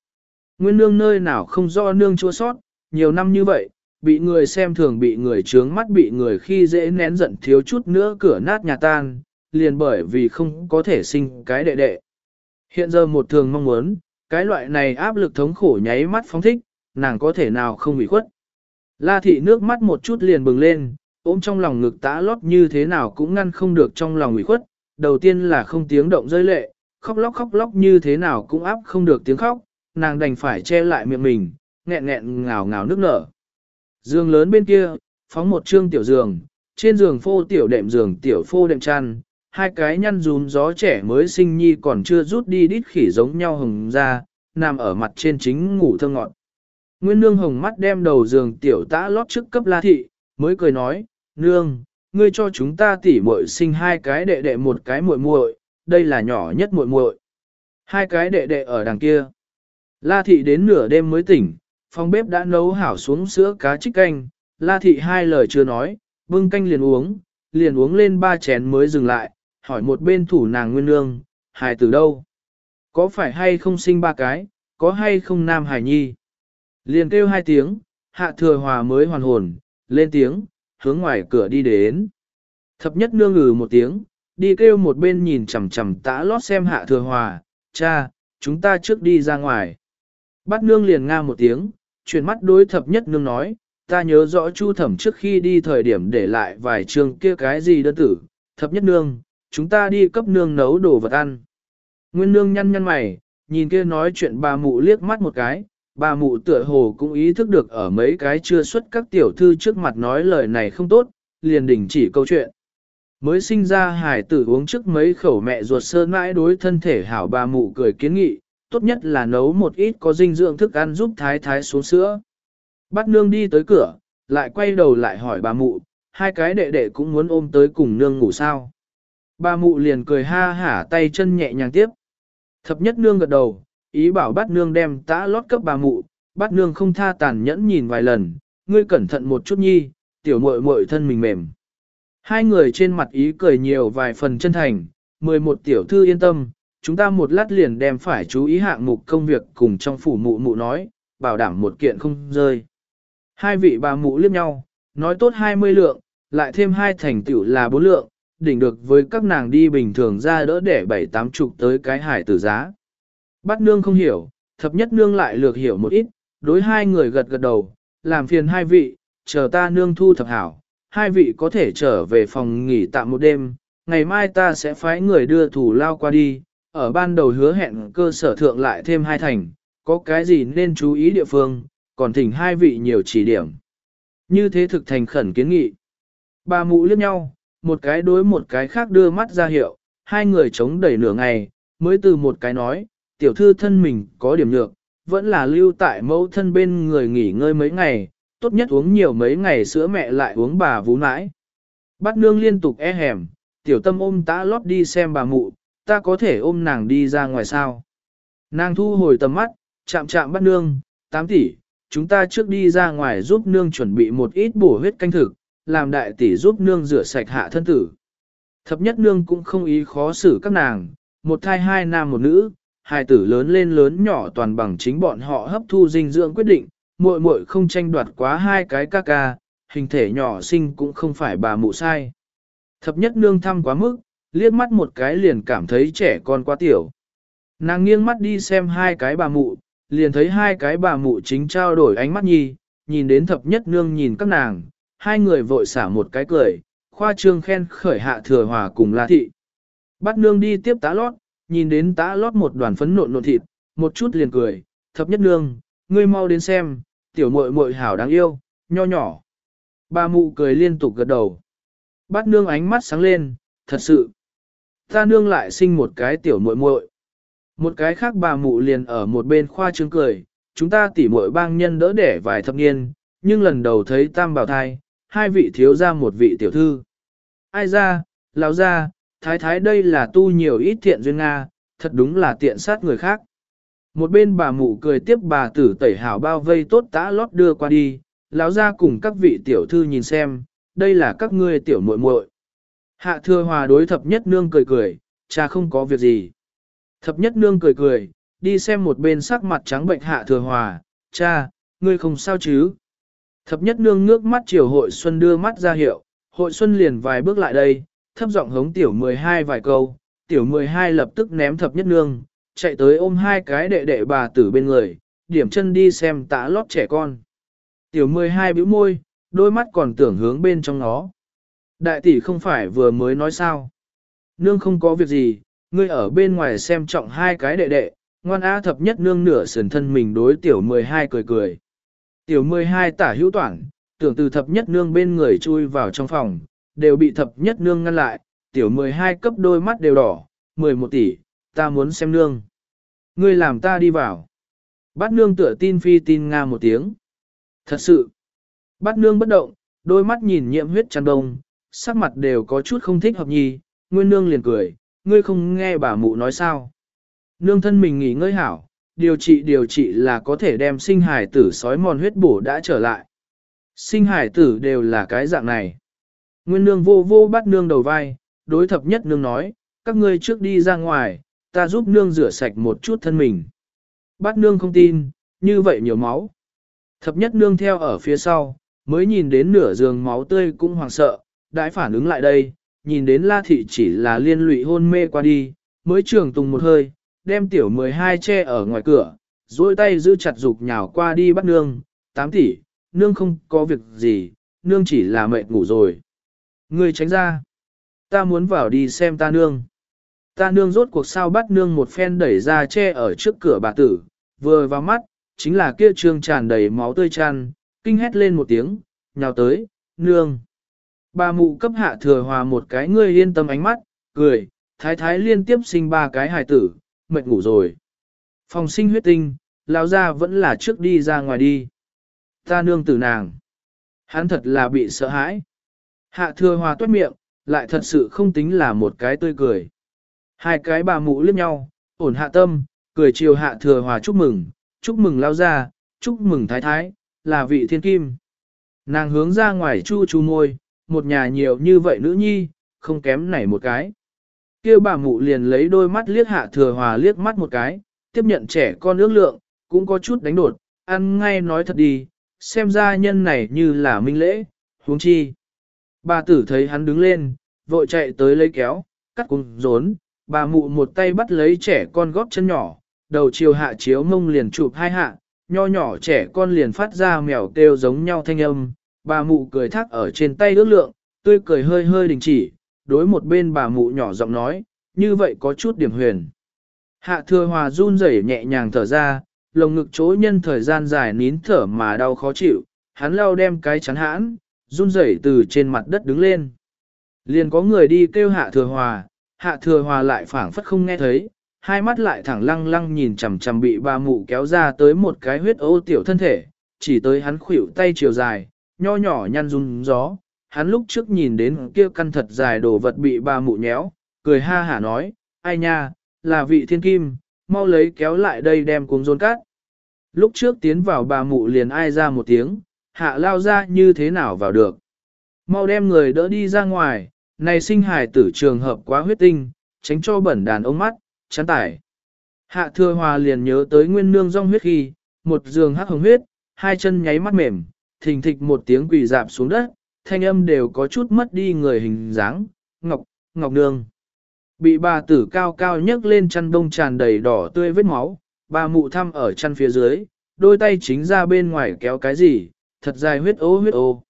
Nguyên nương nơi nào không do nương chua sót, nhiều năm như vậy, bị người xem thường bị người trướng mắt bị người khi dễ nén giận thiếu chút nữa cửa nát nhà tan, liền bởi vì không có thể sinh cái đệ đệ. Hiện giờ một thường mong muốn, cái loại này áp lực thống khổ nháy mắt phóng thích, nàng có thể nào không bị khuất. La thị nước mắt một chút liền bừng lên, ôm trong lòng ngực tã lót như thế nào cũng ngăn không được trong lòng ủy khuất, đầu tiên là không tiếng động rơi lệ, khóc lóc khóc lóc như thế nào cũng áp không được tiếng khóc, nàng đành phải che lại miệng mình, nghẹn nghẹn ngào ngào nước nở. Giường lớn bên kia, phóng một trương tiểu giường, trên giường phô tiểu đệm giường tiểu phô đệm chăn, hai cái nhăn rúm gió trẻ mới sinh nhi còn chưa rút đi đít khỉ giống nhau hồng ra, nằm ở mặt trên chính ngủ thơ ngọn. Nguyên nương hồng mắt đem đầu giường tiểu tã lót trước cấp la thị, mới cười nói, nương, ngươi cho chúng ta tỉ muội sinh hai cái đệ đệ một cái muội muội, đây là nhỏ nhất muội muội. Hai cái đệ đệ ở đằng kia. La thị đến nửa đêm mới tỉnh, phòng bếp đã nấu hảo xuống sữa cá trích canh, La thị hai lời chưa nói, bưng canh liền uống, liền uống lên ba chén mới dừng lại, hỏi một bên thủ nàng nguyên nương, hài từ đâu? Có phải hay không sinh ba cái, có hay không nam hài nhi? Liền kêu hai tiếng, hạ thừa hòa mới hoàn hồn, lên tiếng, hướng ngoài cửa đi đến. Thập nhất nương ngừ một tiếng, đi kêu một bên nhìn chằm chằm tã lót xem hạ thừa hòa, cha, chúng ta trước đi ra ngoài. Bắt nương liền nga một tiếng, chuyển mắt đối thập nhất nương nói, ta nhớ rõ chu thẩm trước khi đi thời điểm để lại vài trường kia cái gì đơn tử, thập nhất nương, chúng ta đi cấp nương nấu đồ vật ăn. Nguyên nương nhăn nhăn mày, nhìn kia nói chuyện bà mụ liếc mắt một cái, bà mụ tựa hồ cũng ý thức được ở mấy cái chưa xuất các tiểu thư trước mặt nói lời này không tốt, liền đình chỉ câu chuyện. Mới sinh ra hải tử uống trước mấy khẩu mẹ ruột sơn mãi đối thân thể hảo bà mụ cười kiến nghị, tốt nhất là nấu một ít có dinh dưỡng thức ăn giúp thái thái xuống sữa. Bắt nương đi tới cửa, lại quay đầu lại hỏi bà mụ, hai cái đệ đệ cũng muốn ôm tới cùng nương ngủ sao. Bà mụ liền cười ha hả tay chân nhẹ nhàng tiếp. Thập nhất nương gật đầu, ý bảo bắt nương đem tã lót cấp bà mụ, bắt nương không tha tàn nhẫn nhìn vài lần, ngươi cẩn thận một chút nhi, tiểu muội muội thân mình mềm. Hai người trên mặt ý cười nhiều vài phần chân thành, mười một tiểu thư yên tâm, chúng ta một lát liền đem phải chú ý hạng mục công việc cùng trong phủ mụ mụ nói, bảo đảm một kiện không rơi. Hai vị bà mụ liếc nhau, nói tốt 20 lượng, lại thêm hai thành tựu là bốn lượng, đỉnh được với các nàng đi bình thường ra đỡ để bảy tám chục tới cái hải tử giá. Bắt nương không hiểu, thập nhất nương lại lược hiểu một ít, đối hai người gật gật đầu, làm phiền hai vị, chờ ta nương thu thập hảo, hai vị có thể trở về phòng nghỉ tạm một đêm, ngày mai ta sẽ phái người đưa thủ lao qua đi, ở ban đầu hứa hẹn cơ sở thượng lại thêm hai thành, có cái gì nên chú ý địa phương, còn thỉnh hai vị nhiều chỉ điểm. Như thế thực thành khẩn kiến nghị. Ba mụ liếc nhau, một cái đối một cái khác đưa mắt ra hiệu, hai người chống đẩy nửa ngày, mới từ một cái nói, tiểu thư thân mình có điểm nhược, vẫn là lưu tại mẫu thân bên người nghỉ ngơi mấy ngày, tốt nhất uống nhiều mấy ngày sữa mẹ lại uống bà vú nãi. Bát nương liên tục e hẻm, tiểu tâm ôm tã lót đi xem bà mụ, ta có thể ôm nàng đi ra ngoài sao. Nàng thu hồi tầm mắt, chạm chạm bắt nương, tám tỷ, chúng ta trước đi ra ngoài giúp nương chuẩn bị một ít bổ huyết canh thực, làm đại tỷ giúp nương rửa sạch hạ thân tử. Thập nhất nương cũng không ý khó xử các nàng, một thai hai nam một nữ, hai tử lớn lên lớn nhỏ toàn bằng chính bọn họ hấp thu dinh dưỡng quyết định, muội muội không tranh đoạt quá hai cái ca ca, hình thể nhỏ sinh cũng không phải bà mụ sai. Thập nhất nương thăm quá mức, liếc mắt một cái liền cảm thấy trẻ con quá tiểu. Nàng nghiêng mắt đi xem hai cái bà mụ, liền thấy hai cái bà mụ chính trao đổi ánh mắt nhi, nhìn đến thập nhất nương nhìn các nàng, hai người vội xả một cái cười, khoa trương khen khởi hạ thừa hòa cùng la thị. Bắt nương đi tiếp tá lót, nhìn đến tá lót một đoàn phấn nộn nộn thịt, một chút liền cười, thập nhất nương, ngươi mau đến xem, tiểu muội muội hảo đáng yêu, nho nhỏ. Bà mụ cười liên tục gật đầu. Bát nương ánh mắt sáng lên, thật sự. Ta nương lại sinh một cái tiểu muội muội. Một cái khác bà mụ liền ở một bên khoa trương cười, chúng ta tỉ muội bang nhân đỡ đẻ vài thập niên, nhưng lần đầu thấy tam bảo thai, hai vị thiếu ra một vị tiểu thư. Ai ra, lão ra, thái thái đây là tu nhiều ít thiện duyên Nga, thật đúng là tiện sát người khác. Một bên bà mụ cười tiếp bà tử tẩy hảo bao vây tốt tã lót đưa qua đi, lão ra cùng các vị tiểu thư nhìn xem, đây là các ngươi tiểu muội muội. Hạ thừa hòa đối thập nhất nương cười cười, cha không có việc gì. Thập nhất nương cười cười, đi xem một bên sắc mặt trắng bệnh hạ thừa hòa, cha, ngươi không sao chứ. Thập nhất nương ngước mắt chiều hội xuân đưa mắt ra hiệu, hội xuân liền vài bước lại đây, thấp giọng hống tiểu 12 vài câu, tiểu 12 lập tức ném thập nhất nương, chạy tới ôm hai cái đệ đệ bà tử bên người, điểm chân đi xem tã lót trẻ con. Tiểu 12 bĩu môi, đôi mắt còn tưởng hướng bên trong nó. Đại tỷ không phải vừa mới nói sao. Nương không có việc gì, ngươi ở bên ngoài xem trọng hai cái đệ đệ, ngoan á thập nhất nương nửa sườn thân mình đối tiểu 12 cười cười. Tiểu 12 tả hữu toản, tưởng từ thập nhất nương bên người chui vào trong phòng, đều bị thập nhất nương ngăn lại, tiểu 12 cấp đôi mắt đều đỏ, 11 tỷ, ta muốn xem nương. Ngươi làm ta đi vào. Bát nương tựa tin phi tin nga một tiếng. Thật sự. Bát nương bất động, đôi mắt nhìn nhiễm huyết chăn đông, sắc mặt đều có chút không thích hợp nhì, nguyên nương liền cười, ngươi không nghe bà mụ nói sao. Nương thân mình nghỉ ngơi hảo, điều trị điều trị là có thể đem sinh hải tử sói mòn huyết bổ đã trở lại. Sinh hải tử đều là cái dạng này. Nguyên nương vô vô bắt nương đầu vai, đối thập nhất nương nói, các ngươi trước đi ra ngoài, ta giúp nương rửa sạch một chút thân mình. bắt nương không tin, như vậy nhiều máu. Thập nhất nương theo ở phía sau, mới nhìn đến nửa giường máu tươi cũng hoàng sợ, đãi phản ứng lại đây, nhìn đến la thị chỉ là liên lụy hôn mê qua đi, mới trường tùng một hơi, đem tiểu 12 che ở ngoài cửa, duỗi tay giữ chặt dục nhào qua đi bắt nương, Tám tỷ, nương không có việc gì, nương chỉ là mệt ngủ rồi. Ngươi tránh ra, ta muốn vào đi xem ta nương. Ta nương rốt cuộc sao bắt nương một phen đẩy ra che ở trước cửa bà tử, vừa vào mắt, chính là kia trương tràn đầy máu tươi tràn, kinh hét lên một tiếng, nhào tới, nương. Bà mụ cấp hạ thừa hòa một cái ngươi yên tâm ánh mắt, cười, thái thái liên tiếp sinh ba cái hài tử, mệt ngủ rồi. Phòng sinh huyết tinh, lão ra vẫn là trước đi ra ngoài đi. Ta nương tử nàng. Hắn thật là bị sợ hãi. Hạ thừa hòa tuét miệng, lại thật sự không tính là một cái tươi cười. Hai cái bà mụ liếc nhau, ổn hạ tâm, cười chiều hạ thừa hòa chúc mừng, chúc mừng lao ra, chúc mừng thái thái, là vị thiên kim. Nàng hướng ra ngoài chu chu môi, một nhà nhiều như vậy nữ nhi, không kém nảy một cái. Kêu bà mụ liền lấy đôi mắt liếc hạ thừa hòa liếc mắt một cái, tiếp nhận trẻ con ước lượng, cũng có chút đánh đột, ăn ngay nói thật đi, xem ra nhân này như là minh lễ, huống chi. Bà tử thấy hắn đứng lên, vội chạy tới lấy kéo, cắt cung rốn, bà mụ một tay bắt lấy trẻ con góp chân nhỏ, đầu chiều hạ chiếu mông liền chụp hai hạ, nho nhỏ trẻ con liền phát ra mèo kêu giống nhau thanh âm, bà mụ cười thác ở trên tay ước lượng, tươi cười hơi hơi đình chỉ, đối một bên bà mụ nhỏ giọng nói, như vậy có chút điểm huyền. Hạ thừa hòa run rẩy nhẹ nhàng thở ra, lồng ngực chỗ nhân thời gian dài nín thở mà đau khó chịu, hắn lau đem cái chắn hãn, run rẩy từ trên mặt đất đứng lên. Liền có người đi kêu hạ thừa hòa, hạ thừa hòa lại phảng phất không nghe thấy, hai mắt lại thẳng lăng lăng nhìn chằm chằm bị bà mụ kéo ra tới một cái huyết ô tiểu thân thể, chỉ tới hắn khuỷu tay chiều dài, nho nhỏ nhăn run gió, hắn lúc trước nhìn đến kia căn thật dài đồ vật bị bà mụ nhéo, cười ha hả nói, ai nha, là vị thiên kim, mau lấy kéo lại đây đem cuống rôn cát. Lúc trước tiến vào bà mụ liền ai ra một tiếng, hạ lao ra như thế nào vào được. Mau đem người đỡ đi ra ngoài, này sinh hài tử trường hợp quá huyết tinh, tránh cho bẩn đàn ông mắt, chán tải. Hạ thừa hòa liền nhớ tới nguyên nương rong huyết khi, một giường hắc hồng huyết, hai chân nháy mắt mềm, thình thịch một tiếng quỳ dạp xuống đất, thanh âm đều có chút mất đi người hình dáng, ngọc, ngọc nương. Bị bà tử cao cao nhấc lên chăn đông tràn đầy đỏ tươi vết máu, bà mụ thăm ở chăn phía dưới, đôi tay chính ra bên ngoài kéo cái gì, thật dài huyết ố huyết ố.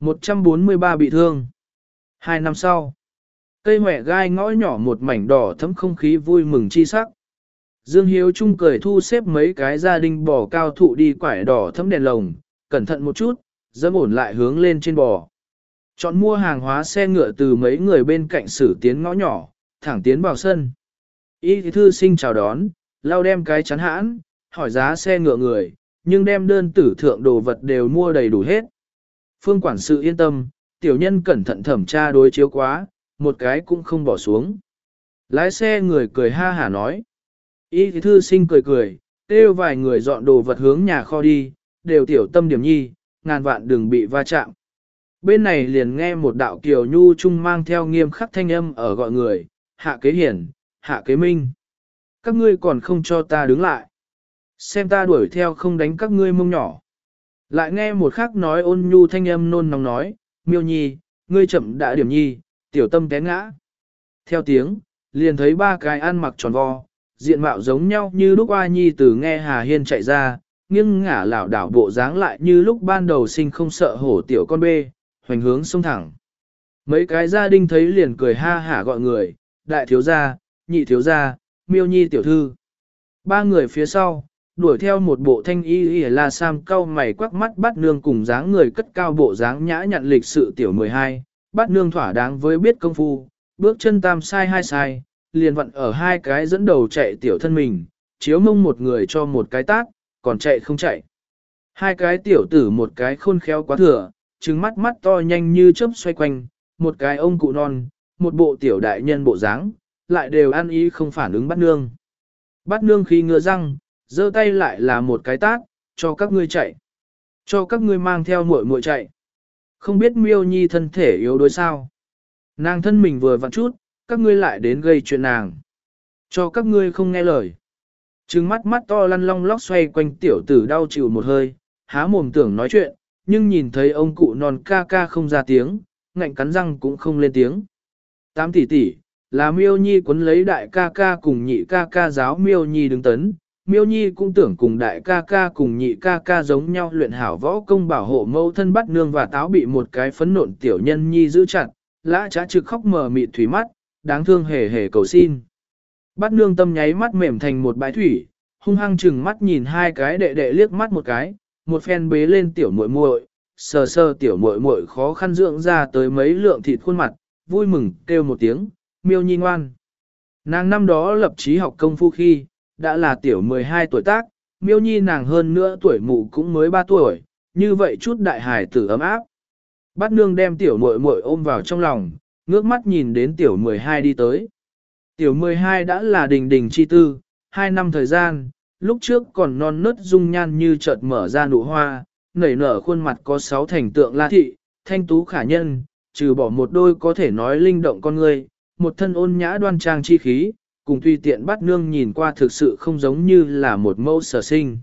143 bị thương. Hai năm sau, cây mẹ gai ngõ nhỏ một mảnh đỏ thấm không khí vui mừng chi sắc. Dương Hiếu Trung cười thu xếp mấy cái gia đình bỏ cao thụ đi quải đỏ thấm đèn lồng, cẩn thận một chút, dẫm ổn lại hướng lên trên bò. Chọn mua hàng hóa xe ngựa từ mấy người bên cạnh xử tiến ngõ nhỏ, thẳng tiến vào sân. Y thư sinh chào đón, lau đem cái chắn hãn, hỏi giá xe ngựa người, nhưng đem đơn tử thượng đồ vật đều mua đầy đủ hết. Phương quản sự yên tâm, tiểu nhân cẩn thận thẩm tra đối chiếu quá, một cái cũng không bỏ xuống. Lái xe người cười ha hả nói. Y thư sinh cười cười, kêu vài người dọn đồ vật hướng nhà kho đi, đều tiểu tâm điểm nhi, ngàn vạn đừng bị va chạm. Bên này liền nghe một đạo kiều nhu trung mang theo nghiêm khắc thanh âm ở gọi người, hạ kế hiển, hạ kế minh. Các ngươi còn không cho ta đứng lại. Xem ta đuổi theo không đánh các ngươi mông nhỏ. Lại nghe một khắc nói ôn nhu thanh âm nôn nóng nói, miêu nhi, ngươi chậm đã điểm nhi, tiểu tâm té ngã. Theo tiếng, liền thấy ba cái ăn mặc tròn vo, diện mạo giống nhau như lúc A Nhi từ nghe Hà Hiên chạy ra, nghiêng ngả lảo đảo bộ dáng lại như lúc ban đầu sinh không sợ hổ tiểu con bê, hoành hướng sông thẳng. Mấy cái gia đình thấy liền cười ha hả gọi người, đại thiếu gia, nhị thiếu gia, miêu nhi tiểu thư. Ba người phía sau, đuổi theo một bộ thanh y y la sam cao mày quắc mắt bắt nương cùng dáng người cất cao bộ dáng nhã nhặn lịch sự tiểu 12, bắt nương thỏa đáng với biết công phu, bước chân tam sai hai sai, liền vận ở hai cái dẫn đầu chạy tiểu thân mình, chiếu mông một người cho một cái tác còn chạy không chạy. Hai cái tiểu tử một cái khôn khéo quá thừa, trừng mắt mắt to nhanh như chớp xoay quanh, một cái ông cụ non, một bộ tiểu đại nhân bộ dáng, lại đều ăn ý không phản ứng bắt nương. Bắt nương khi ngựa răng, giơ tay lại là một cái tát, cho các ngươi chạy. Cho các ngươi mang theo muội muội chạy. Không biết miêu nhi thân thể yếu đuối sao. Nàng thân mình vừa vặn chút, các ngươi lại đến gây chuyện nàng. Cho các ngươi không nghe lời. Trừng mắt mắt to lăn long lóc xoay quanh tiểu tử đau chịu một hơi, há mồm tưởng nói chuyện, nhưng nhìn thấy ông cụ non ca ca không ra tiếng, ngạnh cắn răng cũng không lên tiếng. Tám tỷ tỷ, là miêu nhi quấn lấy đại ca ca cùng nhị ca ca giáo miêu nhi đứng tấn. Miêu Nhi cũng tưởng cùng đại ca ca cùng nhị ca ca giống nhau luyện hảo võ công bảo hộ mẫu thân bắt nương và táo bị một cái phấn nộn tiểu nhân Nhi giữ chặt, lã trá trực khóc mờ mịt thủy mắt, đáng thương hề hề cầu xin. Bát nương tâm nháy mắt mềm thành một bãi thủy, hung hăng chừng mắt nhìn hai cái đệ đệ liếc mắt một cái, một phen bế lên tiểu muội muội, sờ sờ tiểu muội muội khó khăn dưỡng ra tới mấy lượng thịt khuôn mặt, vui mừng kêu một tiếng, miêu nhi ngoan. Nàng năm đó lập chí học công phu khi, đã là tiểu 12 tuổi tác, miêu nhi nàng hơn nữa tuổi mụ cũng mới 3 tuổi, như vậy chút đại hải tử ấm áp. Bát nương đem tiểu muội muội ôm vào trong lòng, ngước mắt nhìn đến tiểu 12 đi tới. Tiểu 12 đã là đình đình chi tư, hai năm thời gian, lúc trước còn non nớt dung nhan như chợt mở ra nụ hoa, nảy nở khuôn mặt có sáu thành tượng la thị, thanh tú khả nhân, trừ bỏ một đôi có thể nói linh động con người, một thân ôn nhã đoan trang chi khí, cùng tùy tiện bắt nương nhìn qua thực sự không giống như là một mẫu sở sinh.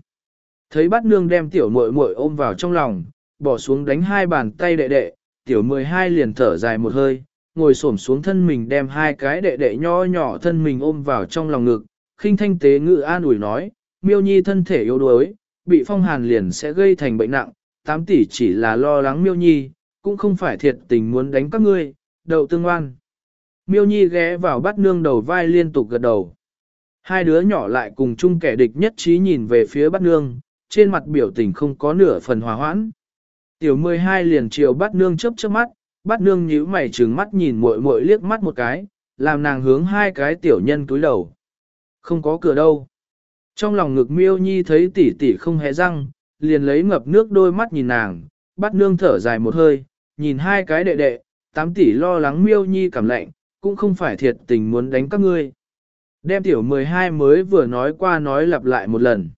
Thấy bắt nương đem tiểu muội muội ôm vào trong lòng, bỏ xuống đánh hai bàn tay đệ đệ, tiểu 12 liền thở dài một hơi, ngồi xổm xuống thân mình đem hai cái đệ đệ nho nhỏ thân mình ôm vào trong lòng ngực, khinh thanh tế ngự an ủi nói, miêu nhi thân thể yếu đuối, bị phong hàn liền sẽ gây thành bệnh nặng, tám tỷ chỉ là lo lắng miêu nhi, cũng không phải thiệt tình muốn đánh các ngươi, đậu tương oan Miêu nhi ghé vào bắt nương đầu vai liên tục gật đầu. Hai đứa nhỏ lại cùng chung kẻ địch nhất trí nhìn về phía bắt nương, trên mặt biểu tình không có nửa phần hòa hoãn. Tiểu 12 liền chiều bắt nương chớp chớp mắt, bắt nương nhíu mày trừng mắt nhìn muội muội liếc mắt một cái, làm nàng hướng hai cái tiểu nhân túi đầu. Không có cửa đâu. Trong lòng ngực miêu nhi thấy tỷ tỷ không hé răng, liền lấy ngập nước đôi mắt nhìn nàng, bắt nương thở dài một hơi, nhìn hai cái đệ đệ, tám tỷ lo lắng miêu nhi cảm lạnh, cũng không phải thiệt tình muốn đánh các ngươi. Đem tiểu 12 mới vừa nói qua nói lặp lại một lần.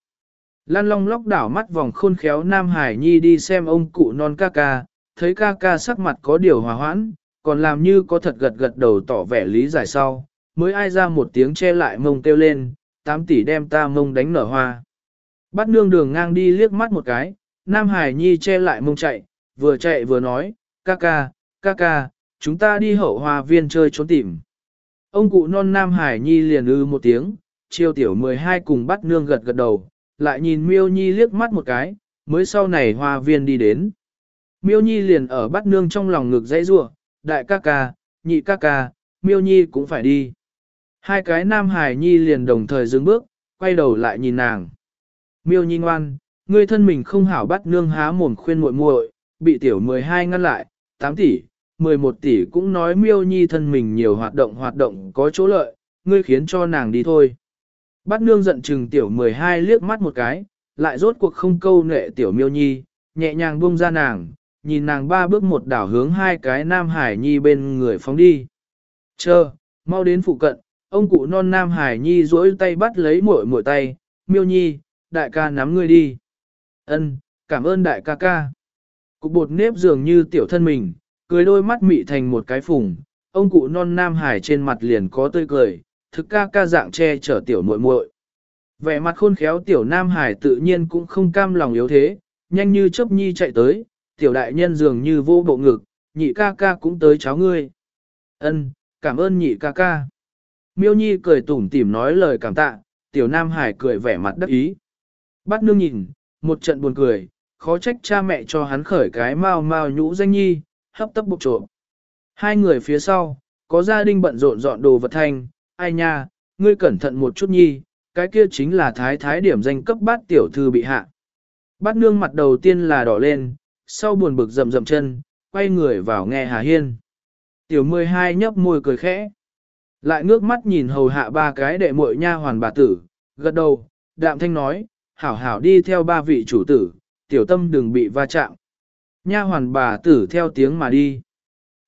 Lan long lóc đảo mắt vòng khôn khéo Nam Hải Nhi đi xem ông cụ non ca ca, thấy ca ca sắc mặt có điều hòa hoãn, còn làm như có thật gật gật đầu tỏ vẻ lý giải sau, mới ai ra một tiếng che lại mông kêu lên, tám tỷ đem ta mông đánh nở hoa. Bắt nương đường ngang đi liếc mắt một cái, Nam Hải Nhi che lại mông chạy, vừa chạy vừa nói, ca ca, ca ca, chúng ta đi hậu hoa viên chơi trốn tìm. Ông cụ non Nam Hải Nhi liền ư một tiếng, chiêu tiểu 12 cùng bắt nương gật gật đầu, lại nhìn Miêu Nhi liếc mắt một cái, mới sau này hoa viên đi đến. Miêu Nhi liền ở bắt nương trong lòng ngực dãy rủa, đại ca ca, nhị ca ca, Miêu Nhi cũng phải đi. Hai cái Nam Hải Nhi liền đồng thời dừng bước, quay đầu lại nhìn nàng. Miêu Nhi ngoan, ngươi thân mình không hảo bắt nương há mồm khuyên muội muội, bị tiểu 12 ngăn lại, 8 tỷ, 11 tỷ cũng nói miêu nhi thân mình nhiều hoạt động hoạt động có chỗ lợi, ngươi khiến cho nàng đi thôi. Bát nương giận chừng tiểu 12 liếc mắt một cái, lại rốt cuộc không câu nệ tiểu miêu nhi, nhẹ nhàng buông ra nàng, nhìn nàng ba bước một đảo hướng hai cái nam hải nhi bên người phóng đi. Chờ, mau đến phụ cận, ông cụ non nam hải nhi duỗi tay bắt lấy muội muội tay, miêu nhi, đại ca nắm ngươi đi. Ân, cảm ơn đại ca ca. Cục bột nếp dường như tiểu thân mình, cười đôi mắt mị thành một cái phùng, ông cụ non nam hải trên mặt liền có tươi cười, thực ca ca dạng che chở tiểu muội muội. Vẻ mặt khôn khéo tiểu nam hải tự nhiên cũng không cam lòng yếu thế, nhanh như chớp nhi chạy tới, tiểu đại nhân dường như vô bộ ngực, nhị ca ca cũng tới cháu ngươi. Ân, cảm ơn nhị ca ca. Miêu nhi cười tủm tỉm nói lời cảm tạ, tiểu nam hải cười vẻ mặt đắc ý. Bắt nương nhìn, một trận buồn cười, khó trách cha mẹ cho hắn khởi cái mau mau nhũ danh nhi, hấp tấp bục trộm. Hai người phía sau, có gia đình bận rộn dọn đồ vật thanh, ai nha, ngươi cẩn thận một chút nhi, cái kia chính là thái thái điểm danh cấp bát tiểu thư bị hạ. Bát nương mặt đầu tiên là đỏ lên, sau buồn bực rầm rầm chân, quay người vào nghe Hà Hiên. Tiểu 12 nhấp môi cười khẽ. Lại ngước mắt nhìn hầu hạ ba cái đệ muội nha hoàn bà tử, gật đầu, đạm thanh nói, hảo hảo đi theo ba vị chủ tử, tiểu tâm đừng bị va chạm. Nha hoàn bà tử theo tiếng mà đi.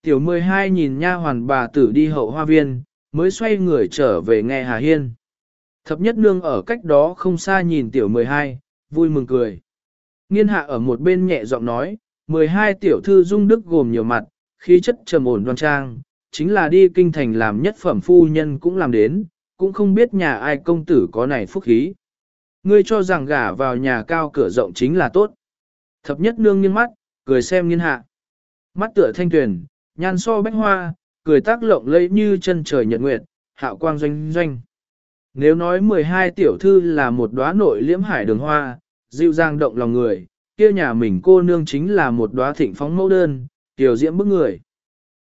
Tiểu 12 nhìn nha hoàn bà tử đi hậu hoa viên, mới xoay người trở về nghe Hà Hiên. Thập nhất nương ở cách đó không xa nhìn tiểu 12, vui mừng cười. Nghiên hạ ở một bên nhẹ giọng nói, 12 tiểu thư dung đức gồm nhiều mặt, khí chất trầm ổn đoan trang, chính là đi kinh thành làm nhất phẩm phu nhân cũng làm đến, cũng không biết nhà ai công tử có này phúc khí. Ngươi cho rằng gả vào nhà cao cửa rộng chính là tốt. Thập nhất nương nghiêng mắt, cười xem nghiên hạ. Mắt tựa thanh tuyển, nhan so bách hoa, cười tác lộng lẫy như chân trời nhật nguyệt, hạo quang doanh doanh. Nếu nói 12 tiểu thư là một đóa nội liễm hải đường hoa, dịu dàng động lòng người, kia nhà mình cô nương chính là một đóa thịnh phóng mẫu đơn, tiểu diễm bức người.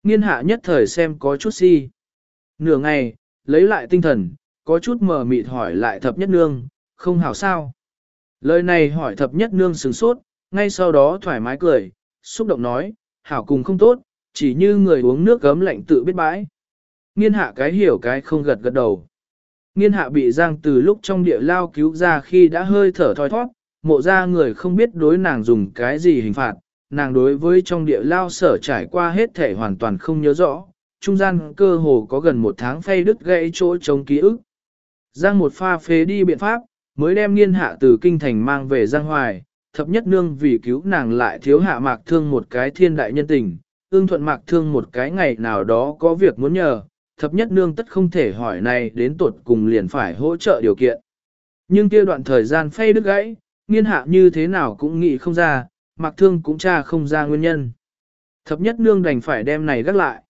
Nghiên hạ nhất thời xem có chút si. Nửa ngày, lấy lại tinh thần, có chút mờ mịt hỏi lại thập nhất nương, không hảo sao. Lời này hỏi thập nhất nương sừng sốt, ngay sau đó thoải mái cười, xúc động nói, hảo cùng không tốt, chỉ như người uống nước gấm lạnh tự biết bãi. Nghiên hạ cái hiểu cái không gật gật đầu. Nghiên hạ bị giang từ lúc trong địa lao cứu ra khi đã hơi thở thoi thoát, mộ ra người không biết đối nàng dùng cái gì hình phạt, nàng đối với trong địa lao sở trải qua hết thể hoàn toàn không nhớ rõ, trung gian cơ hồ có gần một tháng phay đứt gãy chỗ chống ký ức. Giang một pha phế đi biện pháp, mới đem nghiên hạ từ kinh thành mang về Giang Hoài, thập nhất nương vì cứu nàng lại thiếu hạ mạc thương một cái thiên đại nhân tình, ương thuận mạc thương một cái ngày nào đó có việc muốn nhờ, thập nhất nương tất không thể hỏi này đến tuột cùng liền phải hỗ trợ điều kiện. Nhưng kia đoạn thời gian phay đứt gãy, nghiên hạ như thế nào cũng nghĩ không ra, mặc thương cũng tra không ra nguyên nhân. Thập nhất nương đành phải đem này gác lại.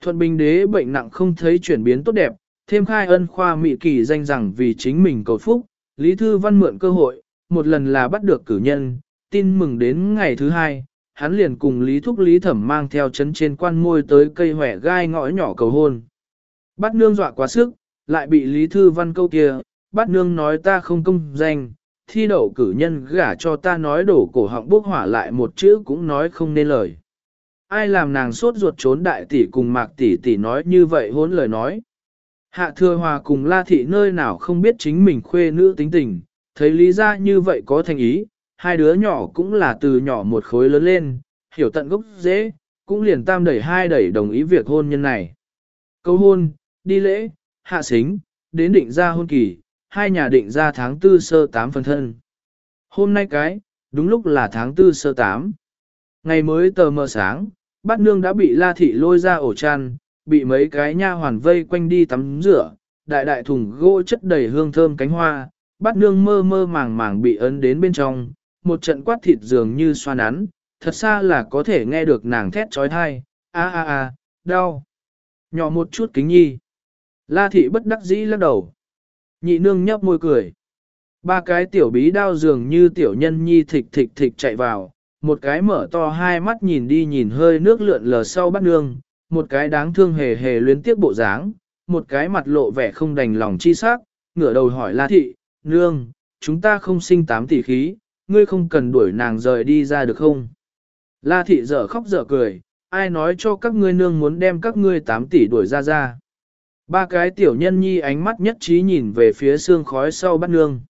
Thuận bình đế bệnh nặng không thấy chuyển biến tốt đẹp, thêm khai ân khoa mị kỳ danh rằng vì chính mình cầu phúc, Lý Thư Văn mượn cơ hội, một lần là bắt được cử nhân, tin mừng đến ngày thứ hai, hắn liền cùng Lý Thúc Lý Thẩm mang theo chấn trên quan môi tới cây hỏe gai ngõ nhỏ cầu hôn. Bắt nương dọa quá sức, lại bị Lý Thư Văn câu kia, bắt nương nói ta không công danh, thi đậu cử nhân gả cho ta nói đổ cổ họng bốc hỏa lại một chữ cũng nói không nên lời. Ai làm nàng sốt ruột trốn đại tỷ cùng mạc tỷ tỷ nói như vậy hốn lời nói. Hạ thừa hòa cùng la thị nơi nào không biết chính mình khuê nữ tính tình, thấy lý ra như vậy có thành ý, hai đứa nhỏ cũng là từ nhỏ một khối lớn lên, hiểu tận gốc dễ, cũng liền tam đẩy hai đẩy đồng ý việc hôn nhân này. Câu hôn, đi lễ, hạ xính, đến định ra hôn kỳ, hai nhà định ra tháng tư sơ tám phần thân. Hôm nay cái, đúng lúc là tháng tư sơ tám. Ngày mới tờ mờ sáng, bát nương đã bị la thị lôi ra ổ chăn, bị mấy cái nha hoàn vây quanh đi tắm rửa, đại đại thùng gỗ chất đầy hương thơm cánh hoa, bát nương mơ mơ màng màng bị ấn đến bên trong, một trận quát thịt dường như xoa nắn, thật xa là có thể nghe được nàng thét trói thai, a a a, đau. Nhỏ một chút kính nhi. La thị bất đắc dĩ lắc đầu. Nhị nương nhấp môi cười. Ba cái tiểu bí đao dường như tiểu nhân nhi thịch thịch thịch chạy vào, một cái mở to hai mắt nhìn đi nhìn hơi nước lượn lờ sau bắt nương, một cái đáng thương hề hề luyến tiếc bộ dáng, một cái mặt lộ vẻ không đành lòng chi sắc, ngửa đầu hỏi La thị, nương, chúng ta không sinh tám tỷ khí, ngươi không cần đuổi nàng rời đi ra được không? La thị dở khóc dở cười, ai nói cho các ngươi nương muốn đem các ngươi tám tỷ đuổi ra ra. Ba cái tiểu nhân nhi ánh mắt nhất trí nhìn về phía xương khói sau bát nương.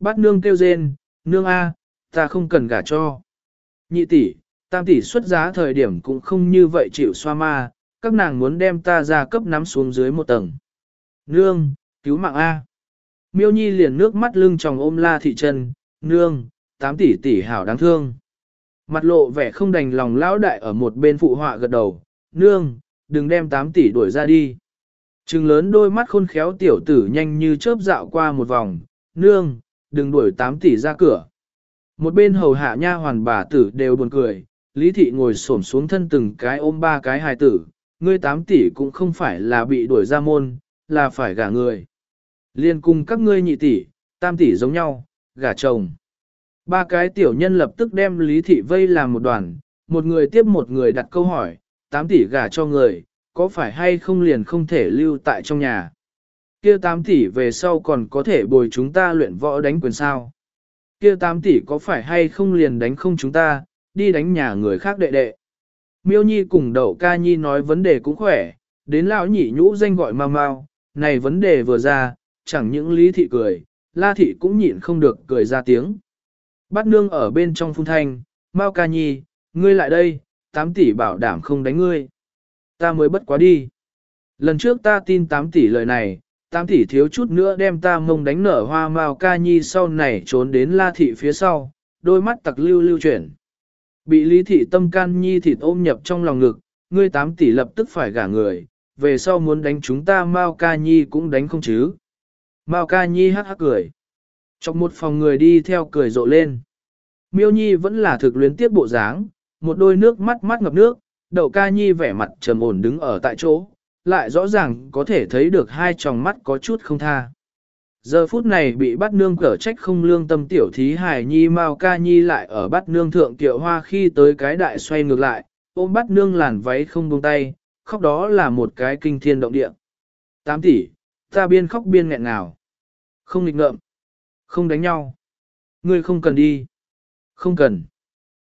bát nương kêu rên, nương A, ta không cần gả cho. Nhị tỷ, tam tỷ xuất giá thời điểm cũng không như vậy chịu xoa ma, các nàng muốn đem ta ra cấp nắm xuống dưới một tầng. Nương, cứu mạng A. Miêu nhi liền nước mắt lưng tròng ôm la thị chân, nương, tám tỷ tỷ hảo đáng thương. Mặt lộ vẻ không đành lòng lão đại ở một bên phụ họa gật đầu, nương, đừng đem tám tỷ đuổi ra đi. Trừng lớn đôi mắt khôn khéo tiểu tử nhanh như chớp dạo qua một vòng, nương, đừng đuổi tám tỷ ra cửa. Một bên hầu hạ nha hoàn bà tử đều buồn cười, Lý Thị ngồi xổm xuống thân từng cái ôm ba cái hài tử, ngươi tám tỷ cũng không phải là bị đuổi ra môn, là phải gả người. Liên cùng các ngươi nhị tỷ, tam tỷ giống nhau, gả chồng. Ba cái tiểu nhân lập tức đem Lý Thị vây làm một đoàn, một người tiếp một người đặt câu hỏi, tám tỷ gả cho người, có phải hay không liền không thể lưu tại trong nhà. Kia tám tỷ về sau còn có thể bồi chúng ta luyện võ đánh quyền sao. Kia tám tỷ có phải hay không liền đánh không chúng ta, đi đánh nhà người khác đệ đệ. Miêu Nhi cùng đậu ca Nhi nói vấn đề cũng khỏe, đến lão nhị nhũ danh gọi mau mau, này vấn đề vừa ra, chẳng những lý thị cười, la thị cũng nhịn không được cười ra tiếng. Bắt nương ở bên trong phun thanh, mau ca nhi, ngươi lại đây, tám tỷ bảo đảm không đánh ngươi. Ta mới bất quá đi. Lần trước ta tin 8 tỷ lời này, 8 tỷ thiếu chút nữa đem ta mông đánh nở hoa mao ca nhi sau này trốn đến la thị phía sau, đôi mắt tặc lưu lưu chuyển. Bị lý thị tâm can nhi thịt ôm nhập trong lòng ngực, ngươi 8 tỷ lập tức phải gả người, về sau muốn đánh chúng ta Mao Ca Nhi cũng đánh không chứ. Mao Ca Nhi hắc hắc cười. Trong một phòng người đi theo cười rộ lên. Miêu Nhi vẫn là thực luyến tiếc bộ dáng, một đôi nước mắt mắt ngập nước, đậu ca Nhi vẻ mặt trầm ổn đứng ở tại chỗ, lại rõ ràng có thể thấy được hai tròng mắt có chút không tha. Giờ phút này bị bắt nương cở trách không lương tâm tiểu thí hải nhi mau ca nhi lại ở bắt nương thượng tiệu hoa khi tới cái đại xoay ngược lại, ôm bắt nương làn váy không buông tay, khóc đó là một cái kinh thiên động địa. tám tỷ, ta biên khóc biên nghẹn nào. Không nghịch ngợm, không đánh nhau. Ngươi không cần đi. Không cần.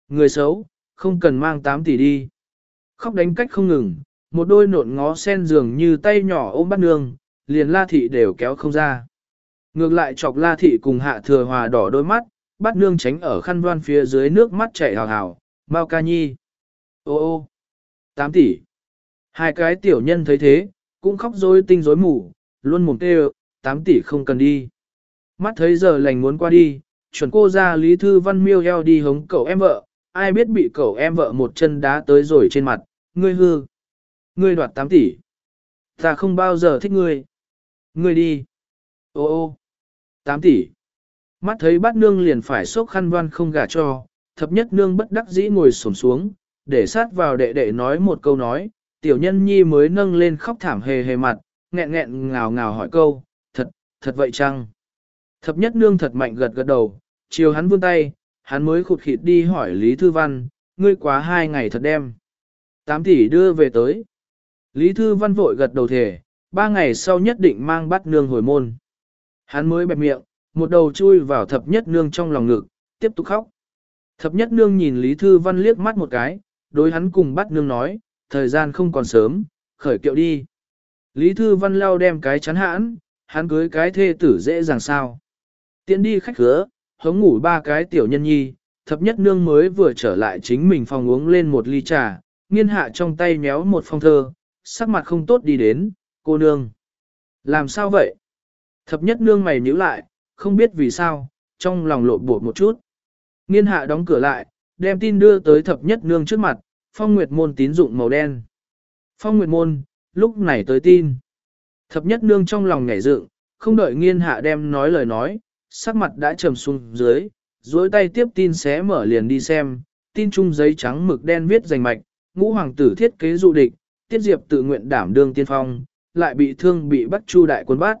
Người xấu, không cần mang tám tỷ đi. Khóc đánh cách không ngừng, một đôi nộn ngó sen dường như tay nhỏ ôm bắt nương, liền la thị đều kéo không ra. Ngược lại chọc la thị cùng hạ thừa hòa đỏ đôi mắt, bắt nương tránh ở khăn đoan phía dưới nước mắt chảy hào hào, mau ca nhi. Ô ô, tám tỷ. Hai cái tiểu nhân thấy thế, cũng khóc rối tinh rối mù, luôn mồm kêu, tám tỷ không cần đi. Mắt thấy giờ lành muốn qua đi, chuẩn cô ra Lý Thư Văn miêu eo đi hống cậu em vợ, ai biết bị cậu em vợ một chân đá tới rồi trên mặt, ngươi hư. Ngươi đoạt 8 tỷ. Ta không bao giờ thích ngươi. Ngươi đi. Ô ô. 8 tỷ. Mắt thấy bát nương liền phải sốc khăn văn không gả cho, thập nhất nương bất đắc dĩ ngồi xổm xuống, để sát vào đệ đệ nói một câu nói, tiểu nhân nhi mới nâng lên khóc thảm hề hề mặt, nghẹn nghẹn ngào ngào hỏi câu, thật, thật vậy chăng? Thập nhất nương thật mạnh gật gật đầu, chiều hắn vươn tay, hắn mới khụt khịt đi hỏi Lý Thư Văn, ngươi quá hai ngày thật đem. Tám tỷ đưa về tới. Lý Thư Văn vội gật đầu thể, ba ngày sau nhất định mang bắt nương hồi môn. Hắn mới bẹp miệng, một đầu chui vào thập nhất nương trong lòng ngực, tiếp tục khóc. Thập nhất nương nhìn Lý Thư Văn liếc mắt một cái, đối hắn cùng bắt nương nói, thời gian không còn sớm, khởi kiệu đi. Lý Thư Văn lau đem cái chắn hãn, hắn cưới cái thê tử dễ dàng sao. Tiến đi khách khứa, hống ngủ ba cái tiểu nhân nhi, thập nhất nương mới vừa trở lại chính mình phòng uống lên một ly trà, nghiên hạ trong tay méo một phong thơ, sắc mặt không tốt đi đến, cô nương. Làm sao vậy? Thập nhất nương mày nhíu lại, không biết vì sao, trong lòng lộ bột một chút. Nghiên hạ đóng cửa lại, đem tin đưa tới thập nhất nương trước mặt, phong nguyệt môn tín dụng màu đen. Phong nguyệt môn, lúc này tới tin. Thập nhất nương trong lòng nhảy dựng, không đợi nghiên hạ đem nói lời nói, sắc mặt đã trầm xuống dưới, duỗi tay tiếp tin xé mở liền đi xem, tin chung giấy trắng mực đen viết rành mạch, ngũ hoàng tử thiết kế dụ địch, tiết diệp tự nguyện đảm đương tiên phong, lại bị thương bị bắt chu đại quân bắt.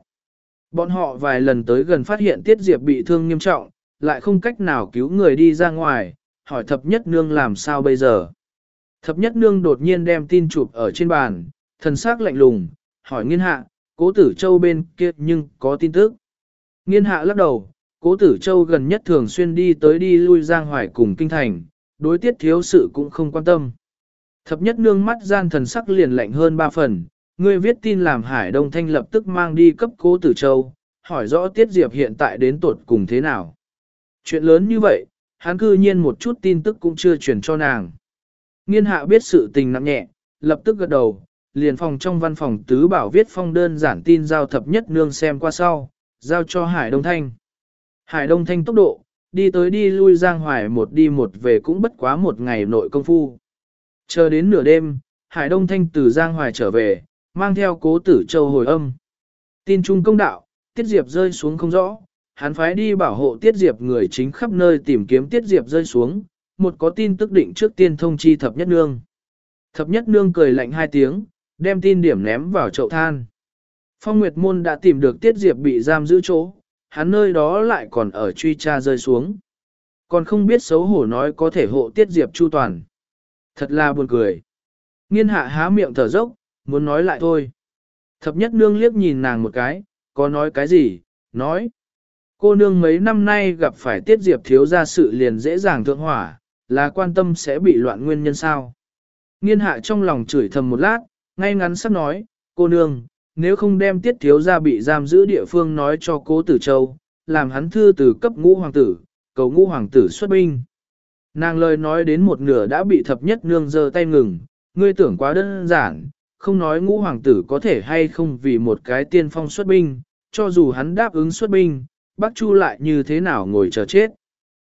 Bọn họ vài lần tới gần phát hiện tiết diệp bị thương nghiêm trọng, lại không cách nào cứu người đi ra ngoài, hỏi thập nhất nương làm sao bây giờ. Thập nhất nương đột nhiên đem tin chụp ở trên bàn, thần sắc lạnh lùng, hỏi nghiên hạ, cố tử châu bên kia nhưng có tin tức. Nghiên hạ lắc đầu, cố tử châu gần nhất thường xuyên đi tới đi lui giang hoài cùng kinh thành, đối tiết thiếu sự cũng không quan tâm. Thập nhất nương mắt gian thần sắc liền lạnh hơn ba phần, ngươi viết tin làm Hải Đông Thanh lập tức mang đi cấp cố tử châu, hỏi rõ Tiết Diệp hiện tại đến tuột cùng thế nào. Chuyện lớn như vậy, hắn cư nhiên một chút tin tức cũng chưa truyền cho nàng. Nghiên hạ biết sự tình nặng nhẹ, lập tức gật đầu, liền phòng trong văn phòng tứ bảo viết phong đơn giản tin giao thập nhất nương xem qua sau, giao cho Hải Đông Thanh. Hải Đông Thanh tốc độ, đi tới đi lui Giang Hoài một đi một về cũng bất quá một ngày nội công phu. Chờ đến nửa đêm, Hải Đông Thanh từ Giang Hoài trở về, mang theo cố tử châu hồi âm. Tin trung công đạo, Tiết Diệp rơi xuống không rõ, hắn phái đi bảo hộ Tiết Diệp người chính khắp nơi tìm kiếm Tiết Diệp rơi xuống, một có tin tức định trước tiên thông chi thập nhất nương. Thập nhất nương cười lạnh hai tiếng, đem tin điểm ném vào chậu than. Phong Nguyệt Môn đã tìm được Tiết Diệp bị giam giữ chỗ, hắn nơi đó lại còn ở truy tra rơi xuống. Còn không biết xấu hổ nói có thể hộ Tiết Diệp chu toàn. Thật là buồn cười. Nghiên hạ há miệng thở dốc, muốn nói lại thôi. Thập nhất nương liếc nhìn nàng một cái, có nói cái gì, nói. Cô nương mấy năm nay gặp phải tiết diệp thiếu ra sự liền dễ dàng thượng hỏa, là quan tâm sẽ bị loạn nguyên nhân sao. Nghiên hạ trong lòng chửi thầm một lát, ngay ngắn sắp nói, cô nương, nếu không đem tiết thiếu ra bị giam giữ địa phương nói cho cố tử châu, làm hắn thư từ cấp ngũ hoàng tử, cầu ngũ hoàng tử xuất binh. Nàng lời nói đến một nửa đã bị thập nhất nương giơ tay ngừng, ngươi tưởng quá đơn giản, không nói ngũ hoàng tử có thể hay không vì một cái tiên phong xuất binh, cho dù hắn đáp ứng xuất binh, Bắc Chu lại như thế nào ngồi chờ chết.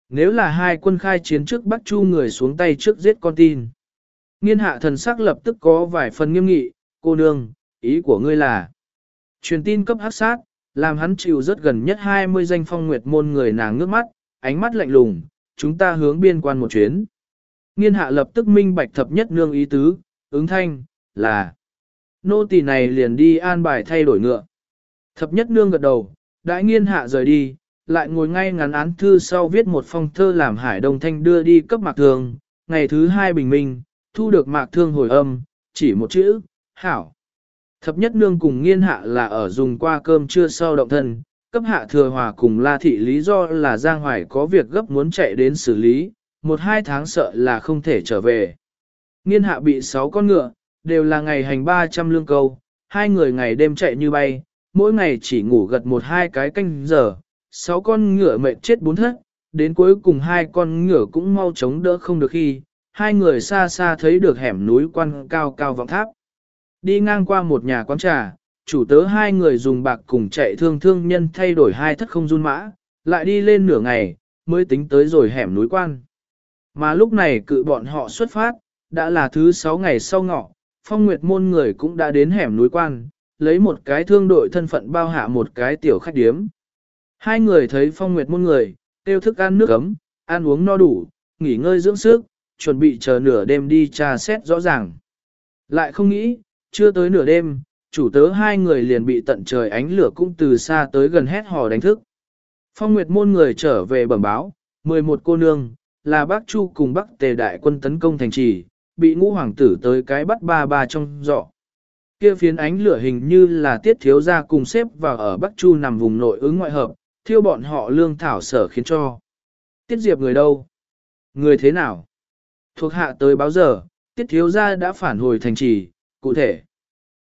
Nếu là hai quân khai chiến trước Bắc Chu người xuống tay trước giết con tin. Nghiên hạ thần sắc lập tức có vài phần nghiêm nghị, cô nương, ý của ngươi là truyền tin cấp hắc sát, làm hắn chịu rất gần nhất 20 danh phong nguyệt môn người nàng ngước mắt, ánh mắt lạnh lùng, chúng ta hướng biên quan một chuyến. Nghiên hạ lập tức minh bạch thập nhất nương ý tứ, ứng thanh, là nô tỳ này liền đi an bài thay đổi ngựa. Thập nhất nương gật đầu, đại nghiên hạ rời đi, lại ngồi ngay ngắn án thư sau viết một phong thơ làm hải đông thanh đưa đi cấp mạc thường, ngày thứ hai bình minh, thu được mạc thương hồi âm, chỉ một chữ, hảo. Thập nhất nương cùng nghiên hạ là ở dùng qua cơm trưa sau động thân, cấp hạ thừa hòa cùng la thị lý do là Giang Hoài có việc gấp muốn chạy đến xử lý, một hai tháng sợ là không thể trở về. Nghiên hạ bị sáu con ngựa, đều là ngày hành 300 lương câu, hai người ngày đêm chạy như bay, mỗi ngày chỉ ngủ gật một hai cái canh giờ, sáu con ngựa mệt chết bốn thất, đến cuối cùng hai con ngựa cũng mau chống đỡ không được khi, hai người xa xa thấy được hẻm núi quan cao cao vọng tháp. Đi ngang qua một nhà quán trà, chủ tớ hai người dùng bạc cùng chạy thương thương nhân thay đổi hai thất không run mã, lại đi lên nửa ngày, mới tính tới rồi hẻm núi quan. Mà lúc này cự bọn họ xuất phát, đã là thứ sáu ngày sau ngọ, phong nguyệt môn người cũng đã đến hẻm núi quan, lấy một cái thương đội thân phận bao hạ một cái tiểu khách điếm. Hai người thấy phong nguyệt môn người, tiêu thức ăn nước ấm, ăn uống no đủ, nghỉ ngơi dưỡng sức, chuẩn bị chờ nửa đêm đi trà xét rõ ràng. Lại không nghĩ, chưa tới nửa đêm, chủ tớ hai người liền bị tận trời ánh lửa cũng từ xa tới gần hét hò đánh thức. Phong Nguyệt môn người trở về bẩm báo, 11 cô nương, là bác Chu cùng bác tề đại quân tấn công thành trì, bị ngũ hoàng tử tới cái bắt ba ba trong dọ. Kia phiến ánh lửa hình như là tiết thiếu gia cùng xếp vào ở Bắc Chu nằm vùng nội ứng ngoại hợp, thiêu bọn họ lương thảo sở khiến cho. Tiết diệp người đâu? Người thế nào? Thuộc hạ tới báo giờ, tiết thiếu gia đã phản hồi thành trì, cụ thể.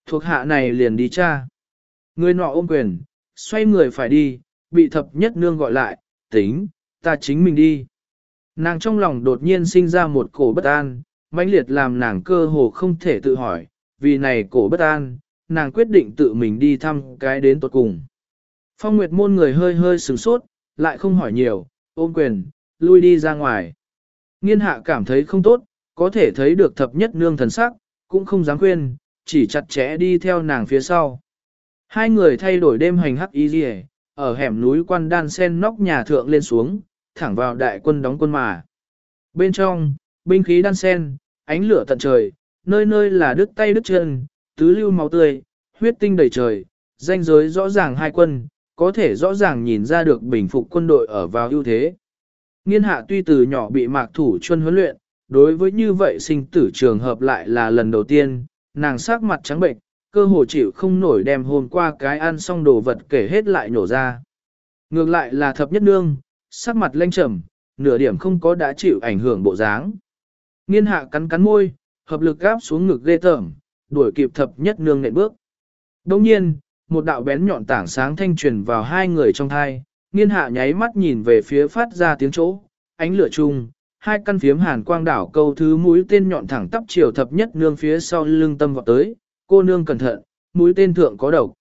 Thuộc hạ này liền đi cha. Người nọ ôm quyền, xoay người phải đi, bị thập nhất nương gọi lại, tính, ta chính mình đi. Nàng trong lòng đột nhiên sinh ra một cổ bất an, mãnh liệt làm nàng cơ hồ không thể tự hỏi, vì này cổ bất an, nàng quyết định tự mình đi thăm cái đến tuột cùng. Phong Nguyệt môn người hơi hơi sửng sốt, lại không hỏi nhiều, ôm quyền, lui đi ra ngoài. Nghiên hạ cảm thấy không tốt, có thể thấy được thập nhất nương thần sắc, cũng không dám khuyên, chỉ chặt chẽ đi theo nàng phía sau. Hai người thay đổi đêm hành hắc y rìa, ở hẻm núi quan đan sen nóc nhà thượng lên xuống, thẳng vào đại quân đóng quân mà. Bên trong, binh khí đan sen, ánh lửa tận trời, nơi nơi là đứt tay đứt chân, tứ lưu máu tươi, huyết tinh đầy trời, danh giới rõ ràng hai quân, có thể rõ ràng nhìn ra được bình phục quân đội ở vào ưu thế. Nghiên hạ tuy từ nhỏ bị mạc thủ chuân huấn luyện, đối với như vậy sinh tử trường hợp lại là lần đầu tiên, nàng sắc mặt trắng bệnh, cơ hồ chịu không nổi đem hôm qua cái ăn xong đồ vật kể hết lại nổ ra. Ngược lại là thập nhất nương, sắc mặt lanh trầm, nửa điểm không có đã chịu ảnh hưởng bộ dáng. Nghiên hạ cắn cắn môi, hợp lực gáp xuống ngực ghê tởm, đuổi kịp thập nhất nương nện bước. Đồng nhiên, một đạo bén nhọn tảng sáng thanh truyền vào hai người trong thai, nghiên hạ nháy mắt nhìn về phía phát ra tiếng chỗ, ánh lửa chung, hai căn phiếm hàn quang đảo câu thứ mũi tên nhọn thẳng tắp chiều thập nhất nương phía sau lưng tâm vọt tới, cô nương cẩn thận, mũi tên thượng có độc.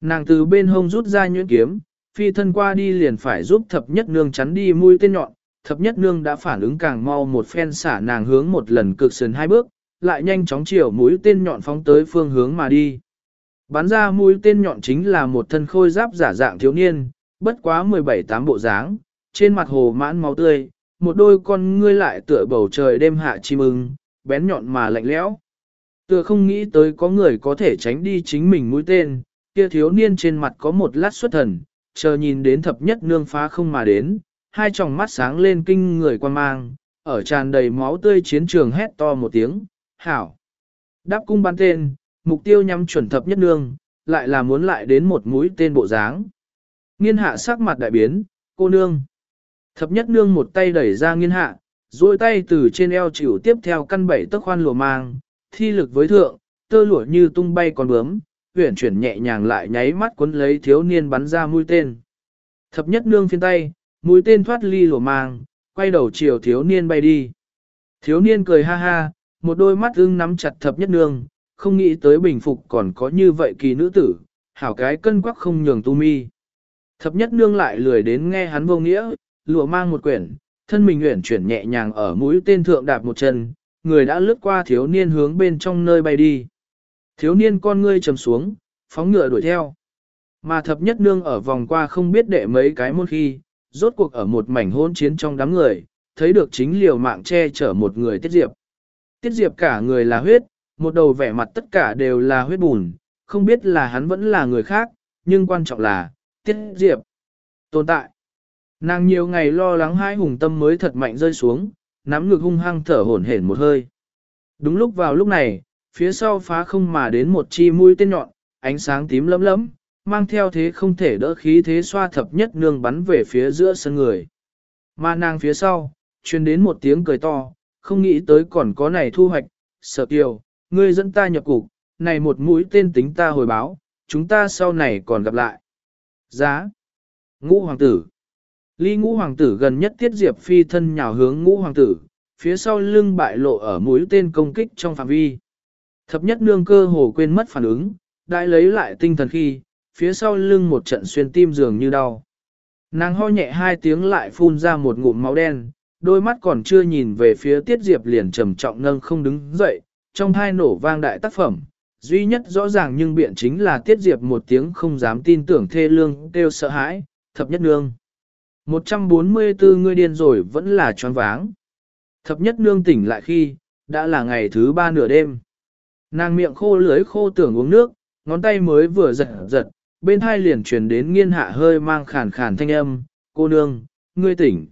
Nàng từ bên hông rút ra nhuyễn kiếm, phi thân qua đi liền phải giúp thập nhất nương chắn đi mũi tên nhọn, thập nhất nương đã phản ứng càng mau một phen xả nàng hướng một lần cực sườn hai bước, lại nhanh chóng chiều mũi tên nhọn phóng tới phương hướng mà đi. Bắn ra mũi tên nhọn chính là một thân khôi giáp giả dạng thiếu niên, bất quá 17 tám bộ dáng, trên mặt hồ mãn máu tươi, một đôi con ngươi lại tựa bầu trời đêm hạ chim ưng, bén nhọn mà lạnh lẽo. Tựa không nghĩ tới có người có thể tránh đi chính mình mũi tên, kia thiếu niên trên mặt có một lát xuất thần, chờ nhìn đến thập nhất nương phá không mà đến, hai tròng mắt sáng lên kinh người quan mang, ở tràn đầy máu tươi chiến trường hét to một tiếng, hảo. Đáp cung bắn tên, mục tiêu nhắm chuẩn thập nhất nương, lại là muốn lại đến một mũi tên bộ dáng. Nghiên hạ sắc mặt đại biến, cô nương. Thập nhất nương một tay đẩy ra nghiên hạ, duỗi tay từ trên eo chịu tiếp theo căn bảy tấc khoan lùa mang, thi lực với thượng, tơ lụa như tung bay con bướm, huyển chuyển nhẹ nhàng lại nháy mắt cuốn lấy thiếu niên bắn ra mũi tên. Thập nhất nương phiên tay, mũi tên thoát ly lùa mang, quay đầu chiều thiếu niên bay đi. Thiếu niên cười ha ha, một đôi mắt ưng nắm chặt thập nhất nương, không nghĩ tới bình phục còn có như vậy kỳ nữ tử, hảo cái cân quắc không nhường tu mi. Thập nhất nương lại lười đến nghe hắn vô nghĩa, lụa mang một quyển, thân mình uyển chuyển nhẹ nhàng ở mũi tên thượng đạp một chân, người đã lướt qua thiếu niên hướng bên trong nơi bay đi. Thiếu niên con ngươi trầm xuống, phóng ngựa đuổi theo. Mà thập nhất nương ở vòng qua không biết đệ mấy cái môn khi, rốt cuộc ở một mảnh hôn chiến trong đám người, thấy được chính liều mạng che chở một người tiết diệp. Tiết diệp cả người là huyết, một đầu vẻ mặt tất cả đều là huyết bùn, không biết là hắn vẫn là người khác, nhưng quan trọng là, tiết diệp tồn tại. Nàng nhiều ngày lo lắng hai hùng tâm mới thật mạnh rơi xuống, nắm ngực hung hăng thở hổn hển một hơi. Đúng lúc vào lúc này, phía sau phá không mà đến một chi mũi tên nhọn, ánh sáng tím lấm lấm, mang theo thế không thể đỡ khí thế xoa thập nhất nương bắn về phía giữa sân người. Mà nàng phía sau, truyền đến một tiếng cười to, không nghĩ tới còn có này thu hoạch, sợ kiều, ngươi dẫn ta nhập cục, này một mũi tên tính ta hồi báo, chúng ta sau này còn gặp lại. Giá. Ngũ hoàng tử. Ly ngũ hoàng tử gần nhất tiết diệp phi thân nhào hướng ngũ hoàng tử, phía sau lưng bại lộ ở mũi tên công kích trong phạm vi. Thập nhất nương cơ hồ quên mất phản ứng, đại lấy lại tinh thần khi, phía sau lưng một trận xuyên tim dường như đau. Nàng ho nhẹ hai tiếng lại phun ra một ngụm máu đen, đôi mắt còn chưa nhìn về phía tiết diệp liền trầm trọng nâng không đứng dậy, trong hai nổ vang đại tác phẩm. Duy nhất rõ ràng nhưng biện chính là tiết diệp một tiếng không dám tin tưởng thê lương kêu sợ hãi, thập nhất nương. 144 người điên rồi vẫn là choáng váng. Thập nhất nương tỉnh lại khi, đã là ngày thứ ba nửa đêm. Nàng miệng khô lưới khô tưởng uống nước, ngón tay mới vừa giật giật, bên hai liền truyền đến nghiên hạ hơi mang khàn khàn thanh âm, cô nương, ngươi tỉnh.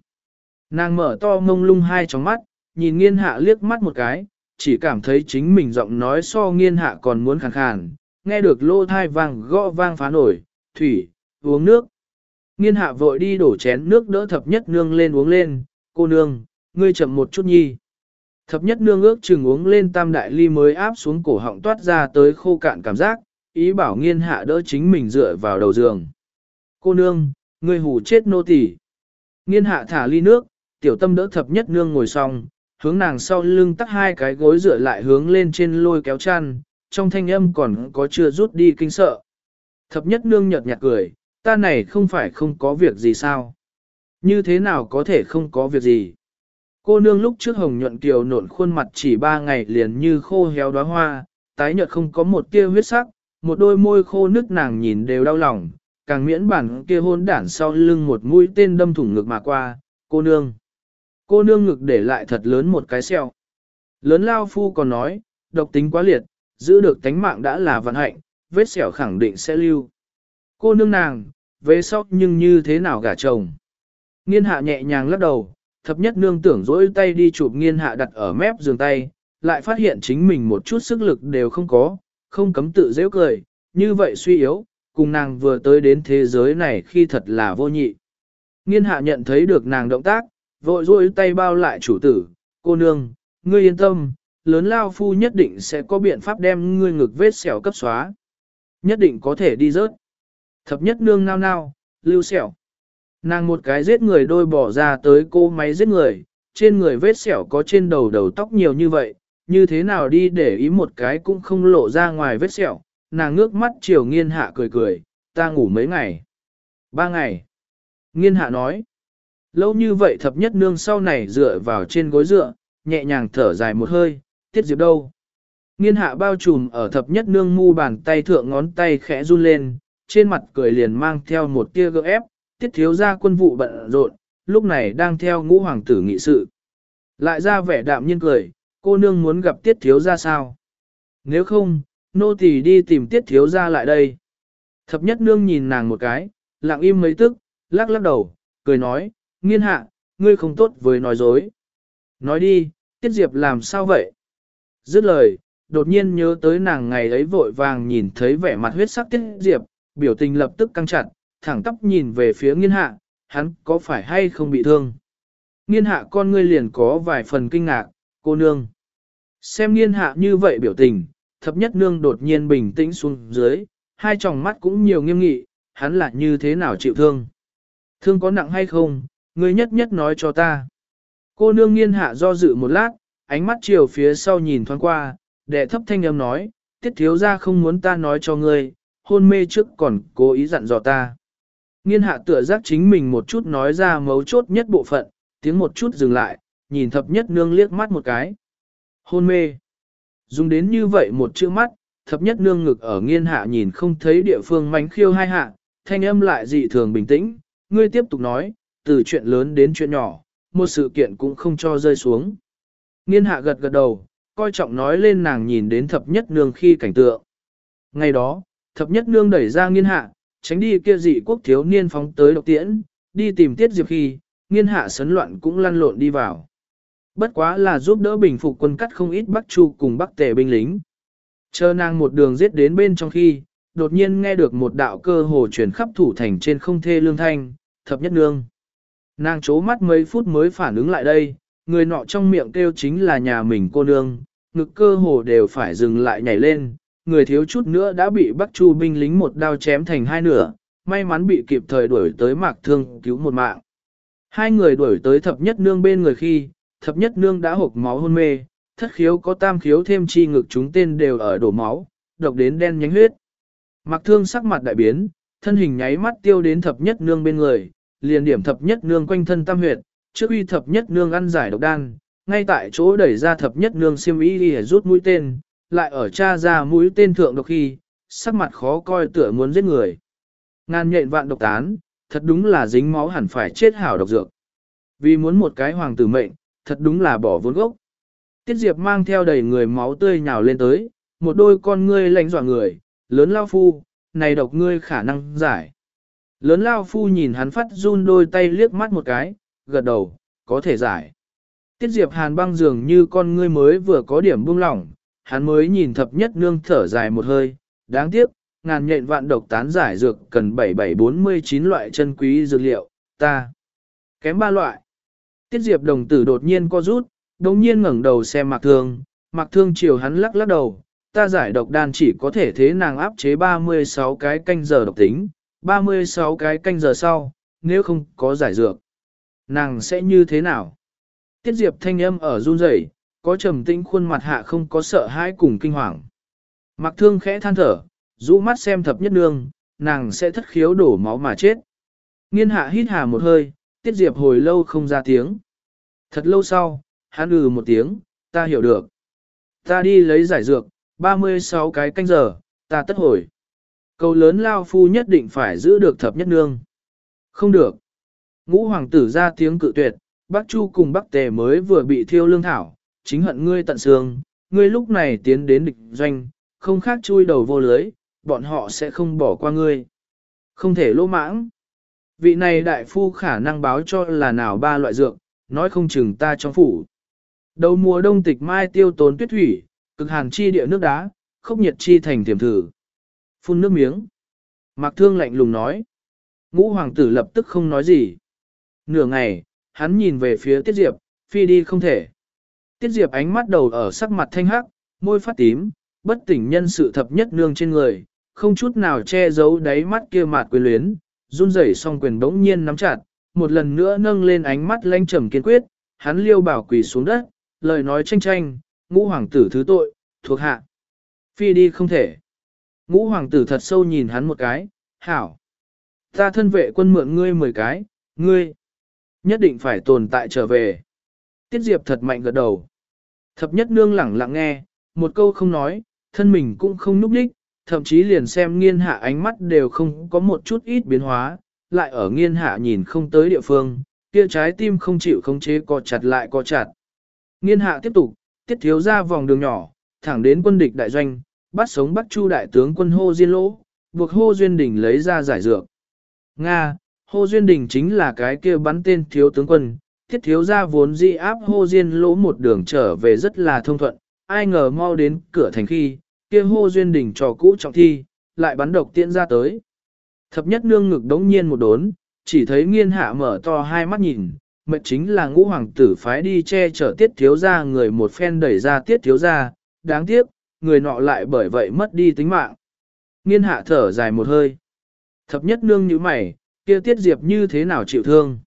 Nàng mở to mông lung hai tròng mắt, nhìn nghiên hạ liếc mắt một cái, chỉ cảm thấy chính mình giọng nói so nghiên hạ còn muốn khàn khàn, nghe được lô thai vang gõ vang phá nổi, thủy, uống nước. Nghiên hạ vội đi đổ chén nước đỡ thập nhất nương lên uống lên, cô nương, ngươi chậm một chút nhi. Thập nhất nương ước chừng uống lên tam đại ly mới áp xuống cổ họng toát ra tới khô cạn cảm giác, ý bảo nghiên hạ đỡ chính mình dựa vào đầu giường. Cô nương, ngươi hù chết nô tỳ. Nghiên hạ thả ly nước, tiểu tâm đỡ thập nhất nương ngồi xong, hướng nàng sau lưng tắt hai cái gối dựa lại hướng lên trên lôi kéo chăn, trong thanh âm còn có chưa rút đi kinh sợ. Thập nhất nương nhợt nhạt cười, ta này không phải không có việc gì sao? Như thế nào có thể không có việc gì? Cô nương lúc trước hồng nhuận kiều nộn khuôn mặt chỉ ba ngày liền như khô héo đóa hoa, tái nhợt không có một tia huyết sắc, một đôi môi khô nước nàng nhìn đều đau lòng, càng miễn bản kia hôn đản sau lưng một mũi tên đâm thủng ngực mà qua, cô nương. Cô nương ngực để lại thật lớn một cái xeo. Lớn lao phu còn nói, độc tính quá liệt, giữ được tánh mạng đã là vận hạnh, vết sẹo khẳng định sẽ lưu. Cô nương nàng, về sóc nhưng như thế nào gả chồng. Nghiên hạ nhẹ nhàng lắc đầu, thập nhất nương tưởng dỗi tay đi chụp nghiên hạ đặt ở mép giường tay, lại phát hiện chính mình một chút sức lực đều không có, không cấm tự dễ cười, như vậy suy yếu, cùng nàng vừa tới đến thế giới này khi thật là vô nhị. Nghiên hạ nhận thấy được nàng động tác, vội dỗi tay bao lại chủ tử, cô nương, ngươi yên tâm, lớn lao phu nhất định sẽ có biện pháp đem ngươi ngực vết sẹo cấp xóa. Nhất định có thể đi rớt. Thập nhất nương nao nao, lưu sẹo. Nàng một cái giết người đôi bỏ ra tới cô máy giết người, trên người vết sẹo có trên đầu đầu tóc nhiều như vậy, như thế nào đi để ý một cái cũng không lộ ra ngoài vết sẹo. Nàng ngước mắt chiều nghiên hạ cười cười, ta ngủ mấy ngày. Ba ngày. Nghiên hạ nói. Lâu như vậy thập nhất nương sau này dựa vào trên gối dựa, nhẹ nhàng thở dài một hơi, tiết diệp đâu. Nghiên hạ bao trùm ở thập nhất nương mu bàn tay thượng ngón tay khẽ run lên, trên mặt cười liền mang theo một tia gỡ ép, tiết thiếu ra quân vụ bận rộn, lúc này đang theo ngũ hoàng tử nghị sự. Lại ra vẻ đạm nhiên cười, cô nương muốn gặp tiết thiếu ra sao? Nếu không, nô tỳ đi tìm tiết thiếu ra lại đây. Thập nhất nương nhìn nàng một cái, lặng im mấy tức, lắc lắc đầu, cười nói, nghiên hạ, ngươi không tốt với nói dối. Nói đi, tiết diệp làm sao vậy? Dứt lời, đột nhiên nhớ tới nàng ngày ấy vội vàng nhìn thấy vẻ mặt huyết sắc tiết diệp, biểu tình lập tức căng chặt, thẳng tóc nhìn về phía nghiên hạ, hắn có phải hay không bị thương? Nghiên hạ con ngươi liền có vài phần kinh ngạc, cô nương. Xem nghiên hạ như vậy biểu tình, thập nhất nương đột nhiên bình tĩnh xuống dưới, hai tròng mắt cũng nhiều nghiêm nghị, hắn là như thế nào chịu thương. Thương có nặng hay không, ngươi nhất nhất nói cho ta. Cô nương nghiên hạ do dự một lát, ánh mắt chiều phía sau nhìn thoáng qua, đệ thấp thanh âm nói, tiết thiếu ra không muốn ta nói cho ngươi, hôn mê trước còn cố ý dặn dò ta. Nghiên hạ tựa giác chính mình một chút nói ra mấu chốt nhất bộ phận, tiếng một chút dừng lại, nhìn thập nhất nương liếc mắt một cái. Hôn mê. Dùng đến như vậy một chữ mắt, thập nhất nương ngực ở nghiên hạ nhìn không thấy địa phương mánh khiêu hai hạ, thanh âm lại dị thường bình tĩnh, ngươi tiếp tục nói, từ chuyện lớn đến chuyện nhỏ, một sự kiện cũng không cho rơi xuống. Nghiên hạ gật gật đầu, coi trọng nói lên nàng nhìn đến thập nhất nương khi cảnh tượng. Ngày đó, thập nhất nương đẩy ra nghiên hạ, tránh đi kia dị quốc thiếu niên phóng tới độc tiễn, đi tìm tiết diệp khi, nghiên hạ sấn loạn cũng lăn lộn đi vào. Bất quá là giúp đỡ bình phục quân cắt không ít Bắc Chu cùng Bắc Tề binh lính. Chờ nàng một đường giết đến bên trong khi, đột nhiên nghe được một đạo cơ hồ chuyển khắp thủ thành trên không thê lương thanh, thập nhất nương. Nàng chố mắt mấy phút mới phản ứng lại đây, người nọ trong miệng kêu chính là nhà mình cô nương, ngực cơ hồ đều phải dừng lại nhảy lên, người thiếu chút nữa đã bị Bắc Chu binh lính một đao chém thành hai nửa, may mắn bị kịp thời đuổi tới mạc thương cứu một mạng. Hai người đuổi tới thập nhất nương bên người khi, thập nhất nương đã hộp máu hôn mê, thất khiếu có tam khiếu thêm chi ngực chúng tên đều ở đổ máu, độc đến đen nhánh huyết. Mạc thương sắc mặt đại biến, thân hình nháy mắt tiêu đến thập nhất nương bên người, liền điểm thập nhất nương quanh thân tam huyệt, trước uy thập nhất nương ăn giải độc đan, ngay tại chỗ đẩy ra thập nhất nương xiêm y đi rút mũi tên, lại ở cha ra mũi tên thượng độc khi, sắc mặt khó coi tựa muốn giết người. Ngàn nhện vạn độc tán, thật đúng là dính máu hẳn phải chết hảo độc dược. Vì muốn một cái hoàng tử mệnh, thật đúng là bỏ vốn gốc. Tiết Diệp mang theo đầy người máu tươi nhào lên tới, một đôi con ngươi lạnh dọa người, lớn lao phu, này độc ngươi khả năng giải. Lớn lao phu nhìn hắn phát run đôi tay liếc mắt một cái, gật đầu, có thể giải. Tiết Diệp Hàn băng dường như con ngươi mới vừa có điểm buông lỏng, hắn mới nhìn thập nhất nương thở dài một hơi, đáng tiếc, ngàn nhện vạn độc tán giải dược cần 7749 loại chân quý dược liệu, ta kém ba loại. Tiết Diệp đồng tử đột nhiên co rút, đồng nhiên ngẩng đầu xem Mạc Thương, Mạc Thương chiều hắn lắc lắc đầu, ta giải độc đan chỉ có thể thế nàng áp chế 36 cái canh giờ độc tính, 36 cái canh giờ sau, nếu không có giải dược, nàng sẽ như thế nào? Tiết Diệp thanh âm ở run rẩy, có trầm tĩnh khuôn mặt hạ không có sợ hãi cùng kinh hoàng. Mặc thương khẽ than thở, rũ mắt xem thập nhất nương, nàng sẽ thất khiếu đổ máu mà chết. Nghiên hạ hít hà một hơi, Tiết Diệp hồi lâu không ra tiếng. Thật lâu sau, hắn ừ một tiếng, ta hiểu được. Ta đi lấy giải dược, 36 cái canh giờ, ta tất hồi. Cầu lớn lao phu nhất định phải giữ được thập nhất nương. Không được. Ngũ hoàng tử ra tiếng cự tuyệt, Bắc Chu cùng Bắc Tề mới vừa bị thiêu lương thảo, chính hận ngươi tận xương, ngươi lúc này tiến đến địch doanh, không khác chui đầu vô lưới, bọn họ sẽ không bỏ qua ngươi. Không thể lỗ mãng. Vị này đại phu khả năng báo cho là nào ba loại dược, nói không chừng ta trong phủ. Đầu mùa đông tịch mai tiêu tốn tuyết thủy, cực hàn chi địa nước đá, khốc nhiệt chi thành tiềm thử. Phun nước miếng. Mạc thương lạnh lùng nói. Ngũ hoàng tử lập tức không nói gì. Nửa ngày, hắn nhìn về phía tiết diệp, phi đi không thể. Tiết Diệp ánh mắt đầu ở sắc mặt thanh hắc, môi phát tím, bất tỉnh nhân sự thập nhất nương trên người, không chút nào che giấu đáy mắt kia mạt quyền luyến, run rẩy song quyền bỗng nhiên nắm chặt, một lần nữa nâng lên ánh mắt lanh trầm kiên quyết, hắn liêu bảo quỳ xuống đất, lời nói tranh tranh, ngũ hoàng tử thứ tội, thuộc hạ. Phi đi không thể. Ngũ hoàng tử thật sâu nhìn hắn một cái, hảo. Ta thân vệ quân mượn ngươi mười cái, ngươi nhất định phải tồn tại trở về. Tiết Diệp thật mạnh gật đầu. Thập nhất nương lẳng lặng nghe, một câu không nói, thân mình cũng không núp đích, thậm chí liền xem nghiên hạ ánh mắt đều không có một chút ít biến hóa, lại ở nghiên hạ nhìn không tới địa phương, kia trái tim không chịu khống chế co chặt lại co chặt. Nghiên hạ tiếp tục, tiết thiếu ra vòng đường nhỏ, thẳng đến quân địch đại doanh, bắt sống bắt chu đại tướng quân hô diên lỗ, buộc hô duyên đình lấy ra giải dược. Nga, hô duyên đình chính là cái kia bắn tên thiếu tướng quân, thiết thiếu ra vốn di áp hô diên lỗ một đường trở về rất là thông thuận, ai ngờ mau đến cửa thành khi, kia hô duyên đình trò cũ trọng thi, lại bắn độc tiễn ra tới. Thập nhất nương ngực đống nhiên một đốn, chỉ thấy nghiên hạ mở to hai mắt nhìn, mệnh chính là ngũ hoàng tử phái đi che chở tiết thiếu ra người một phen đẩy ra tiết thiếu ra, đáng tiếc, người nọ lại bởi vậy mất đi tính mạng. Nghiên hạ thở dài một hơi. Thập nhất nương như mày, kia tiết diệp như thế nào chịu thương.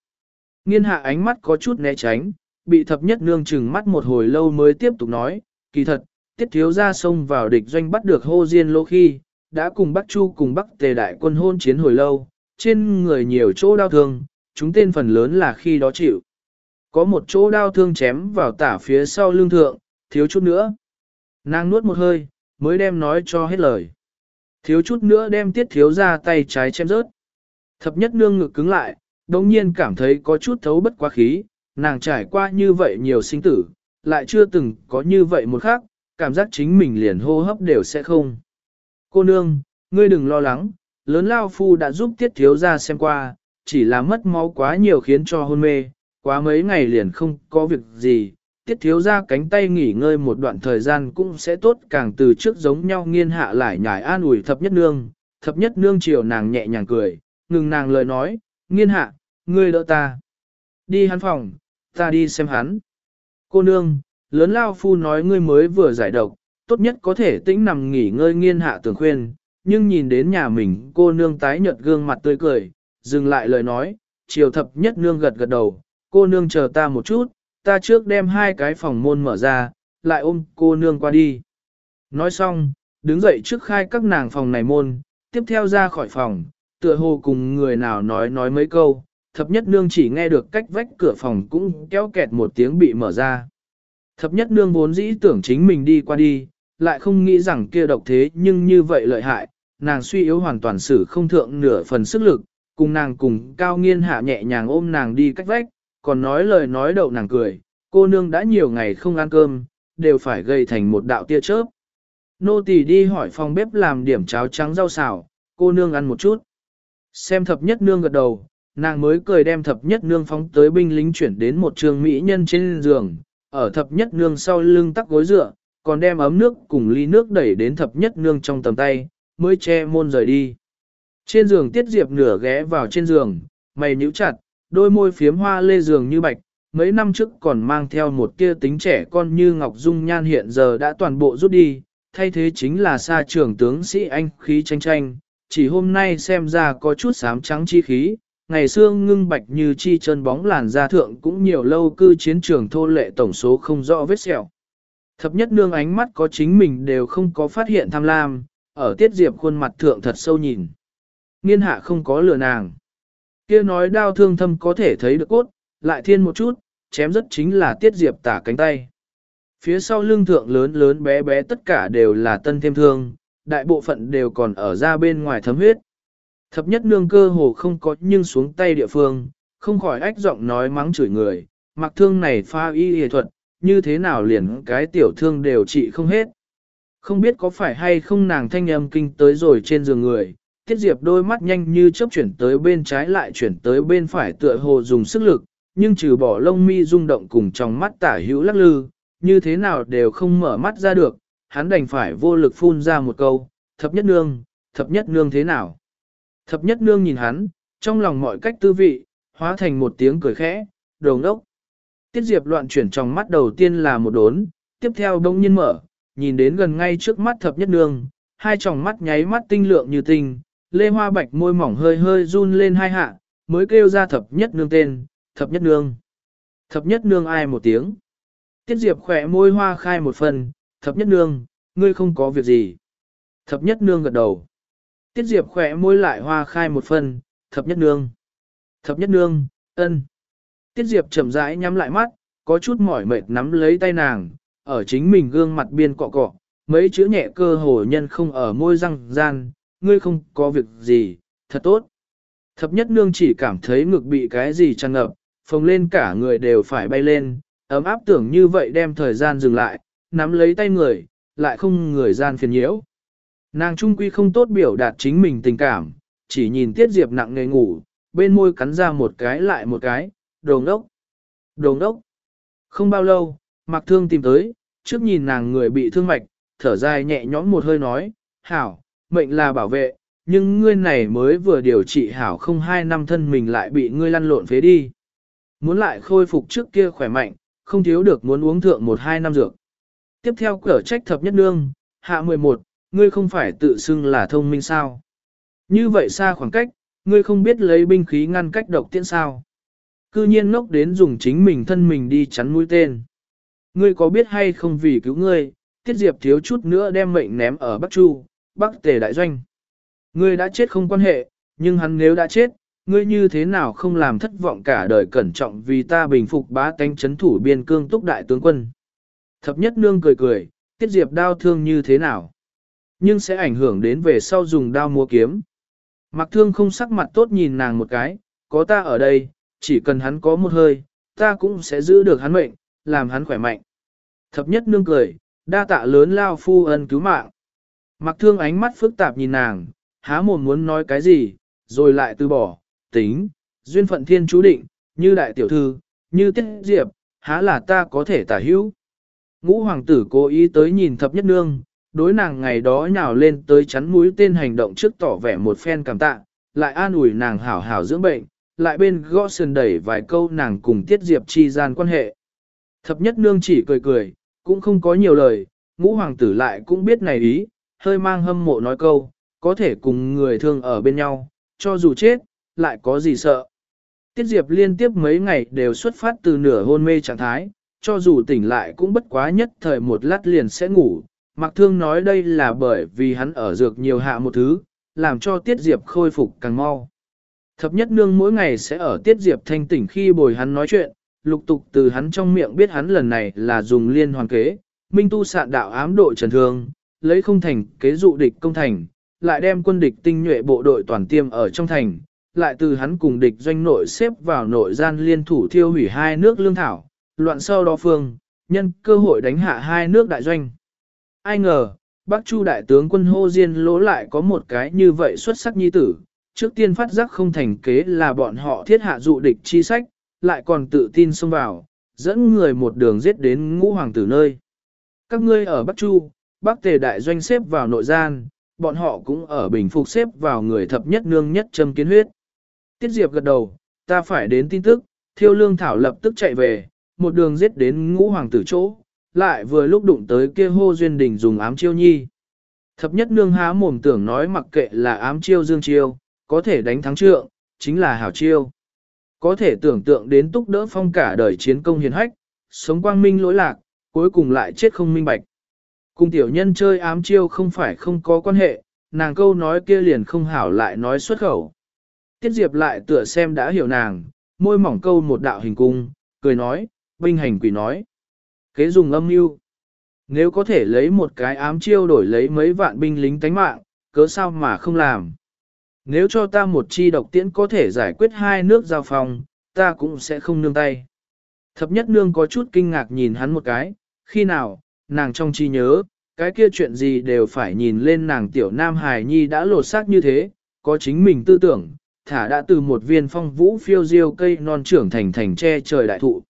Nghiên hạ ánh mắt có chút né tránh, bị thập nhất nương chừng mắt một hồi lâu mới tiếp tục nói, kỳ thật, tiết thiếu ra xông vào địch doanh bắt được hô diên lô khi, đã cùng Bắc Chu cùng Bắc Tề đại quân hôn chiến hồi lâu, trên người nhiều chỗ đau thương, chúng tên phần lớn là khi đó chịu. Có một chỗ đau thương chém vào tả phía sau lưng thượng, thiếu chút nữa. Nàng nuốt một hơi, mới đem nói cho hết lời. Thiếu chút nữa đem tiết thiếu ra tay trái chém rớt. Thập nhất nương ngực cứng lại, đồng nhiên cảm thấy có chút thấu bất quá khí, nàng trải qua như vậy nhiều sinh tử, lại chưa từng có như vậy một khác, cảm giác chính mình liền hô hấp đều sẽ không. Cô nương, ngươi đừng lo lắng, lớn lao phu đã giúp tiết thiếu ra xem qua, chỉ là mất máu quá nhiều khiến cho hôn mê, quá mấy ngày liền không có việc gì. Tiết thiếu ra cánh tay nghỉ ngơi một đoạn thời gian cũng sẽ tốt càng từ trước giống nhau nghiên hạ lại nhải an ủi thập nhất nương. Thập nhất nương chiều nàng nhẹ nhàng cười, ngừng nàng lời nói, nghiên hạ, ngươi đỡ ta. Đi hắn phòng, ta đi xem hắn. Cô nương, lớn lao phu nói ngươi mới vừa giải độc, tốt nhất có thể tĩnh nằm nghỉ ngơi nghiên hạ tưởng khuyên, nhưng nhìn đến nhà mình cô nương tái nhợt gương mặt tươi cười, dừng lại lời nói, chiều thập nhất nương gật gật đầu, cô nương chờ ta một chút, ta trước đem hai cái phòng môn mở ra, lại ôm cô nương qua đi. Nói xong, đứng dậy trước khai các nàng phòng này môn, tiếp theo ra khỏi phòng, tựa hồ cùng người nào nói nói mấy câu, thập nhất nương chỉ nghe được cách vách cửa phòng cũng kéo kẹt một tiếng bị mở ra. Thập nhất nương vốn dĩ tưởng chính mình đi qua đi, lại không nghĩ rằng kia độc thế nhưng như vậy lợi hại, nàng suy yếu hoàn toàn xử không thượng nửa phần sức lực, cùng nàng cùng cao nghiên hạ nhẹ nhàng ôm nàng đi cách vách, còn nói lời nói đậu nàng cười, cô nương đã nhiều ngày không ăn cơm, đều phải gây thành một đạo tia chớp. Nô tỳ đi hỏi phòng bếp làm điểm cháo trắng rau xào, cô nương ăn một chút. Xem thập nhất nương gật đầu, nàng mới cười đem thập nhất nương phóng tới binh lính chuyển đến một trường mỹ nhân trên giường, ở thập nhất nương sau lưng tắc gối dựa, còn đem ấm nước cùng ly nước đẩy đến thập nhất nương trong tầm tay, mới che môn rời đi. Trên giường tiết diệp nửa ghé vào trên giường, mày nhíu chặt, đôi môi phiếm hoa lê giường như bạch, mấy năm trước còn mang theo một tia tính trẻ con như Ngọc Dung Nhan hiện giờ đã toàn bộ rút đi, thay thế chính là xa trưởng tướng sĩ anh khí tranh tranh, chỉ hôm nay xem ra có chút sám trắng chi khí, ngày xưa ngưng bạch như chi chân bóng làn da thượng cũng nhiều lâu cư chiến trường thô lệ tổng số không rõ vết sẹo. Thập nhất nương ánh mắt có chính mình đều không có phát hiện tham lam, ở tiết diệp khuôn mặt thượng thật sâu nhìn. Nghiên hạ không có lừa nàng. kia nói đau thương thâm có thể thấy được cốt, lại thiên một chút, chém rất chính là tiết diệp tả cánh tay. Phía sau lưng thượng lớn lớn bé bé tất cả đều là tân thêm thương, đại bộ phận đều còn ở ra bên ngoài thấm huyết. Thập nhất nương cơ hồ không có nhưng xuống tay địa phương, không khỏi ách giọng nói mắng chửi người, mặc thương này pha y y thuật, như thế nào liền cái tiểu thương đều trị không hết. Không biết có phải hay không nàng thanh âm kinh tới rồi trên giường người, tiết diệp đôi mắt nhanh như chớp chuyển tới bên trái lại chuyển tới bên phải tựa hồ dùng sức lực, nhưng trừ bỏ lông mi rung động cùng trong mắt tả hữu lắc lư, như thế nào đều không mở mắt ra được, hắn đành phải vô lực phun ra một câu, thập nhất nương, thập nhất nương thế nào? Thập nhất nương nhìn hắn, trong lòng mọi cách tư vị, hóa thành một tiếng cười khẽ, đồ ngốc. Tiết Diệp loạn chuyển trong mắt đầu tiên là một đốn, tiếp theo đông nhiên mở, nhìn đến gần ngay trước mắt thập nhất nương, hai tròng mắt nháy mắt tinh lượng như tinh, lê hoa bạch môi mỏng hơi hơi run lên hai hạ, mới kêu ra thập nhất nương tên, thập nhất nương. Thập nhất nương ai một tiếng. Tiết Diệp khỏe môi hoa khai một phần, thập nhất nương, ngươi không có việc gì. Thập nhất nương gật đầu. Tiết Diệp khỏe môi lại hoa khai một phần, thập nhất nương. Thập nhất nương, ân. Tiết Diệp chậm rãi nhắm lại mắt, có chút mỏi mệt nắm lấy tay nàng, ở chính mình gương mặt biên cọ cọ, mấy chữ nhẹ cơ hồ nhân không ở môi răng gian, ngươi không có việc gì, thật tốt. Thập nhất nương chỉ cảm thấy ngực bị cái gì tràn ngập, phồng lên cả người đều phải bay lên, ấm áp tưởng như vậy đem thời gian dừng lại, nắm lấy tay người, lại không người gian phiền nhiễu. Nàng trung quy không tốt biểu đạt chính mình tình cảm, chỉ nhìn Tiết Diệp nặng nề ngủ, bên môi cắn ra một cái lại một cái, đồ ngốc, đồ ngốc. Không bao lâu, Mạc Thương tìm tới, trước nhìn nàng người bị thương mạch, thở dài nhẹ nhõm một hơi nói, hảo, mệnh là bảo vệ, nhưng ngươi này mới vừa điều trị hảo không hai năm thân mình lại bị ngươi lăn lộn phế đi. Muốn lại khôi phục trước kia khỏe mạnh, không thiếu được muốn uống thượng một hai năm dược. Tiếp theo cửa trách thập nhất nương, hạ 11, ngươi không phải tự xưng là thông minh sao. Như vậy xa khoảng cách, ngươi không biết lấy binh khí ngăn cách độc tiễn sao. Cư nhiên ngốc đến dùng chính mình thân mình đi chắn mũi tên. Ngươi có biết hay không vì cứu ngươi, Tiết Diệp thiếu chút nữa đem mệnh ném ở Bắc Chu, Bắc Tề Đại Doanh. Ngươi đã chết không quan hệ, nhưng hắn nếu đã chết, ngươi như thế nào không làm thất vọng cả đời cẩn trọng vì ta bình phục bá tánh chấn thủ biên cương túc đại tướng quân. Thập nhất nương cười cười, Tiết Diệp đau thương như thế nào? Nhưng sẽ ảnh hưởng đến về sau dùng đao mua kiếm. Mặc thương không sắc mặt tốt nhìn nàng một cái, có ta ở đây, chỉ cần hắn có một hơi, ta cũng sẽ giữ được hắn mệnh, làm hắn khỏe mạnh. Thập nhất nương cười, đa tạ lớn lao phu ân cứu mạng. Mặc thương ánh mắt phức tạp nhìn nàng, há mồm muốn nói cái gì, rồi lại từ bỏ, tính, duyên phận thiên chú định, như đại tiểu thư, như tiết diệp, há là ta có thể tả hữu. Ngũ hoàng tử cố ý tới nhìn thập nhất nương, đối nàng ngày đó nhào lên tới chắn mũi tên hành động trước tỏ vẻ một phen cảm tạ, lại an ủi nàng hảo hảo dưỡng bệnh, lại bên gõ sườn đẩy vài câu nàng cùng tiết diệp chi gian quan hệ. Thập nhất nương chỉ cười cười, cũng không có nhiều lời, ngũ hoàng tử lại cũng biết này ý, hơi mang hâm mộ nói câu, có thể cùng người thương ở bên nhau, cho dù chết, lại có gì sợ. Tiết Diệp liên tiếp mấy ngày đều xuất phát từ nửa hôn mê trạng thái, cho dù tỉnh lại cũng bất quá nhất thời một lát liền sẽ ngủ. Mạc Thương nói đây là bởi vì hắn ở dược nhiều hạ một thứ, làm cho Tiết Diệp khôi phục càng mau. Thập nhất nương mỗi ngày sẽ ở Tiết Diệp thanh tỉnh khi bồi hắn nói chuyện, lục tục từ hắn trong miệng biết hắn lần này là dùng liên hoàn kế, minh tu sạn đạo ám độ trần thương, lấy không thành kế dụ địch công thành, lại đem quân địch tinh nhuệ bộ đội toàn tiêm ở trong thành, lại từ hắn cùng địch doanh nội xếp vào nội gian liên thủ thiêu hủy hai nước lương thảo, loạn sau đó phương, nhân cơ hội đánh hạ hai nước đại doanh. Ai ngờ, Bắc Chu đại tướng quân hô diên lỗ lại có một cái như vậy xuất sắc nhi tử, trước tiên phát giác không thành kế là bọn họ thiết hạ dụ địch chi sách, lại còn tự tin xông vào, dẫn người một đường giết đến ngũ hoàng tử nơi. Các ngươi ở Bắc Chu, Bắc Tề đại doanh xếp vào nội gian, bọn họ cũng ở bình phục xếp vào người thập nhất nương nhất châm kiến huyết. Tiết Diệp gật đầu, ta phải đến tin tức, thiêu lương thảo lập tức chạy về, một đường giết đến ngũ hoàng tử chỗ, lại vừa lúc đụng tới kia hô duyên đình dùng ám chiêu nhi. Thập nhất nương há mồm tưởng nói mặc kệ là ám chiêu dương chiêu, có thể đánh thắng trượng, chính là hảo chiêu. Có thể tưởng tượng đến túc đỡ phong cả đời chiến công hiền hách, sống quang minh lỗi lạc, cuối cùng lại chết không minh bạch. Cùng tiểu nhân chơi ám chiêu không phải không có quan hệ, nàng câu nói kia liền không hảo lại nói xuất khẩu. Tiết Diệp lại tựa xem đã hiểu nàng, môi mỏng câu một đạo hình cung, cười nói, binh hành quỷ nói. Kế dùng âm mưu Nếu có thể lấy một cái ám chiêu đổi lấy mấy vạn binh lính tánh mạng, cớ sao mà không làm. Nếu cho ta một chi độc tiễn có thể giải quyết hai nước giao phòng, ta cũng sẽ không nương tay. Thập nhất nương có chút kinh ngạc nhìn hắn một cái, khi nào, nàng trong chi nhớ, cái kia chuyện gì đều phải nhìn lên nàng tiểu nam hài nhi đã lột xác như thế, có chính mình tư tưởng, thả đã từ một viên phong vũ phiêu diêu cây non trưởng thành thành tre trời đại thụ.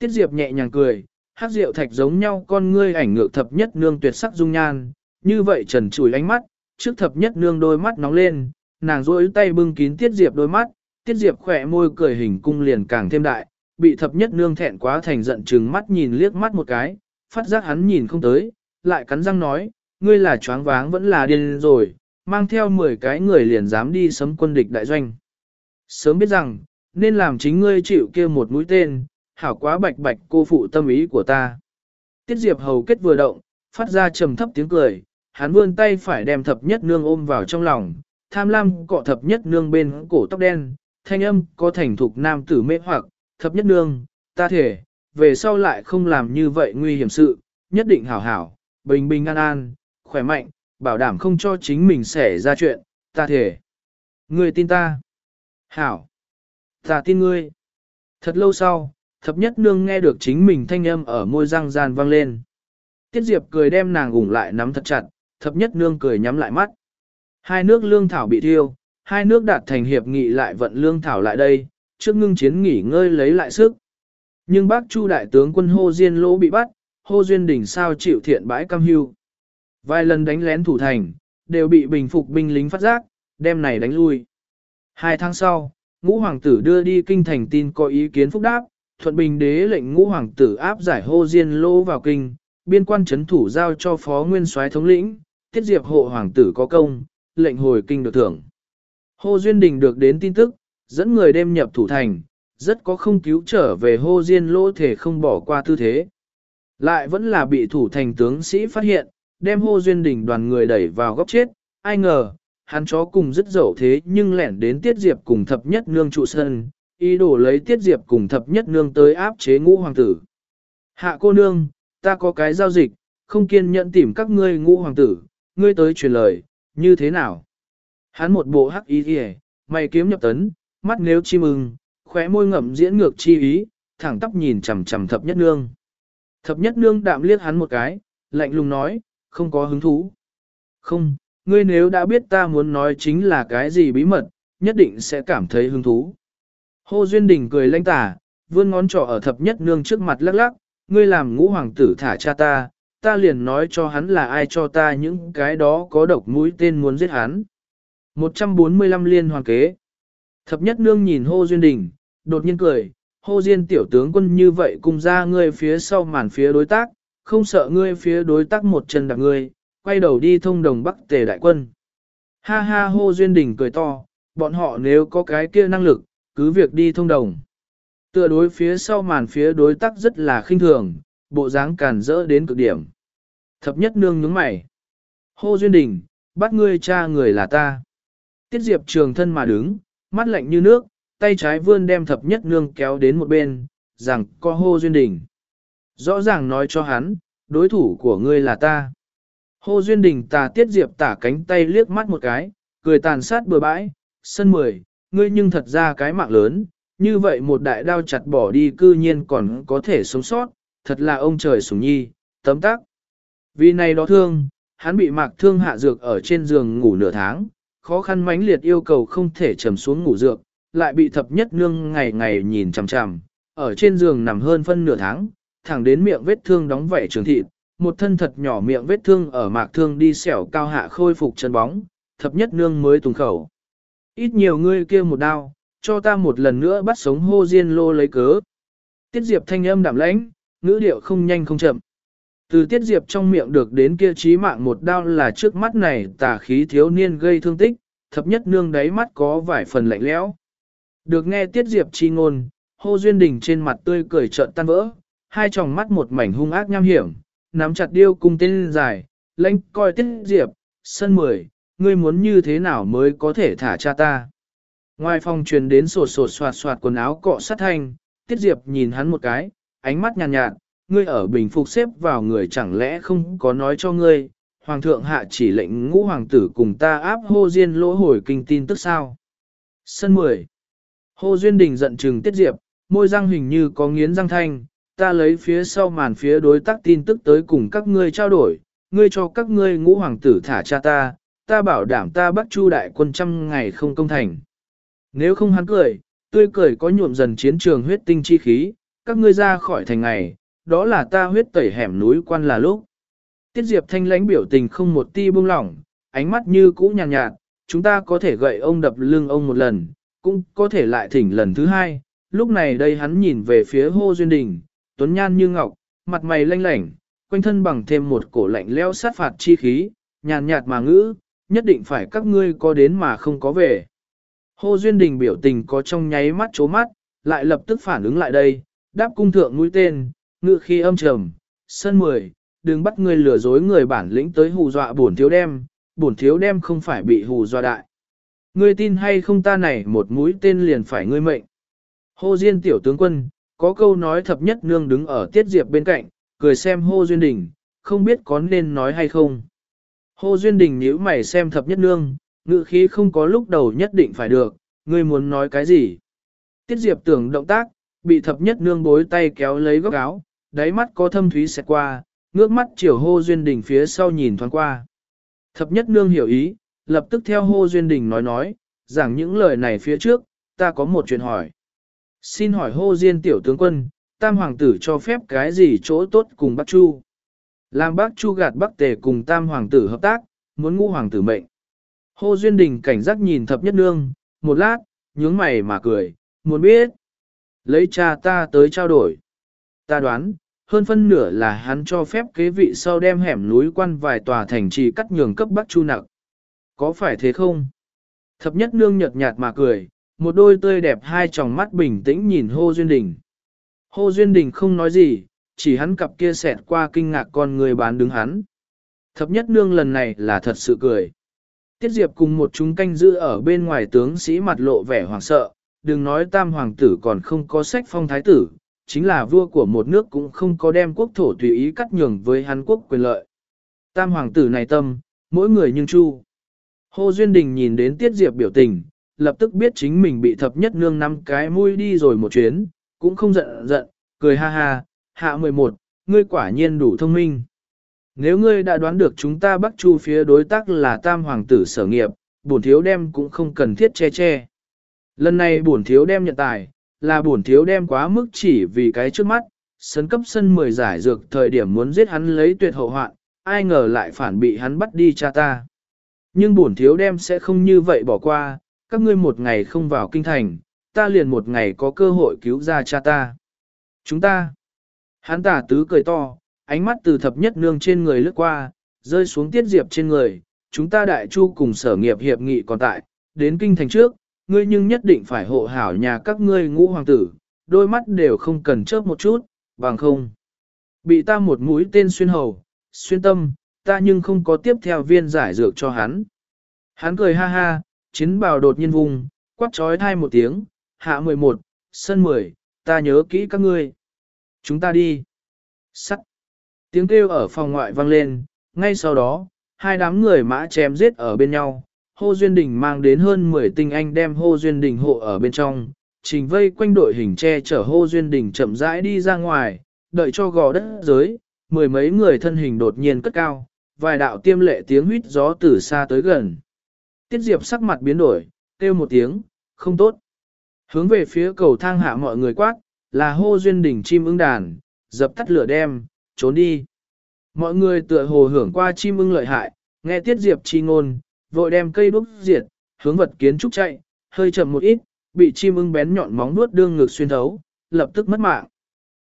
Tiết Diệp nhẹ nhàng cười, hát rượu thạch giống nhau con ngươi ảnh ngược thập nhất nương tuyệt sắc dung nhan, như vậy trần trùi ánh mắt, trước thập nhất nương đôi mắt nóng lên, nàng rối tay bưng kín Tiết Diệp đôi mắt, Tiết Diệp khỏe môi cười hình cung liền càng thêm đại, bị thập nhất nương thẹn quá thành giận chừng mắt nhìn liếc mắt một cái, phát giác hắn nhìn không tới, lại cắn răng nói, ngươi là choáng váng vẫn là điên rồi, mang theo 10 cái người liền dám đi sấm quân địch đại doanh. Sớm biết rằng, nên làm chính ngươi chịu kia một mũi tên, hảo quá bạch bạch cô phụ tâm ý của ta. Tiết Diệp hầu kết vừa động, phát ra trầm thấp tiếng cười, hắn vươn tay phải đem thập nhất nương ôm vào trong lòng, tham lam cọ thập nhất nương bên cổ tóc đen, thanh âm có thành thục nam tử mê hoặc, thập nhất nương, ta thể, về sau lại không làm như vậy nguy hiểm sự, nhất định hảo hảo, bình bình an an, khỏe mạnh, bảo đảm không cho chính mình xảy ra chuyện, ta thể. Ngươi tin ta. Hảo. Ta tin ngươi. Thật lâu sau, thập nhất nương nghe được chính mình thanh âm ở môi răng gian vang lên. Tiết Diệp cười đem nàng ủng lại nắm thật chặt, thập nhất nương cười nhắm lại mắt. Hai nước lương thảo bị thiêu, hai nước đạt thành hiệp nghị lại vận lương thảo lại đây, trước ngưng chiến nghỉ ngơi lấy lại sức. Nhưng bác Chu đại tướng quân Hô Diên Lỗ bị bắt, Hô Duyên Đỉnh sao chịu thiện bãi cam hưu. Vài lần đánh lén thủ thành, đều bị bình phục binh lính phát giác, đem này đánh lui. Hai tháng sau, ngũ hoàng tử đưa đi kinh thành tin có ý kiến phúc đáp, thuận bình đế lệnh ngũ hoàng tử áp giải Hô Diên Lô vào kinh, biên quan chấn thủ giao cho phó nguyên soái thống lĩnh, tiết diệp hộ hoàng tử có công, lệnh hồi kinh được thưởng. Hô Duyên Đình được đến tin tức, dẫn người đem nhập thủ thành, rất có không cứu trở về hô diên lỗ thể không bỏ qua tư thế. Lại vẫn là bị thủ thành tướng sĩ phát hiện, đem hô duyên đình đoàn người đẩy vào góc chết, ai ngờ, hắn chó cùng rất dẫu thế nhưng lẻn đến tiết diệp cùng thập nhất nương trụ sân, ý đồ lấy tiết diệp cùng thập nhất nương tới áp chế ngũ hoàng tử. Hạ cô nương, ta có cái giao dịch, không kiên nhẫn tìm các ngươi ngũ hoàng tử, ngươi tới truyền lời, như thế nào? Hắn một bộ hắc ý kìa, mày kiếm nhập tấn, mắt nếu chi mừng, khóe môi ngậm diễn ngược chi ý, thẳng tóc nhìn chằm chằm thập nhất nương. Thập nhất nương đạm liếc hắn một cái, lạnh lùng nói, không có hứng thú. Không, ngươi nếu đã biết ta muốn nói chính là cái gì bí mật, nhất định sẽ cảm thấy hứng thú. Hô Duyên Đình cười lanh tả, vươn ngón trỏ ở thập nhất nương trước mặt lắc lắc, ngươi làm ngũ hoàng tử thả cha ta, ta liền nói cho hắn là ai cho ta những cái đó có độc mũi tên muốn giết hắn. 145 liên hoàng kế. Thập nhất nương nhìn hô duyên đình, đột nhiên cười, hô diên tiểu tướng quân như vậy cùng ra ngươi phía sau màn phía đối tác, không sợ ngươi phía đối tác một chân đạp ngươi, quay đầu đi thông đồng bắc tề đại quân. Ha ha hô duyên đình cười to, bọn họ nếu có cái kia năng lực, cứ việc đi thông đồng. Tựa đối phía sau màn phía đối tác rất là khinh thường, bộ dáng càn rỡ đến cực điểm. Thập nhất nương nhướng mày. Hô duyên đình, bắt ngươi cha người là ta. Tiết diệp trường thân mà đứng, mắt lạnh như nước, tay trái vươn đem thập nhất nương kéo đến một bên, rằng co hô duyên đình. Rõ ràng nói cho hắn, đối thủ của ngươi là ta. Hô duyên đình tà tiết diệp tả cánh tay liếc mắt một cái, cười tàn sát bừa bãi, sân mười, ngươi nhưng thật ra cái mạng lớn, như vậy một đại đao chặt bỏ đi cư nhiên còn có thể sống sót, thật là ông trời sủng nhi, tấm tắc. Vì này đó thương, hắn bị mạc thương hạ dược ở trên giường ngủ nửa tháng, khó khăn mãnh liệt yêu cầu không thể trầm xuống ngủ dược, lại bị thập nhất nương ngày ngày nhìn chằm chằm, ở trên giường nằm hơn phân nửa tháng, thẳng đến miệng vết thương đóng vảy trường thịt, một thân thật nhỏ miệng vết thương ở mạc thương đi xẻo cao hạ khôi phục chân bóng, thập nhất nương mới tùng khẩu. Ít nhiều ngươi kia một đao, cho ta một lần nữa bắt sống hô diên lô lấy cớ. Tiết diệp thanh âm đạm lãnh, ngữ điệu không nhanh không chậm. Từ tiết diệp trong miệng được đến kia trí mạng một đao là trước mắt này tà khí thiếu niên gây thương tích, thập nhất nương đáy mắt có vài phần lạnh lẽo. Được nghe tiết diệp chi ngôn, hô duyên đình trên mặt tươi cười trợn tan vỡ, hai tròng mắt một mảnh hung ác nham hiểm, nắm chặt điêu cung tên dài, lãnh coi tiết diệp, sân mười, ngươi muốn như thế nào mới có thể thả cha ta. Ngoài phòng truyền đến sột sột soạt soạt quần áo cọ sát thanh, tiết diệp nhìn hắn một cái, ánh mắt nhàn nhạt, nhạt, ngươi ở bình phục xếp vào người chẳng lẽ không có nói cho ngươi, hoàng thượng hạ chỉ lệnh ngũ hoàng tử cùng ta áp hô diên lỗ hồi kinh tin tức sao. Sân 10 Hô Duyên Đình giận trừng tiết diệp, môi răng hình như có nghiến răng thanh, ta lấy phía sau màn phía đối tác tin tức tới cùng các ngươi trao đổi, ngươi cho các ngươi ngũ hoàng tử thả cha ta, ta bảo đảm ta bắt chu đại quân trăm ngày không công thành. Nếu không hắn cười, tươi cười có nhuộm dần chiến trường huyết tinh chi khí, các ngươi ra khỏi thành ngày, đó là ta huyết tẩy hẻm núi quan là lúc. Tiết Diệp thanh lãnh biểu tình không một ti buông lỏng, ánh mắt như cũ nhàn nhạt, nhạt, chúng ta có thể gậy ông đập lưng ông một lần, cũng có thể lại thỉnh lần thứ hai, lúc này đây hắn nhìn về phía hô duyên đình, tuấn nhan như ngọc, mặt mày lanh lảnh, quanh thân bằng thêm một cổ lạnh leo sát phạt chi khí, nhàn nhạt mà ngữ, nhất định phải các ngươi có đến mà không có về. Hô duyên đình biểu tình có trong nháy mắt chố mắt, lại lập tức phản ứng lại đây, đáp cung thượng mũi tên, ngự khi âm trầm, sân mười, đừng bắt ngươi lừa dối người bản lĩnh tới hù dọa bổn thiếu đem, bổn thiếu đem không phải bị hù dọa đại. Ngươi tin hay không ta này một mũi tên liền phải ngươi mệnh. Hô Diên tiểu tướng quân, có câu nói thập nhất nương đứng ở tiết diệp bên cạnh, cười xem hô duyên đình, không biết có nên nói hay không. Hô duyên đình nhíu mày xem thập nhất nương, ngự khí không có lúc đầu nhất định phải được, ngươi muốn nói cái gì. Tiết diệp tưởng động tác, bị thập nhất nương bối tay kéo lấy góc áo, đáy mắt có thâm thúy xẹt qua, ngước mắt chiều hô duyên đình phía sau nhìn thoáng qua. Thập nhất nương hiểu ý, lập tức theo hô duyên đình nói nói, rằng những lời này phía trước, ta có một chuyện hỏi. Xin hỏi hô diên tiểu tướng quân, tam hoàng tử cho phép cái gì chỗ tốt cùng Bắc Chu? Làm Bác Chu gạt Bắc Tề cùng tam hoàng tử hợp tác, muốn ngũ hoàng tử mệnh. Hô Duyên Đình cảnh giác nhìn thập nhất nương, một lát, nhướng mày mà cười, muốn biết. Lấy cha ta tới trao đổi. Ta đoán, hơn phân nửa là hắn cho phép kế vị sau đem hẻm núi quan vài tòa thành trì cắt nhường cấp Bắc Chu nặng. Có phải thế không? Thập nhất nương nhợt nhạt mà cười, một đôi tươi đẹp hai tròng mắt bình tĩnh nhìn Hô Duyên Đình. Hô Duyên Đình không nói gì, chỉ hắn cặp kia xẹt qua kinh ngạc con người bán đứng hắn. Thập nhất nương lần này là thật sự cười. Tiết Diệp cùng một chúng canh giữ ở bên ngoài tướng sĩ mặt lộ vẻ hoảng sợ, đừng nói tam hoàng tử còn không có sách phong thái tử, chính là vua của một nước cũng không có đem quốc thổ tùy ý cắt nhường với hắn quốc quyền lợi. Tam hoàng tử này tâm, mỗi người nhưng chu. Hồ Duyên Đình nhìn đến Tiết Diệp biểu tình, lập tức biết chính mình bị thập nhất nương năm cái mũi đi rồi một chuyến, cũng không giận giận, cười ha ha, hạ 11, ngươi quả nhiên đủ thông minh. Nếu ngươi đã đoán được chúng ta bắt chu phía đối tác là tam hoàng tử sở nghiệp, bổn thiếu đem cũng không cần thiết che che. Lần này bổn thiếu đem nhận tài, là bổn thiếu đem quá mức chỉ vì cái trước mắt, sân cấp sân 10 giải dược thời điểm muốn giết hắn lấy tuyệt hậu hoạn, ai ngờ lại phản bị hắn bắt đi cha ta. Nhưng bổn thiếu đem sẽ không như vậy bỏ qua, các ngươi một ngày không vào kinh thành, ta liền một ngày có cơ hội cứu ra cha ta. Chúng ta, hắn tả tứ cười to, ánh mắt từ thập nhất nương trên người lướt qua, rơi xuống tiết diệp trên người, chúng ta đại chu cùng sở nghiệp hiệp nghị còn tại, đến kinh thành trước, ngươi nhưng nhất định phải hộ hảo nhà các ngươi ngũ hoàng tử, đôi mắt đều không cần chớp một chút, bằng không. Bị ta một mũi tên xuyên hầu, xuyên tâm, ta nhưng không có tiếp theo viên giải dược cho hắn. Hắn cười ha ha, chiến bào đột nhiên vùng, quát trói thai một tiếng, hạ 11, sân 10, ta nhớ kỹ các ngươi. Chúng ta đi. Sắt. Tiếng kêu ở phòng ngoại vang lên, ngay sau đó, hai đám người mã chém giết ở bên nhau. Hô Duyên Đình mang đến hơn 10 tinh anh đem Hô Duyên Đình hộ ở bên trong, trình vây quanh đội hình che chở Hô Duyên Đình chậm rãi đi ra ngoài, đợi cho gò đất dưới mười mấy người thân hình đột nhiên cất cao, vài đạo tiêm lệ tiếng huýt gió từ xa tới gần. Tiết Diệp sắc mặt biến đổi, kêu một tiếng, không tốt. Hướng về phía cầu thang hạ mọi người quát, là hô duyên đỉnh chim ưng đàn, dập tắt lửa đem, trốn đi. Mọi người tựa hồ hưởng qua chim ưng lợi hại, nghe Tiết Diệp chi ngôn, vội đem cây đuốc diệt, hướng vật kiến trúc chạy, hơi chậm một ít, bị chim ưng bén nhọn móng nuốt đương ngực xuyên thấu, lập tức mất mạng.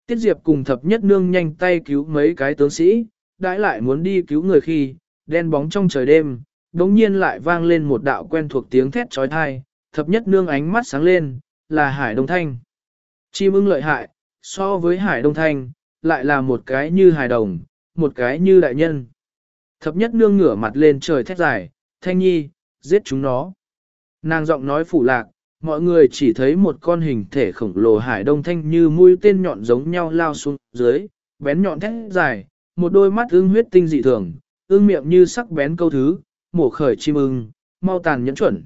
Tiết Diệp cùng thập nhất nương nhanh tay cứu mấy cái tướng sĩ, đãi lại muốn đi cứu người khi, đen bóng trong trời đêm, đống nhiên lại vang lên một đạo quen thuộc tiếng thét trói thai, thập nhất nương ánh mắt sáng lên, là Hải Đông Thanh. Chim ưng lợi hại, so với Hải Đông Thanh, lại là một cái như hài đồng, một cái như đại nhân. Thập nhất nương ngửa mặt lên trời thét dài, Thanh Nhi, giết chúng nó. Nàng giọng nói phủ lạc, mọi người chỉ thấy một con hình thể khổng lồ Hải Đông Thanh như mũi tên nhọn giống nhau lao xuống dưới, bén nhọn thét dài, một đôi mắt ưng huyết tinh dị thường, ưng miệng như sắc bén câu thứ, mổ khởi chim ưng, mau tàn nhẫn chuẩn.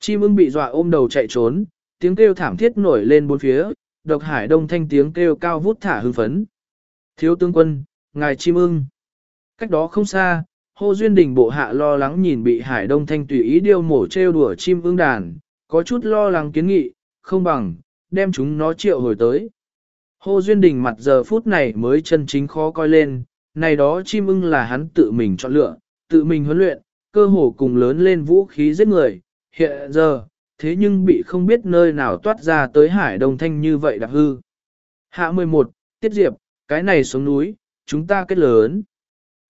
Chim ưng bị dọa ôm đầu chạy trốn, tiếng kêu thảm thiết nổi lên bốn phía, độc hải đông thanh tiếng kêu cao vút thả hưng phấn. Thiếu tướng quân, ngài chim ưng. Cách đó không xa, Hồ Duyên Đình bộ hạ lo lắng nhìn bị hải đông thanh tùy ý điêu mổ trêu đùa chim ưng đàn, có chút lo lắng kiến nghị, không bằng, đem chúng nó triệu hồi tới. Hồ Duyên Đình mặt giờ phút này mới chân chính khó coi lên, này đó chim ưng là hắn tự mình chọn lựa, tự mình huấn luyện, cơ hồ cùng lớn lên vũ khí giết người. Hiện giờ, thế nhưng bị không biết nơi nào toát ra tới hải đông thanh như vậy đạp hư. Hạ 11, Tiết Diệp, cái này xuống núi, chúng ta kết lớn.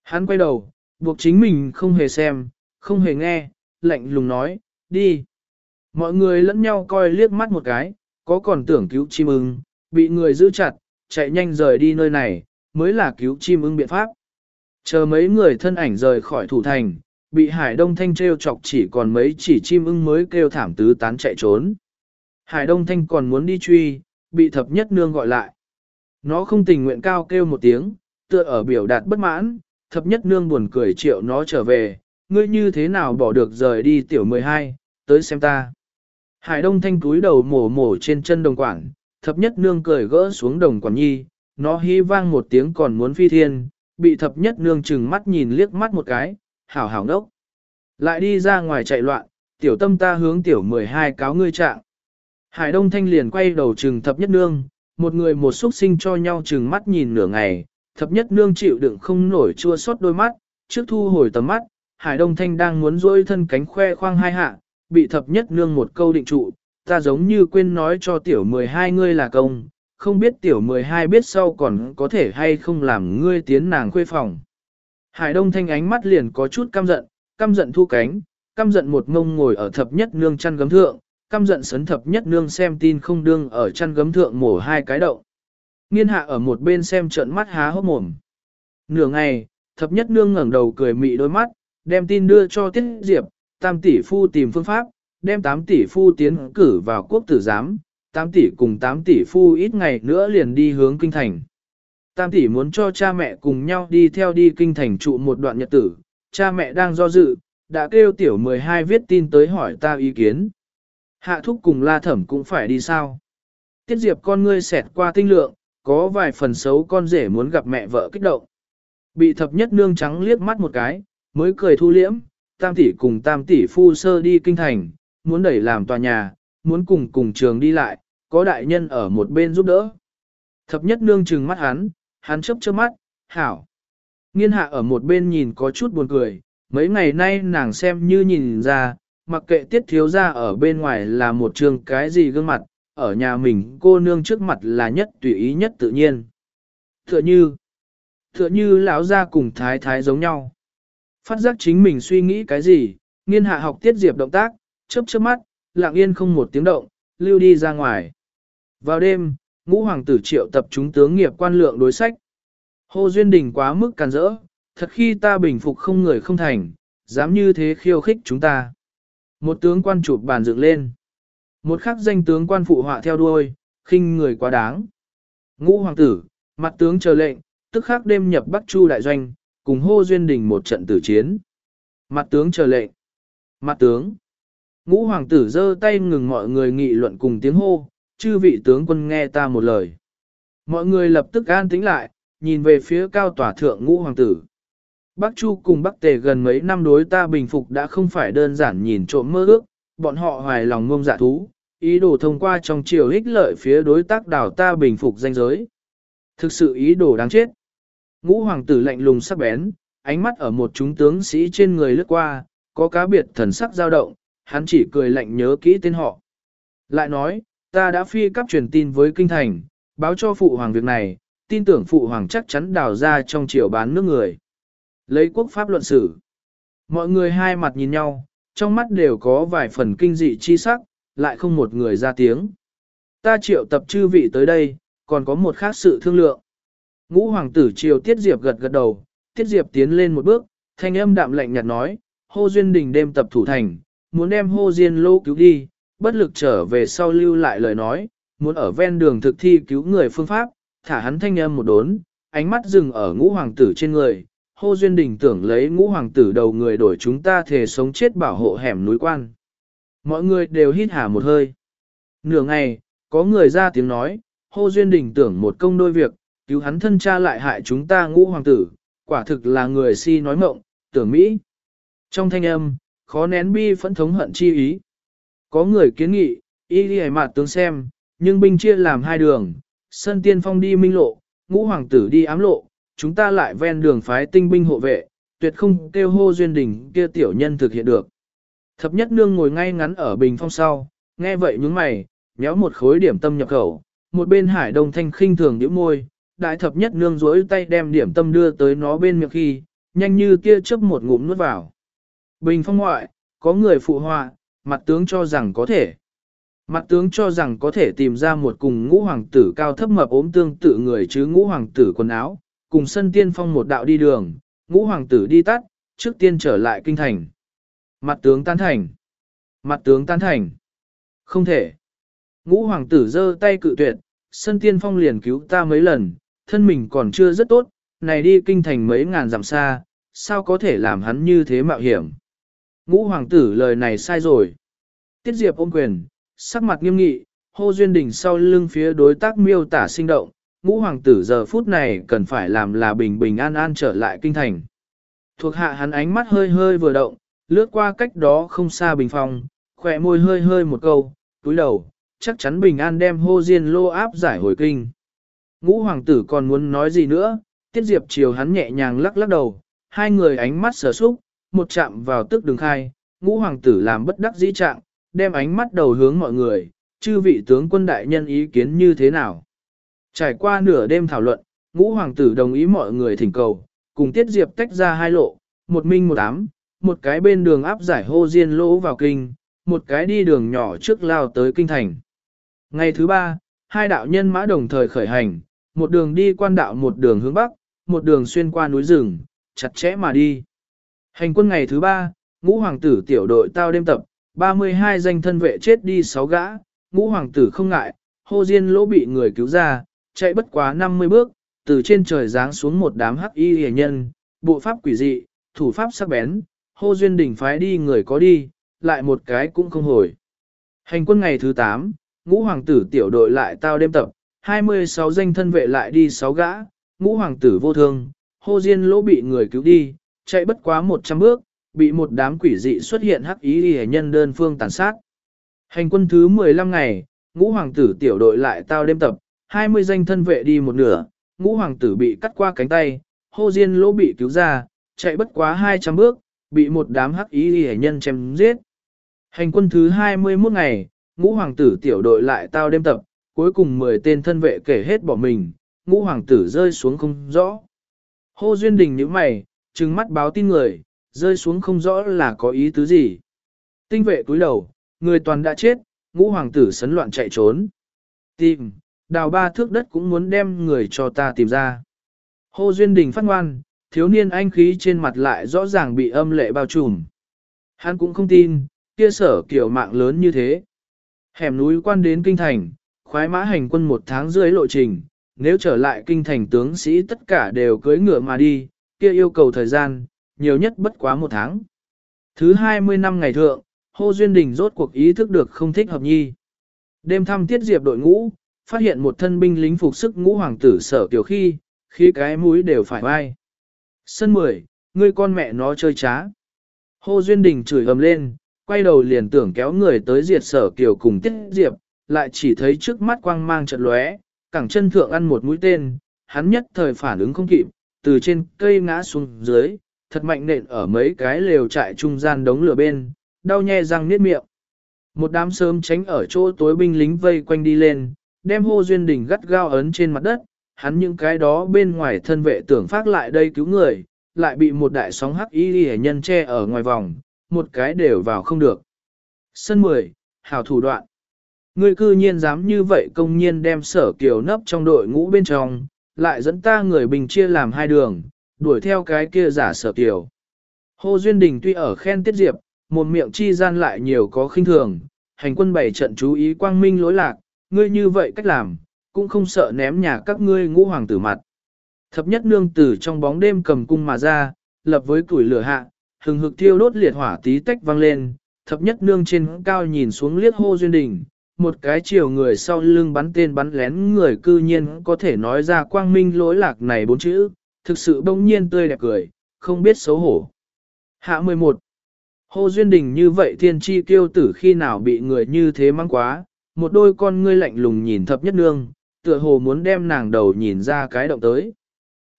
Hắn quay đầu, buộc chính mình không hề xem, không hề nghe, lạnh lùng nói, đi. Mọi người lẫn nhau coi liếc mắt một cái, có còn tưởng cứu chim ưng, bị người giữ chặt, chạy nhanh rời đi nơi này, mới là cứu chim ưng biện pháp. Chờ mấy người thân ảnh rời khỏi thủ thành, bị Hải Đông Thanh treo chọc chỉ còn mấy chỉ chim ưng mới kêu thảm tứ tán chạy trốn. Hải Đông Thanh còn muốn đi truy, bị thập nhất nương gọi lại. Nó không tình nguyện cao kêu một tiếng, tựa ở biểu đạt bất mãn, thập nhất nương buồn cười triệu nó trở về, ngươi như thế nào bỏ được rời đi tiểu 12, tới xem ta. Hải Đông Thanh cúi đầu mổ mổ trên chân đồng quản, thập nhất nương cười gỡ xuống đồng quản nhi, nó hí vang một tiếng còn muốn phi thiên, bị thập nhất nương chừng mắt nhìn liếc mắt một cái, hảo hảo nốc, Lại đi ra ngoài chạy loạn, tiểu tâm ta hướng tiểu 12 cáo ngươi trạng. Hải Đông Thanh liền quay đầu trừng thập nhất nương, một người một xuất sinh cho nhau trừng mắt nhìn nửa ngày, thập nhất nương chịu đựng không nổi chua xót đôi mắt, trước thu hồi tầm mắt, Hải Đông Thanh đang muốn rôi thân cánh khoe khoang hai hạ, bị thập nhất nương một câu định trụ, ta giống như quên nói cho tiểu 12 ngươi là công, không biết tiểu 12 biết sau còn có thể hay không làm ngươi tiến nàng khuê phòng. Hải Đông Thanh ánh mắt liền có chút căm giận, căm giận thu cánh, căm giận một ngông ngồi ở thập nhất nương chăn gấm thượng, căm giận sấn thập nhất nương xem tin không đương ở chăn gấm thượng mổ hai cái đậu. Nghiên hạ ở một bên xem trợn mắt há hốc mồm. Nửa ngày, thập nhất nương ngẩng đầu cười mị đôi mắt, đem tin đưa cho Tiết Diệp, tam tỷ phu tìm phương pháp, đem tám tỷ phu tiến cử vào quốc tử giám, Tám tỷ cùng tám tỷ phu ít ngày nữa liền đi hướng kinh thành. Tam tỷ muốn cho cha mẹ cùng nhau đi theo đi kinh thành trụ một đoạn nhật tử, cha mẹ đang do dự, đã kêu tiểu 12 viết tin tới hỏi ta ý kiến. Hạ thúc cùng la thẩm cũng phải đi sao? Tiết diệp con ngươi xẹt qua tinh lượng, có vài phần xấu con rể muốn gặp mẹ vợ kích động. Bị thập nhất nương trắng liếc mắt một cái, mới cười thu liễm, tam tỷ cùng tam tỷ phu sơ đi kinh thành, muốn đẩy làm tòa nhà, muốn cùng cùng trường đi lại, có đại nhân ở một bên giúp đỡ. Thập nhất nương trừng mắt hắn, hắn chấp chớp mắt, hảo. Nghiên hạ ở một bên nhìn có chút buồn cười, mấy ngày nay nàng xem như nhìn ra, mặc kệ tiết thiếu ra ở bên ngoài là một trường cái gì gương mặt, ở nhà mình cô nương trước mặt là nhất tùy ý nhất tự nhiên. Tựa như, tựa như lão ra cùng thái thái giống nhau. Phát giác chính mình suy nghĩ cái gì, nghiên hạ học tiết diệp động tác, chớp chớp mắt, lặng yên không một tiếng động, lưu đi ra ngoài. Vào đêm, ngũ hoàng tử triệu tập chúng tướng nghiệp quan lượng đối sách. Hồ Duyên Đình quá mức càn rỡ, thật khi ta bình phục không người không thành, dám như thế khiêu khích chúng ta. Một tướng quan chụp bàn dựng lên. Một khắc danh tướng quan phụ họa theo đuôi, khinh người quá đáng. Ngũ hoàng tử, mặt tướng chờ lệnh, tức khắc đêm nhập Bắc Chu đại doanh, cùng hô duyên đình một trận tử chiến. Mặt tướng chờ lệnh. Mặt tướng. Ngũ hoàng tử giơ tay ngừng mọi người nghị luận cùng tiếng hô, chư vị tướng quân nghe ta một lời. Mọi người lập tức an tĩnh lại, nhìn về phía cao tòa thượng ngũ hoàng tử. Bắc Chu cùng Bắc Tề gần mấy năm đối ta bình phục đã không phải đơn giản nhìn trộm mơ ước, bọn họ hoài lòng ngông dạ thú, ý đồ thông qua trong chiều hích lợi phía đối tác đảo ta bình phục danh giới. Thực sự ý đồ đáng chết. Ngũ hoàng tử lạnh lùng sắc bén, ánh mắt ở một chúng tướng sĩ trên người lướt qua, có cá biệt thần sắc dao động, hắn chỉ cười lạnh nhớ kỹ tên họ. Lại nói, ta đã phi cấp truyền tin với kinh thành, báo cho phụ hoàng việc này, tin tưởng phụ hoàng chắc chắn đào ra trong triều bán nước người. Lấy quốc pháp luận xử. Mọi người hai mặt nhìn nhau, trong mắt đều có vài phần kinh dị chi sắc, lại không một người ra tiếng. Ta triệu tập chư vị tới đây, còn có một khác sự thương lượng. Ngũ hoàng tử triều Tiết Diệp gật gật đầu, Tiết Diệp tiến lên một bước, thanh âm đạm lạnh nhạt nói, hô duyên đình đêm tập thủ thành, muốn đem hô diên lô cứu đi, bất lực trở về sau lưu lại lời nói, muốn ở ven đường thực thi cứu người phương pháp, thả hắn thanh âm một đốn, ánh mắt dừng ở ngũ hoàng tử trên người. Hô Duyên Đình tưởng lấy ngũ hoàng tử đầu người đổi chúng ta thể sống chết bảo hộ hẻm núi quan. Mọi người đều hít hà một hơi. Nửa ngày, có người ra tiếng nói, Hô Duyên Đình tưởng một công đôi việc, cứu hắn thân cha lại hại chúng ta ngũ hoàng tử, quả thực là người si nói mộng, tưởng Mỹ. Trong thanh âm, khó nén bi phẫn thống hận chi ý. Có người kiến nghị, y đi hải mặt tướng xem, nhưng binh chia làm hai đường, sân tiên phong đi minh lộ, ngũ hoàng tử đi ám lộ, chúng ta lại ven đường phái tinh binh hộ vệ, tuyệt không kêu hô duyên đỉnh kia tiểu nhân thực hiện được. Thập nhất nương ngồi ngay ngắn ở bình phong sau, nghe vậy nhướng mày, nhéo một khối điểm tâm nhập khẩu, một bên hải đông thanh khinh thường nhíu môi, đại thập nhất nương rối tay đem điểm tâm đưa tới nó bên miệng khi, nhanh như tia chớp một ngụm nuốt vào. Bình phong ngoại, có người phụ họa, mặt tướng cho rằng có thể. Mặt tướng cho rằng có thể tìm ra một cùng ngũ hoàng tử cao thấp mập ốm tương tự người chứ ngũ hoàng tử quần áo, cùng sân tiên phong một đạo đi đường, ngũ hoàng tử đi tắt, trước tiên trở lại kinh thành. Mặt tướng tan thành. Mặt tướng tan thành. Không thể. Ngũ hoàng tử giơ tay cự tuyệt, sân tiên phong liền cứu ta mấy lần, thân mình còn chưa rất tốt, này đi kinh thành mấy ngàn dặm xa, sao có thể làm hắn như thế mạo hiểm. Ngũ hoàng tử lời này sai rồi. Tiết Diệp ôm quyền, sắc mặt nghiêm nghị, hô duyên đỉnh sau lưng phía đối tác miêu tả sinh động, ngũ hoàng tử giờ phút này cần phải làm là bình bình an an trở lại kinh thành. Thuộc hạ hắn ánh mắt hơi hơi vừa động, lướt qua cách đó không xa bình phòng, khỏe môi hơi hơi một câu, túi đầu, chắc chắn bình an đem hô diên lô áp giải hồi kinh. Ngũ hoàng tử còn muốn nói gì nữa, tiết diệp chiều hắn nhẹ nhàng lắc lắc đầu, hai người ánh mắt sở xúc, một chạm vào tức đường khai, ngũ hoàng tử làm bất đắc dĩ trạng, đem ánh mắt đầu hướng mọi người, chư vị tướng quân đại nhân ý kiến như thế nào. Trải qua nửa đêm thảo luận, ngũ hoàng tử đồng ý mọi người thỉnh cầu, cùng tiết diệp tách ra hai lộ, một minh một ám, một cái bên đường áp giải hô diên lỗ vào kinh, một cái đi đường nhỏ trước lao tới kinh thành. Ngày thứ ba, hai đạo nhân mã đồng thời khởi hành, một đường đi quan đạo một đường hướng bắc, một đường xuyên qua núi rừng, chặt chẽ mà đi. Hành quân ngày thứ ba, ngũ hoàng tử tiểu đội tao đêm tập, 32 danh thân vệ chết đi 6 gã, ngũ hoàng tử không ngại, hô diên lỗ bị người cứu ra, chạy bất quá 50 bước, từ trên trời giáng xuống một đám hắc y hề nhân, bộ pháp quỷ dị, thủ pháp sắc bén, hô duyên đỉnh phái đi người có đi, lại một cái cũng không hồi. Hành quân ngày thứ 8, ngũ hoàng tử tiểu đội lại tao đêm tập, 26 danh thân vệ lại đi 6 gã, ngũ hoàng tử vô thương, hô diên lỗ bị người cứu đi, chạy bất quá 100 bước, bị một đám quỷ dị xuất hiện hắc ý hề nhân đơn phương tàn sát. Hành quân thứ 15 ngày, ngũ hoàng tử tiểu đội lại tao đêm tập, 20 danh thân vệ đi một nửa, ngũ hoàng tử bị cắt qua cánh tay, hô diên lỗ bị cứu ra, chạy bất quá 200 bước, bị một đám hắc ý hề nhân chém giết. Hành quân thứ 21 ngày, ngũ hoàng tử tiểu đội lại tao đêm tập, cuối cùng 10 tên thân vệ kể hết bỏ mình, ngũ hoàng tử rơi xuống không rõ. Hô Duyên Đình như mày, trừng mắt báo tin người, rơi xuống không rõ là có ý tứ gì. Tinh vệ cúi đầu, người toàn đã chết, ngũ hoàng tử sấn loạn chạy trốn. Tìm, đào ba thước đất cũng muốn đem người cho ta tìm ra. Hô Duyên Đình phát ngoan, thiếu niên anh khí trên mặt lại rõ ràng bị âm lệ bao trùm. Hắn cũng không tin, kia sở kiểu mạng lớn như thế. Hẻm núi quan đến kinh thành, khoái mã hành quân một tháng dưới lộ trình, nếu trở lại kinh thành tướng sĩ tất cả đều cưới ngựa mà đi, kia yêu cầu thời gian, nhiều nhất bất quá một tháng. Thứ 20 năm ngày thượng, Hồ Duyên Đình rốt cuộc ý thức được không thích hợp nhi. Đêm thăm tiết diệp đội ngũ, phát hiện một thân binh lính phục sức ngũ hoàng tử sở tiểu khi, khi cái mũi đều phải vai. Sân 10, ngươi con mẹ nó chơi trá. Hồ Duyên Đình chửi ầm lên, quay đầu liền tưởng kéo người tới diệt sở kiều cùng tiết diệp, lại chỉ thấy trước mắt quang mang trận lóe, cẳng chân thượng ăn một mũi tên, hắn nhất thời phản ứng không kịp, từ trên cây ngã xuống dưới, thật mạnh nện ở mấy cái lều trại trung gian đống lửa bên, đau nhe răng niết miệng. Một đám sớm tránh ở chỗ tối binh lính vây quanh đi lên, đem hô duyên đỉnh gắt gao ấn trên mặt đất, hắn những cái đó bên ngoài thân vệ tưởng phát lại đây cứu người, lại bị một đại sóng hắc y hệ nhân che ở ngoài vòng, một cái đều vào không được. Sân 10, hảo thủ đoạn. Ngươi cư nhiên dám như vậy công nhiên đem sở kiều nấp trong đội ngũ bên trong, lại dẫn ta người bình chia làm hai đường, đuổi theo cái kia giả sở tiểu Hồ Duyên Đình tuy ở khen tiết diệp, một miệng chi gian lại nhiều có khinh thường, hành quân bảy trận chú ý quang minh lối lạc, ngươi như vậy cách làm, cũng không sợ ném nhà các ngươi ngũ hoàng tử mặt. Thập nhất nương tử trong bóng đêm cầm cung mà ra, lập với củi lửa hạ, hừng hực thiêu đốt liệt hỏa tí tách vang lên, thập nhất nương trên cao nhìn xuống liếc hô duyên đình, một cái chiều người sau lưng bắn tên bắn lén người cư nhiên có thể nói ra quang minh lỗi lạc này bốn chữ, thực sự bỗng nhiên tươi đẹp cười, không biết xấu hổ. Hạ 11 Hô duyên đình như vậy thiên chi kiêu tử khi nào bị người như thế mang quá, một đôi con ngươi lạnh lùng nhìn thập nhất nương, tựa hồ muốn đem nàng đầu nhìn ra cái động tới.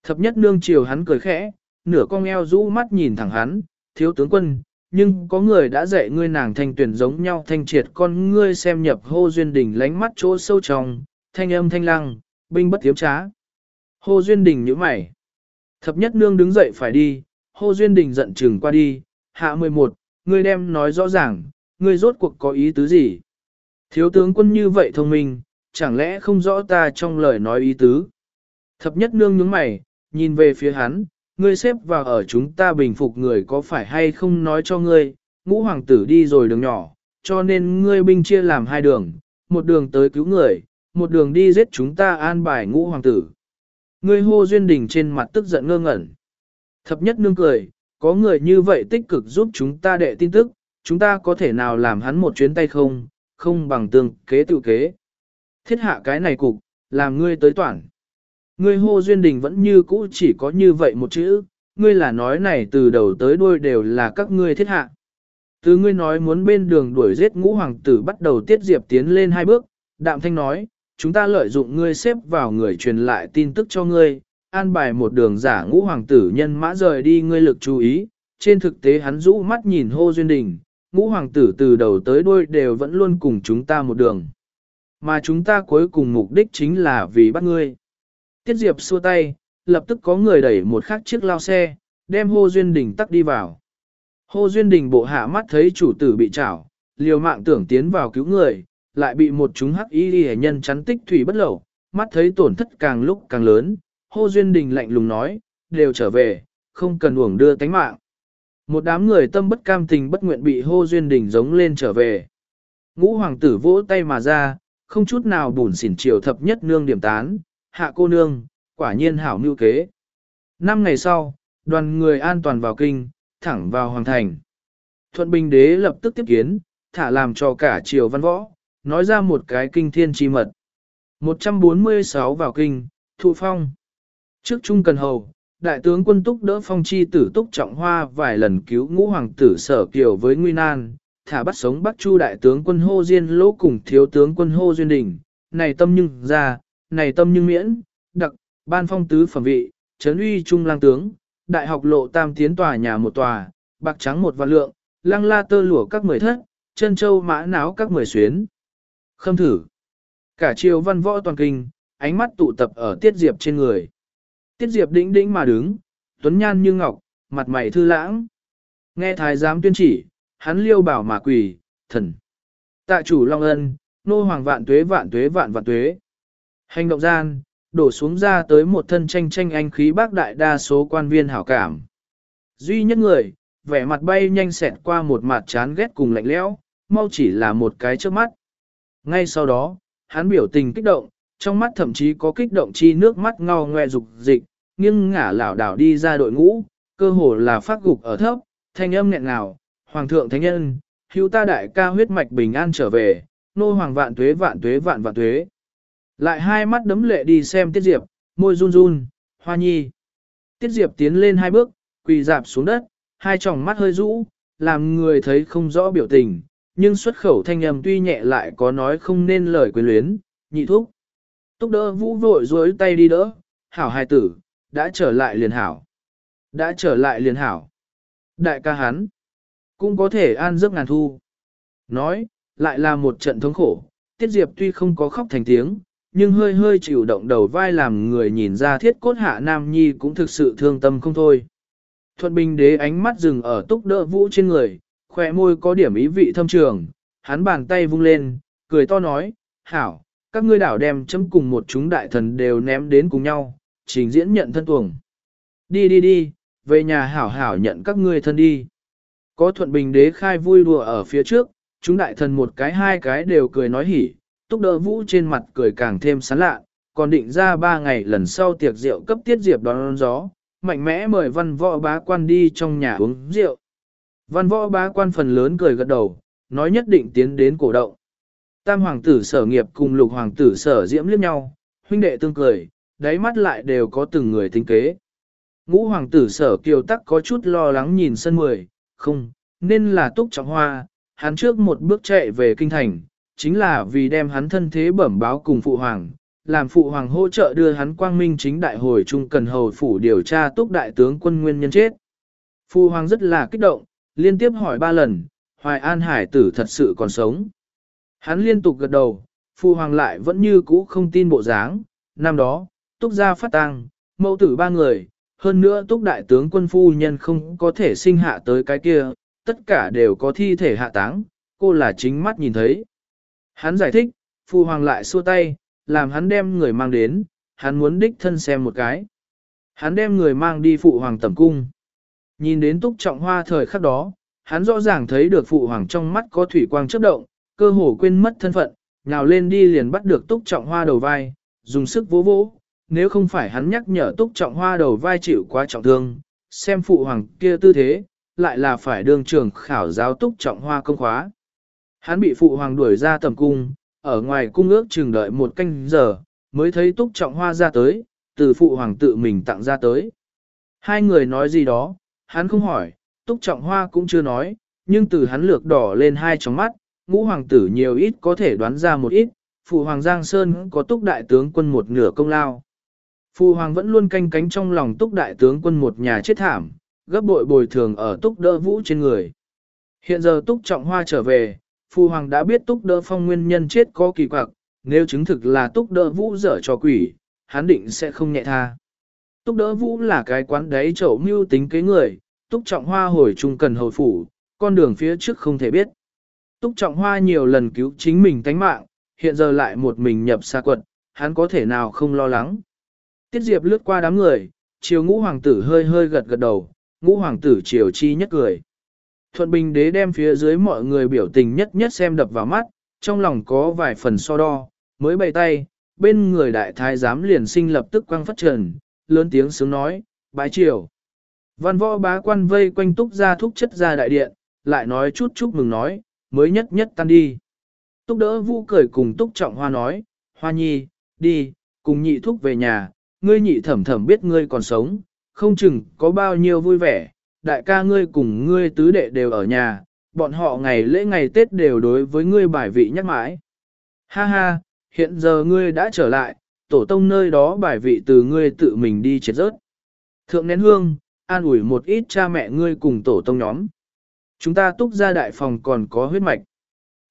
Thập nhất nương chiều hắn cười khẽ, nửa con eo rũ mắt nhìn thẳng hắn, thiếu tướng quân, nhưng có người đã dạy ngươi nàng thanh tuyển giống nhau thanh triệt con ngươi xem nhập hô duyên đình lánh mắt chỗ sâu trong, thanh âm thanh lăng, binh bất tiếm trá. Hô duyên đình nhíu mày. Thập nhất nương đứng dậy phải đi, hô duyên đình giận chừng qua đi, hạ 11, ngươi đem nói rõ ràng, ngươi rốt cuộc có ý tứ gì. Thiếu tướng quân như vậy thông minh, chẳng lẽ không rõ ta trong lời nói ý tứ. Thập nhất nương nhướng mày, nhìn về phía hắn, ngươi xếp vào ở chúng ta bình phục người có phải hay không nói cho ngươi, ngũ hoàng tử đi rồi đường nhỏ, cho nên ngươi binh chia làm hai đường, một đường tới cứu người, một đường đi giết chúng ta an bài ngũ hoàng tử. Ngươi hô duyên đình trên mặt tức giận ngơ ngẩn. Thập nhất nương cười, có người như vậy tích cực giúp chúng ta đệ tin tức, chúng ta có thể nào làm hắn một chuyến tay không, không bằng tương kế tự kế. Thiết hạ cái này cục, làm ngươi tới toàn. Ngươi hô duyên đình vẫn như cũ chỉ có như vậy một chữ, ngươi là nói này từ đầu tới đuôi đều là các ngươi thiết hạ. Từ ngươi nói muốn bên đường đuổi giết ngũ hoàng tử bắt đầu tiết diệp tiến lên hai bước, đạm thanh nói, chúng ta lợi dụng ngươi xếp vào người truyền lại tin tức cho ngươi, an bài một đường giả ngũ hoàng tử nhân mã rời đi ngươi lực chú ý, trên thực tế hắn rũ mắt nhìn hô duyên đình, ngũ hoàng tử từ đầu tới đuôi đều vẫn luôn cùng chúng ta một đường. Mà chúng ta cuối cùng mục đích chính là vì bắt ngươi. Tiết Diệp xua tay, lập tức có người đẩy một khắc chiếc lao xe, đem Hô Duyên Đình tắc đi vào. Hô Duyên Đình bộ hạ mắt thấy chủ tử bị trảo, liều mạng tưởng tiến vào cứu người, lại bị một chúng hắc y hệ nhân chắn tích thủy bất lẩu, mắt thấy tổn thất càng lúc càng lớn. Hô Duyên Đình lạnh lùng nói, đều trở về, không cần uổng đưa tánh mạng. Một đám người tâm bất cam tình bất nguyện bị Hô Duyên Đình giống lên trở về. Ngũ hoàng tử vỗ tay mà ra, không chút nào bùn xỉn chiều thập nhất nương điểm tán, hạ cô nương, quả nhiên hảo mưu kế. Năm ngày sau, đoàn người an toàn vào kinh, thẳng vào hoàng thành. Thuận Bình Đế lập tức tiếp kiến, thả làm cho cả triều văn võ, nói ra một cái kinh thiên chi mật. 146 vào kinh, thụ phong. Trước Trung Cần Hầu, đại tướng quân túc đỡ phong chi tử túc trọng hoa vài lần cứu ngũ hoàng tử sở kiều với nguy nan, thả bắt sống Bắc Chu đại tướng quân hô diên lỗ cùng thiếu tướng quân hô duyên đình, này tâm nhưng ra, này tâm nhưng miễn, đặc, ban phong tứ phẩm vị, trấn uy trung lang tướng, đại học lộ tam tiến tòa nhà một tòa, bạc trắng một vạn lượng, lăng la tơ lụa các mười thất, chân châu mã náo các mười xuyến. Khâm thử. Cả triều văn võ toàn kinh, ánh mắt tụ tập ở tiết diệp trên người. Tiết diệp đĩnh đĩnh mà đứng, tuấn nhan như ngọc, mặt mày thư lãng. Nghe thái giám tuyên chỉ, hắn liêu bảo mà quỳ, thần. Tạ chủ Long Ân, nô hoàng vạn tuế vạn tuế vạn vạn tuế. Hành động gian, đổ xuống ra tới một thân tranh tranh anh khí bác đại đa số quan viên hảo cảm. Duy nhất người, vẻ mặt bay nhanh xẹt qua một mặt chán ghét cùng lạnh lẽo, mau chỉ là một cái trước mắt. Ngay sau đó, hắn biểu tình kích động, trong mắt thậm chí có kích động chi nước mắt ngao ngoe dục dịch, nghiêng ngả lảo đảo đi ra đội ngũ, cơ hồ là phát gục ở thấp, thanh âm nghẹn ngào, hoàng thượng thánh nhân, hữu ta đại ca huyết mạch bình an trở về, nô hoàng vạn tuế vạn tuế vạn vạn tuế. Lại hai mắt đấm lệ đi xem Tiết Diệp, môi run run, hoa nhi. Tiết Diệp tiến lên hai bước, quỳ dạp xuống đất, hai tròng mắt hơi rũ, làm người thấy không rõ biểu tình, nhưng xuất khẩu thanh âm tuy nhẹ lại có nói không nên lời quyền luyến, nhị thúc. Túc đỡ vũ vội dối tay đi đỡ, hảo hài tử, đã trở lại liền hảo. Đã trở lại liền hảo. Đại ca hắn, cũng có thể an giấc ngàn thu. Nói, lại là một trận thống khổ, Tiết Diệp tuy không có khóc thành tiếng, nhưng hơi hơi chịu động đầu vai làm người nhìn ra thiết cốt hạ nam nhi cũng thực sự thương tâm không thôi. Thuận bình đế ánh mắt dừng ở túc đỡ vũ trên người, khỏe môi có điểm ý vị thâm trường, hắn bàn tay vung lên, cười to nói, hảo, các ngươi đảo đem chấm cùng một chúng đại thần đều ném đến cùng nhau, trình diễn nhận thân tuồng. Đi đi đi, về nhà hảo hảo nhận các ngươi thân đi. Có thuận bình đế khai vui đùa ở phía trước, chúng đại thần một cái hai cái đều cười nói hỉ, túc đỡ vũ trên mặt cười càng thêm sán lạ, còn định ra ba ngày lần sau tiệc rượu cấp tiết diệp đón gió, mạnh mẽ mời văn võ bá quan đi trong nhà uống rượu. Văn võ bá quan phần lớn cười gật đầu, nói nhất định tiến đến cổ động. Tam hoàng tử sở nghiệp cùng lục hoàng tử sở diễm liếc nhau, huynh đệ tương cười, đáy mắt lại đều có từng người tính kế. Ngũ hoàng tử sở kiều tắc có chút lo lắng nhìn sân mười, không, nên là túc trọng hoa, hắn trước một bước chạy về kinh thành, chính là vì đem hắn thân thế bẩm báo cùng phụ hoàng, làm phụ hoàng hỗ trợ đưa hắn quang minh chính đại hồi trung cần hầu phủ điều tra túc đại tướng quân nguyên nhân chết. Phụ hoàng rất là kích động, liên tiếp hỏi ba lần, Hoài An Hải tử thật sự còn sống. Hắn liên tục gật đầu, phụ Hoàng lại vẫn như cũ không tin bộ dáng, năm đó, túc gia phát tang, mẫu tử ba người, hơn nữa túc đại tướng quân phu nhân không có thể sinh hạ tới cái kia, tất cả đều có thi thể hạ táng, cô là chính mắt nhìn thấy. Hắn giải thích, Phu Hoàng lại xua tay, làm hắn đem người mang đến, hắn muốn đích thân xem một cái. Hắn đem người mang đi Phụ Hoàng tẩm cung. Nhìn đến túc trọng hoa thời khắc đó, hắn rõ ràng thấy được Phụ Hoàng trong mắt có thủy quang chớp động, cơ hồ quên mất thân phận, nhào lên đi liền bắt được túc trọng hoa đầu vai, dùng sức vỗ vỗ, nếu không phải hắn nhắc nhở túc trọng hoa đầu vai chịu quá trọng thương, xem phụ hoàng kia tư thế, lại là phải đương trường khảo giáo túc trọng hoa công khóa. Hắn bị phụ hoàng đuổi ra tầm cung, ở ngoài cung ước chừng đợi một canh giờ, mới thấy túc trọng hoa ra tới, từ phụ hoàng tự mình tặng ra tới. Hai người nói gì đó, hắn không hỏi, túc trọng hoa cũng chưa nói, nhưng từ hắn lược đỏ lên hai tròng mắt, ngũ hoàng tử nhiều ít có thể đoán ra một ít, phụ hoàng Giang Sơn có túc đại tướng quân một nửa công lao. Phụ hoàng vẫn luôn canh cánh trong lòng túc đại tướng quân một nhà chết thảm, gấp bội bồi thường ở túc đỡ vũ trên người. Hiện giờ túc trọng hoa trở về, Phu hoàng đã biết túc đỡ phong nguyên nhân chết có kỳ quặc, nếu chứng thực là túc đỡ vũ dở cho quỷ, hắn định sẽ không nhẹ tha. Túc đỡ vũ là cái quán đấy chậu mưu tính kế người, túc trọng hoa hồi trung cần hồi phủ, con đường phía trước không thể biết. Túc trọng hoa nhiều lần cứu chính mình tánh mạng, hiện giờ lại một mình nhập xa quật, hắn có thể nào không lo lắng. Tiết Diệp lướt qua đám người, chiều ngũ hoàng tử hơi hơi gật gật đầu, ngũ hoàng tử chiều chi nhất cười. Thuận Bình đế đem phía dưới mọi người biểu tình nhất nhất xem đập vào mắt, trong lòng có vài phần so đo, mới bày tay, bên người đại thái giám liền sinh lập tức quăng phất trần, lớn tiếng sướng nói, bái triều. Văn võ bá quan vây quanh túc ra thúc chất ra đại điện, lại nói chút chúc mừng nói, mới nhất nhất tan đi. Túc đỡ vũ cười cùng túc trọng hoa nói, hoa nhi, đi, cùng nhị thúc về nhà, ngươi nhị thẩm thẩm biết ngươi còn sống, không chừng có bao nhiêu vui vẻ, đại ca ngươi cùng ngươi tứ đệ đều ở nhà, bọn họ ngày lễ ngày Tết đều đối với ngươi bài vị nhắc mãi. Ha ha, hiện giờ ngươi đã trở lại, tổ tông nơi đó bài vị từ ngươi tự mình đi chết rớt. Thượng nén hương, an ủi một ít cha mẹ ngươi cùng tổ tông nhóm. Chúng ta túc ra đại phòng còn có huyết mạch.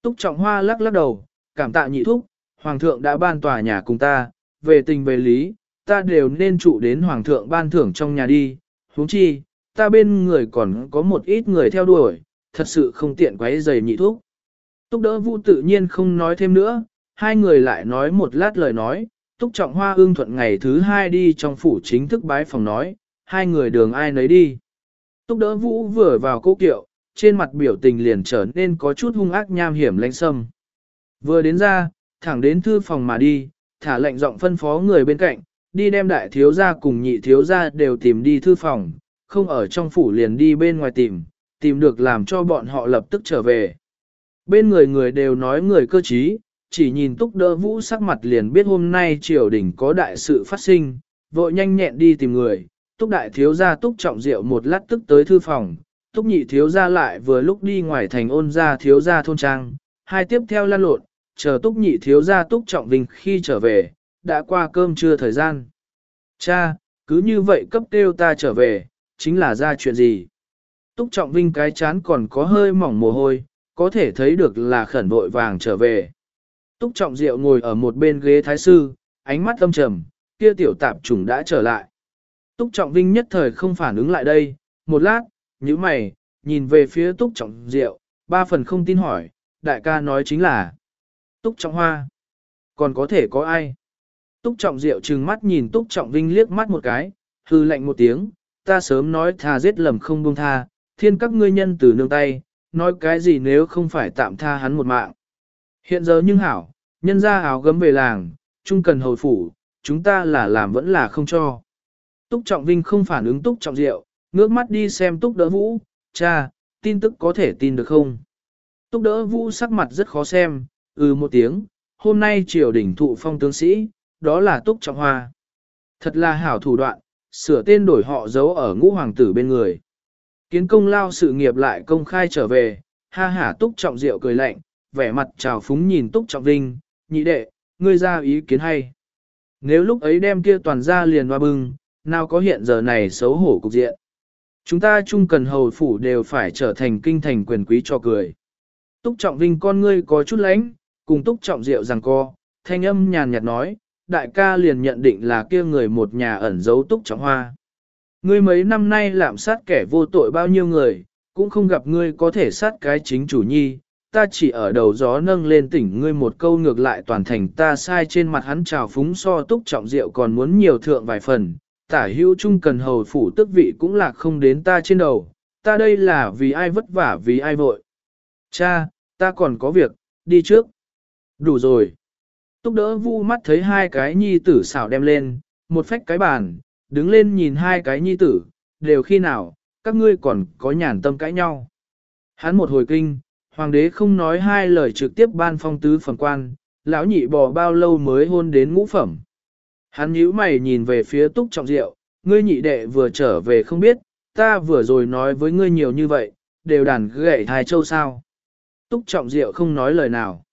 Túc trọng hoa lắc lắc đầu, cảm tạ nhị thúc, hoàng thượng đã ban tòa nhà cùng ta, về tình về lý, ta đều nên trụ đến hoàng thượng ban thưởng trong nhà đi, huống chi, ta bên người còn có một ít người theo đuổi, thật sự không tiện quấy giày nhị thúc. Túc đỡ vũ tự nhiên không nói thêm nữa, hai người lại nói một lát lời nói, túc trọng hoa ương thuận ngày thứ hai đi trong phủ chính thức bái phòng nói, hai người đường ai nấy đi. Túc đỡ vũ vừa vào cố kiệu, trên mặt biểu tình liền trở nên có chút hung ác nham hiểm lanh sâm. Vừa đến ra, thẳng đến thư phòng mà đi, thả lệnh giọng phân phó người bên cạnh, đi đem đại thiếu gia cùng nhị thiếu gia đều tìm đi thư phòng, không ở trong phủ liền đi bên ngoài tìm, tìm được làm cho bọn họ lập tức trở về. Bên người người đều nói người cơ trí, chỉ nhìn túc đỡ vũ sắc mặt liền biết hôm nay triều đình có đại sự phát sinh, vội nhanh nhẹn đi tìm người, túc đại thiếu gia túc trọng rượu một lát tức tới thư phòng, túc nhị thiếu gia lại vừa lúc đi ngoài thành ôn ra thiếu gia thôn trang, hai tiếp theo lan lộn, chờ túc nhị thiếu gia túc trọng vinh khi trở về, đã qua cơm trưa thời gian. Cha, cứ như vậy cấp kêu ta trở về, chính là ra chuyện gì? Túc trọng vinh cái chán còn có hơi mỏng mồ hôi, có thể thấy được là khẩn vội vàng trở về. Túc trọng diệu ngồi ở một bên ghế thái sư, ánh mắt âm trầm, kia tiểu tạp trùng đã trở lại. Túc trọng vinh nhất thời không phản ứng lại đây, một lát, nhíu mày, nhìn về phía túc trọng diệu, ba phần không tin hỏi, đại ca nói chính là túc trọng hoa. Còn có thể có ai? Túc trọng diệu trừng mắt nhìn túc trọng vinh liếc mắt một cái, hư lạnh một tiếng, ta sớm nói tha giết lầm không buông tha, thiên các ngươi nhân từ nương tay, nói cái gì nếu không phải tạm tha hắn một mạng. Hiện giờ nhưng hảo, nhân ra áo gấm về làng, chung cần hồi phủ, chúng ta là làm vẫn là không cho. Túc Trọng Vinh không phản ứng Túc Trọng Diệu, ngước mắt đi xem Túc Đỡ Vũ, cha, tin tức có thể tin được không? Túc Đỡ Vũ sắc mặt rất khó xem, ừ một tiếng, hôm nay triều đỉnh thụ phong tướng sĩ, đó là Túc Trọng Hoa. Thật là hảo thủ đoạn, sửa tên đổi họ giấu ở ngũ hoàng tử bên người. Kiến công lao sự nghiệp lại công khai trở về, ha hả Túc Trọng Diệu cười lạnh, vẻ mặt trào phúng nhìn Túc Trọng Vinh, nhị đệ, ngươi ra ý kiến hay. Nếu lúc ấy đem kia toàn ra liền hoa bưng, nào có hiện giờ này xấu hổ cục diện. Chúng ta chung cần hầu phủ đều phải trở thành kinh thành quyền quý cho cười. Túc trọng vinh con ngươi có chút lánh, cùng túc trọng rượu rằng co, thanh âm nhàn nhạt nói, đại ca liền nhận định là kia người một nhà ẩn giấu túc trọng hoa. Ngươi mấy năm nay lạm sát kẻ vô tội bao nhiêu người, cũng không gặp ngươi có thể sát cái chính chủ nhi, ta chỉ ở đầu gió nâng lên tỉnh ngươi một câu ngược lại toàn thành ta sai trên mặt hắn trào phúng so túc trọng rượu còn muốn nhiều thượng vài phần, tả hữu Trung cần hầu phủ tức vị cũng lạc không đến ta trên đầu, ta đây là vì ai vất vả vì ai vội. Cha, ta còn có việc, đi trước. Đủ rồi. Túc đỡ vu mắt thấy hai cái nhi tử xảo đem lên, một phách cái bàn, đứng lên nhìn hai cái nhi tử, đều khi nào, các ngươi còn có nhàn tâm cãi nhau. Hắn một hồi kinh, hoàng đế không nói hai lời trực tiếp ban phong tứ phẩm quan, lão nhị bò bao lâu mới hôn đến ngũ phẩm. Hắn nhíu mày nhìn về phía túc trọng diệu, ngươi nhị đệ vừa trở về không biết, ta vừa rồi nói với ngươi nhiều như vậy, đều đàn gậy thai châu sao. Túc trọng diệu không nói lời nào.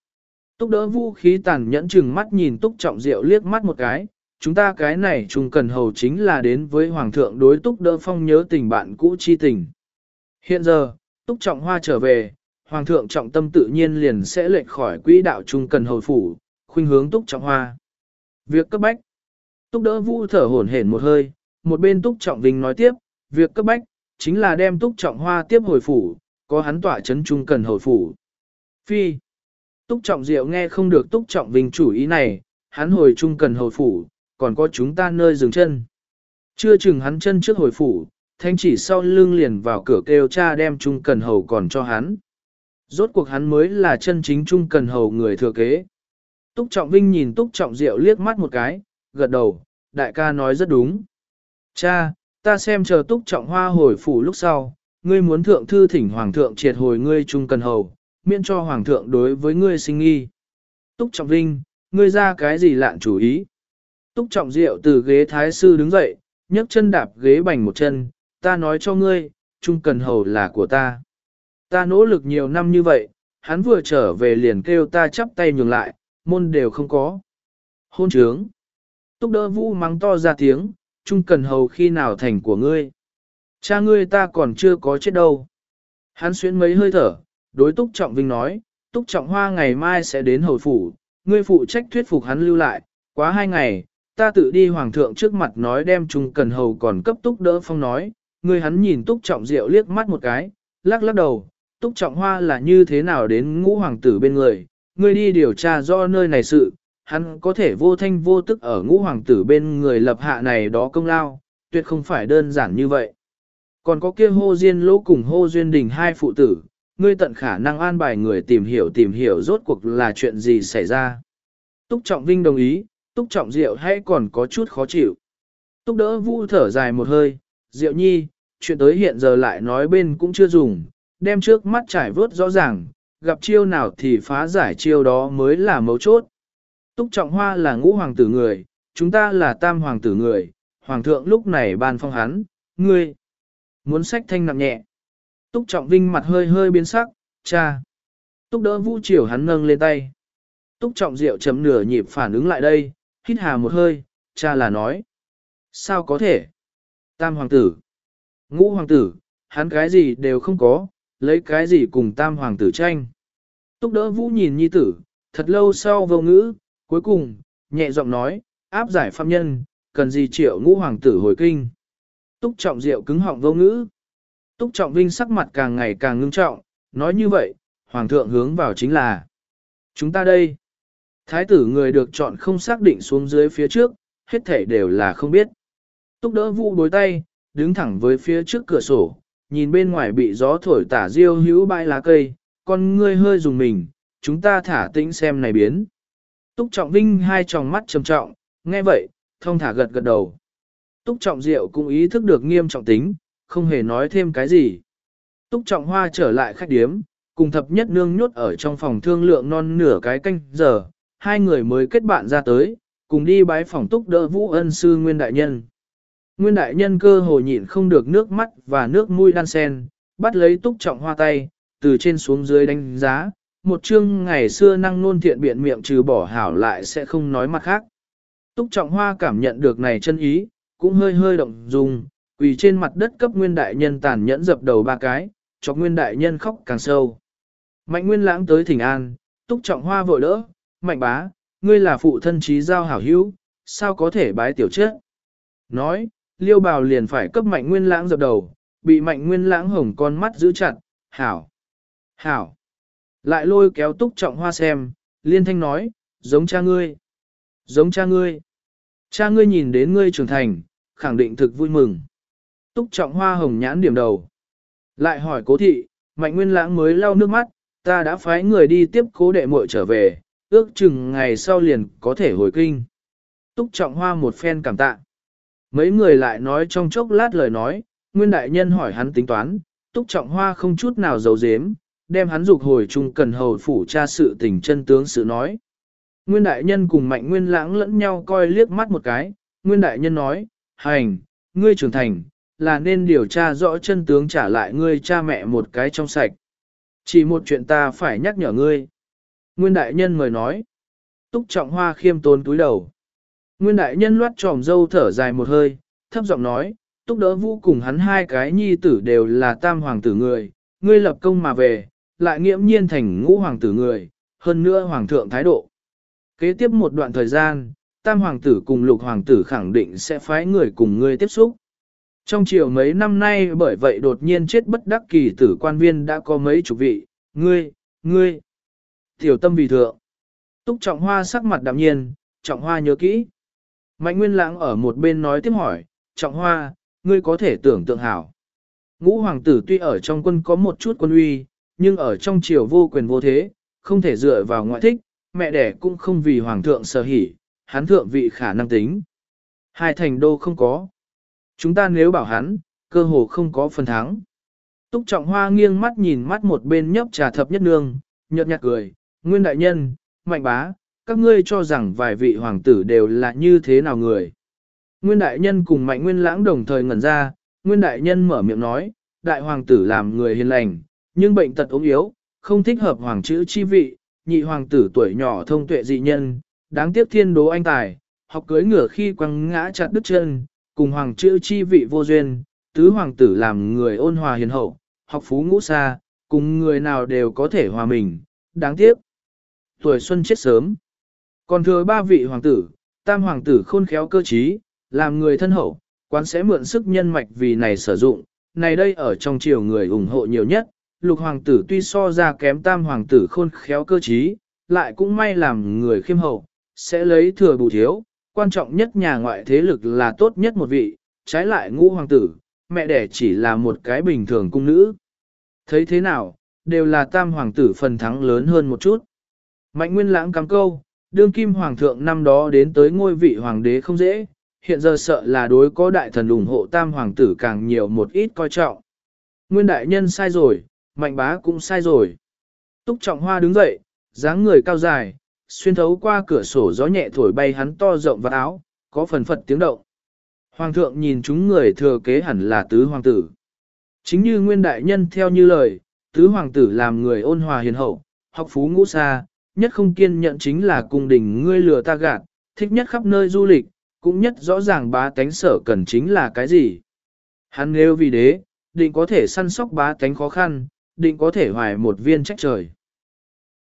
Túc đỡ vũ khí tàn nhẫn chừng mắt nhìn túc trọng diệu liếc mắt một cái, chúng ta cái này chung cần hầu chính là đến với hoàng thượng đối túc đỡ phong nhớ tình bạn cũ chi tình. Hiện giờ, túc trọng hoa trở về, hoàng thượng trọng tâm tự nhiên liền sẽ lệch khỏi quỹ đạo chung cần hầu phủ, khuynh hướng túc trọng hoa. Việc cấp bách. Túc đỡ vũ thở hổn hển một hơi, một bên túc trọng vinh nói tiếp, việc cấp bách, chính là đem túc trọng hoa tiếp hồi phủ, có hắn tỏa chấn chung cần hồi phủ. Phi. Túc trọng diệu nghe không được túc trọng vinh chủ ý này, hắn hồi trung cần hồi phủ, còn có chúng ta nơi dừng chân. Chưa chừng hắn chân trước hồi phủ, thanh chỉ sau lưng liền vào cửa kêu cha đem trung cần hầu còn cho hắn. Rốt cuộc hắn mới là chân chính trung cần hầu người thừa kế. Túc Trọng Vinh nhìn Túc Trọng Diệu liếc mắt một cái, gật đầu, đại ca nói rất đúng. Cha, ta xem chờ Túc Trọng Hoa hồi phủ lúc sau, ngươi muốn thượng thư thỉnh Hoàng thượng triệt hồi ngươi trung cần hầu, miễn cho Hoàng thượng đối với ngươi sinh nghi. Túc Trọng Vinh, ngươi ra cái gì lạn chủ ý? Túc Trọng Diệu từ ghế thái sư đứng dậy, nhấc chân đạp ghế bành một chân, ta nói cho ngươi, trung cần hầu là của ta. Ta nỗ lực nhiều năm như vậy, hắn vừa trở về liền kêu ta chắp tay nhường lại, môn đều không có. Hôn trướng. Túc đỡ vũ mắng to ra tiếng, trung cần hầu khi nào thành của ngươi. Cha ngươi ta còn chưa có chết đâu. Hắn xuyến mấy hơi thở, đối Túc Trọng Vinh nói, Túc Trọng Hoa ngày mai sẽ đến hầu phủ, ngươi phụ trách thuyết phục hắn lưu lại, quá hai ngày, ta tự đi hoàng thượng trước mặt nói đem trung cần hầu còn cấp Túc đỡ phong nói, ngươi hắn nhìn Túc Trọng Diệu liếc mắt một cái, lắc lắc đầu, Túc Trọng Hoa là như thế nào đến ngũ hoàng tử bên người, ngươi đi điều tra do nơi này sự, hắn có thể vô thanh vô tức ở ngũ hoàng tử bên người lập hạ này đó công lao, tuyệt không phải đơn giản như vậy. Còn có kia hô diên lỗ cùng hô duyên đình hai phụ tử, ngươi tận khả năng an bài người tìm hiểu tìm hiểu rốt cuộc là chuyện gì xảy ra. Túc Trọng Vinh đồng ý, Túc Trọng Diệu hay còn có chút khó chịu. Túc đỡ vu thở dài một hơi, Diệu nhi, chuyện tới hiện giờ lại nói bên cũng chưa dùng, đem trước mắt trải vớt rõ ràng, gặp chiêu nào thì phá giải chiêu đó mới là mấu chốt. Túc Trọng Hoa là ngũ hoàng tử người, chúng ta là tam hoàng tử người, hoàng thượng lúc này ban phong hắn, ngươi. Muốn sách thanh nặng nhẹ. Túc Trọng Vinh mặt hơi hơi biến sắc, cha. Túc đỡ vũ triều hắn nâng lên tay. Túc Trọng Diệu chấm nửa nhịp phản ứng lại đây, hít hà một hơi, cha là nói. Sao có thể? Tam hoàng tử. Ngũ hoàng tử, hắn cái gì đều không có, lấy cái gì cùng tam hoàng tử tranh. Túc đỡ vũ nhìn nhi tử, thật lâu sau vô ngữ, cuối cùng, nhẹ giọng nói, áp giải phạm nhân, cần gì triệu ngũ hoàng tử hồi kinh. Túc trọng diệu cứng họng vô ngữ. Túc trọng vinh sắc mặt càng ngày càng ngưng trọng, nói như vậy, hoàng thượng hướng vào chính là chúng ta đây. Thái tử người được chọn không xác định xuống dưới phía trước, hết thể đều là không biết. Túc đỡ vụ đối tay, đứng thẳng với phía trước cửa sổ, nhìn bên ngoài bị gió thổi tả diêu hữu bãi lá cây, con ngươi hơi dùng mình, chúng ta thả tĩnh xem này biến. Túc Trọng Vinh hai tròng mắt trầm trọng, nghe vậy, thông thả gật gật đầu. Túc Trọng Diệu cũng ý thức được nghiêm trọng tính, không hề nói thêm cái gì. Túc Trọng Hoa trở lại khách điếm, cùng thập nhất nương nhốt ở trong phòng thương lượng non nửa cái canh giờ, hai người mới kết bạn ra tới, cùng đi bái phòng Túc đỡ Vũ Ân Sư Nguyên Đại Nhân. Nguyên đại nhân cơ hồ nhịn không được nước mắt và nước mũi đan sen, bắt lấy túc trọng hoa tay, từ trên xuống dưới đánh giá, một chương ngày xưa năng nôn thiện biện miệng trừ bỏ hảo lại sẽ không nói mặt khác. Túc trọng hoa cảm nhận được này chân ý, cũng hơi hơi động dung, Quỳ trên mặt đất cấp nguyên đại nhân tàn nhẫn dập đầu ba cái, cho nguyên đại nhân khóc càng sâu. Mạnh nguyên lãng tới thỉnh an, túc trọng hoa vội đỡ, mạnh bá, ngươi là phụ thân trí giao hảo hữu, sao có thể bái tiểu chết. Nói, liêu bào liền phải cấp mạnh nguyên lãng dập đầu, bị mạnh nguyên lãng hồng con mắt giữ chặt, hảo, hảo. Lại lôi kéo túc trọng hoa xem, liên thanh nói, giống cha ngươi, giống cha ngươi. Cha ngươi nhìn đến ngươi trưởng thành, khẳng định thực vui mừng. Túc trọng hoa hồng nhãn điểm đầu. Lại hỏi cố thị, mạnh nguyên lãng mới lau nước mắt, ta đã phái người đi tiếp cố đệ muội trở về, ước chừng ngày sau liền có thể hồi kinh. Túc trọng hoa một phen cảm tạ. Mấy người lại nói trong chốc lát lời nói, nguyên đại nhân hỏi hắn tính toán, túc trọng hoa không chút nào giấu dếm, đem hắn dục hồi chung cần hầu phủ tra sự tình chân tướng sự nói. Nguyên đại nhân cùng mạnh nguyên lãng lẫn nhau coi liếc mắt một cái, nguyên đại nhân nói, hành, ngươi trưởng thành, là nên điều tra rõ chân tướng trả lại ngươi cha mẹ một cái trong sạch. Chỉ một chuyện ta phải nhắc nhở ngươi. Nguyên đại nhân mời nói. Túc trọng hoa khiêm tốn túi đầu. Nguyên đại nhân loát tròm dâu thở dài một hơi, thấp giọng nói, túc đỡ vũ cùng hắn hai cái nhi tử đều là tam hoàng tử người, ngươi lập công mà về, lại nghiễm nhiên thành ngũ hoàng tử người, hơn nữa hoàng thượng thái độ. Kế tiếp một đoạn thời gian, tam hoàng tử cùng lục hoàng tử khẳng định sẽ phái người cùng ngươi tiếp xúc. Trong chiều mấy năm nay bởi vậy đột nhiên chết bất đắc kỳ tử quan viên đã có mấy chục vị, ngươi, ngươi, tiểu tâm vì thượng. Túc trọng hoa sắc mặt đạm nhiên, trọng hoa nhớ kỹ. Mạnh nguyên lãng ở một bên nói tiếp hỏi, trọng hoa, ngươi có thể tưởng tượng hảo. Ngũ hoàng tử tuy ở trong quân có một chút quân uy, nhưng ở trong triều vô quyền vô thế, không thể dựa vào ngoại thích, mẹ đẻ cũng không vì hoàng thượng sở hỉ, hắn thượng vị khả năng tính. Hai thành đô không có. Chúng ta nếu bảo hắn, cơ hồ không có phần thắng. Túc trọng hoa nghiêng mắt nhìn mắt một bên nhấp trà thập nhất nương, nhợt nhạt cười, nguyên đại nhân, mạnh bá, các ngươi cho rằng vài vị hoàng tử đều là như thế nào người. Nguyên đại nhân cùng mạnh nguyên lãng đồng thời ngẩn ra, nguyên đại nhân mở miệng nói, đại hoàng tử làm người hiền lành, nhưng bệnh tật ốm yếu, không thích hợp hoàng chữ chi vị, nhị hoàng tử tuổi nhỏ thông tuệ dị nhân, đáng tiếc thiên đố anh tài, học cưới ngửa khi quăng ngã chặt đứt chân, cùng hoàng chữ chi vị vô duyên, tứ hoàng tử làm người ôn hòa hiền hậu, học phú ngũ xa, cùng người nào đều có thể hòa mình, đáng tiếc. Tuổi xuân chết sớm. Còn thừa ba vị hoàng tử, tam hoàng tử khôn khéo cơ trí, làm người thân hậu, quán sẽ mượn sức nhân mạch vì này sử dụng, này đây ở trong triều người ủng hộ nhiều nhất, lục hoàng tử tuy so ra kém tam hoàng tử khôn khéo cơ trí, lại cũng may làm người khiêm hậu, sẽ lấy thừa bù thiếu, quan trọng nhất nhà ngoại thế lực là tốt nhất một vị, trái lại ngũ hoàng tử, mẹ đẻ chỉ là một cái bình thường cung nữ. Thấy thế nào, đều là tam hoàng tử phần thắng lớn hơn một chút. Mạnh nguyên lãng cắm câu, đương kim hoàng thượng năm đó đến tới ngôi vị hoàng đế không dễ, hiện giờ sợ là đối có đại thần ủng hộ tam hoàng tử càng nhiều một ít coi trọng. Nguyên đại nhân sai rồi, mạnh bá cũng sai rồi. Túc trọng hoa đứng dậy, dáng người cao dài, xuyên thấu qua cửa sổ gió nhẹ thổi bay hắn to rộng và áo, có phần phật tiếng động. Hoàng thượng nhìn chúng người thừa kế hẳn là tứ hoàng tử. Chính như nguyên đại nhân theo như lời, tứ hoàng tử làm người ôn hòa hiền hậu, học phú ngũ xa, nhất không kiên nhận chính là cung đình ngươi lừa ta gạt, thích nhất khắp nơi du lịch, cũng nhất rõ ràng bá tánh sở cần chính là cái gì. Hắn nếu vì đế, định có thể săn sóc bá tánh khó khăn, định có thể hoài một viên trách trời.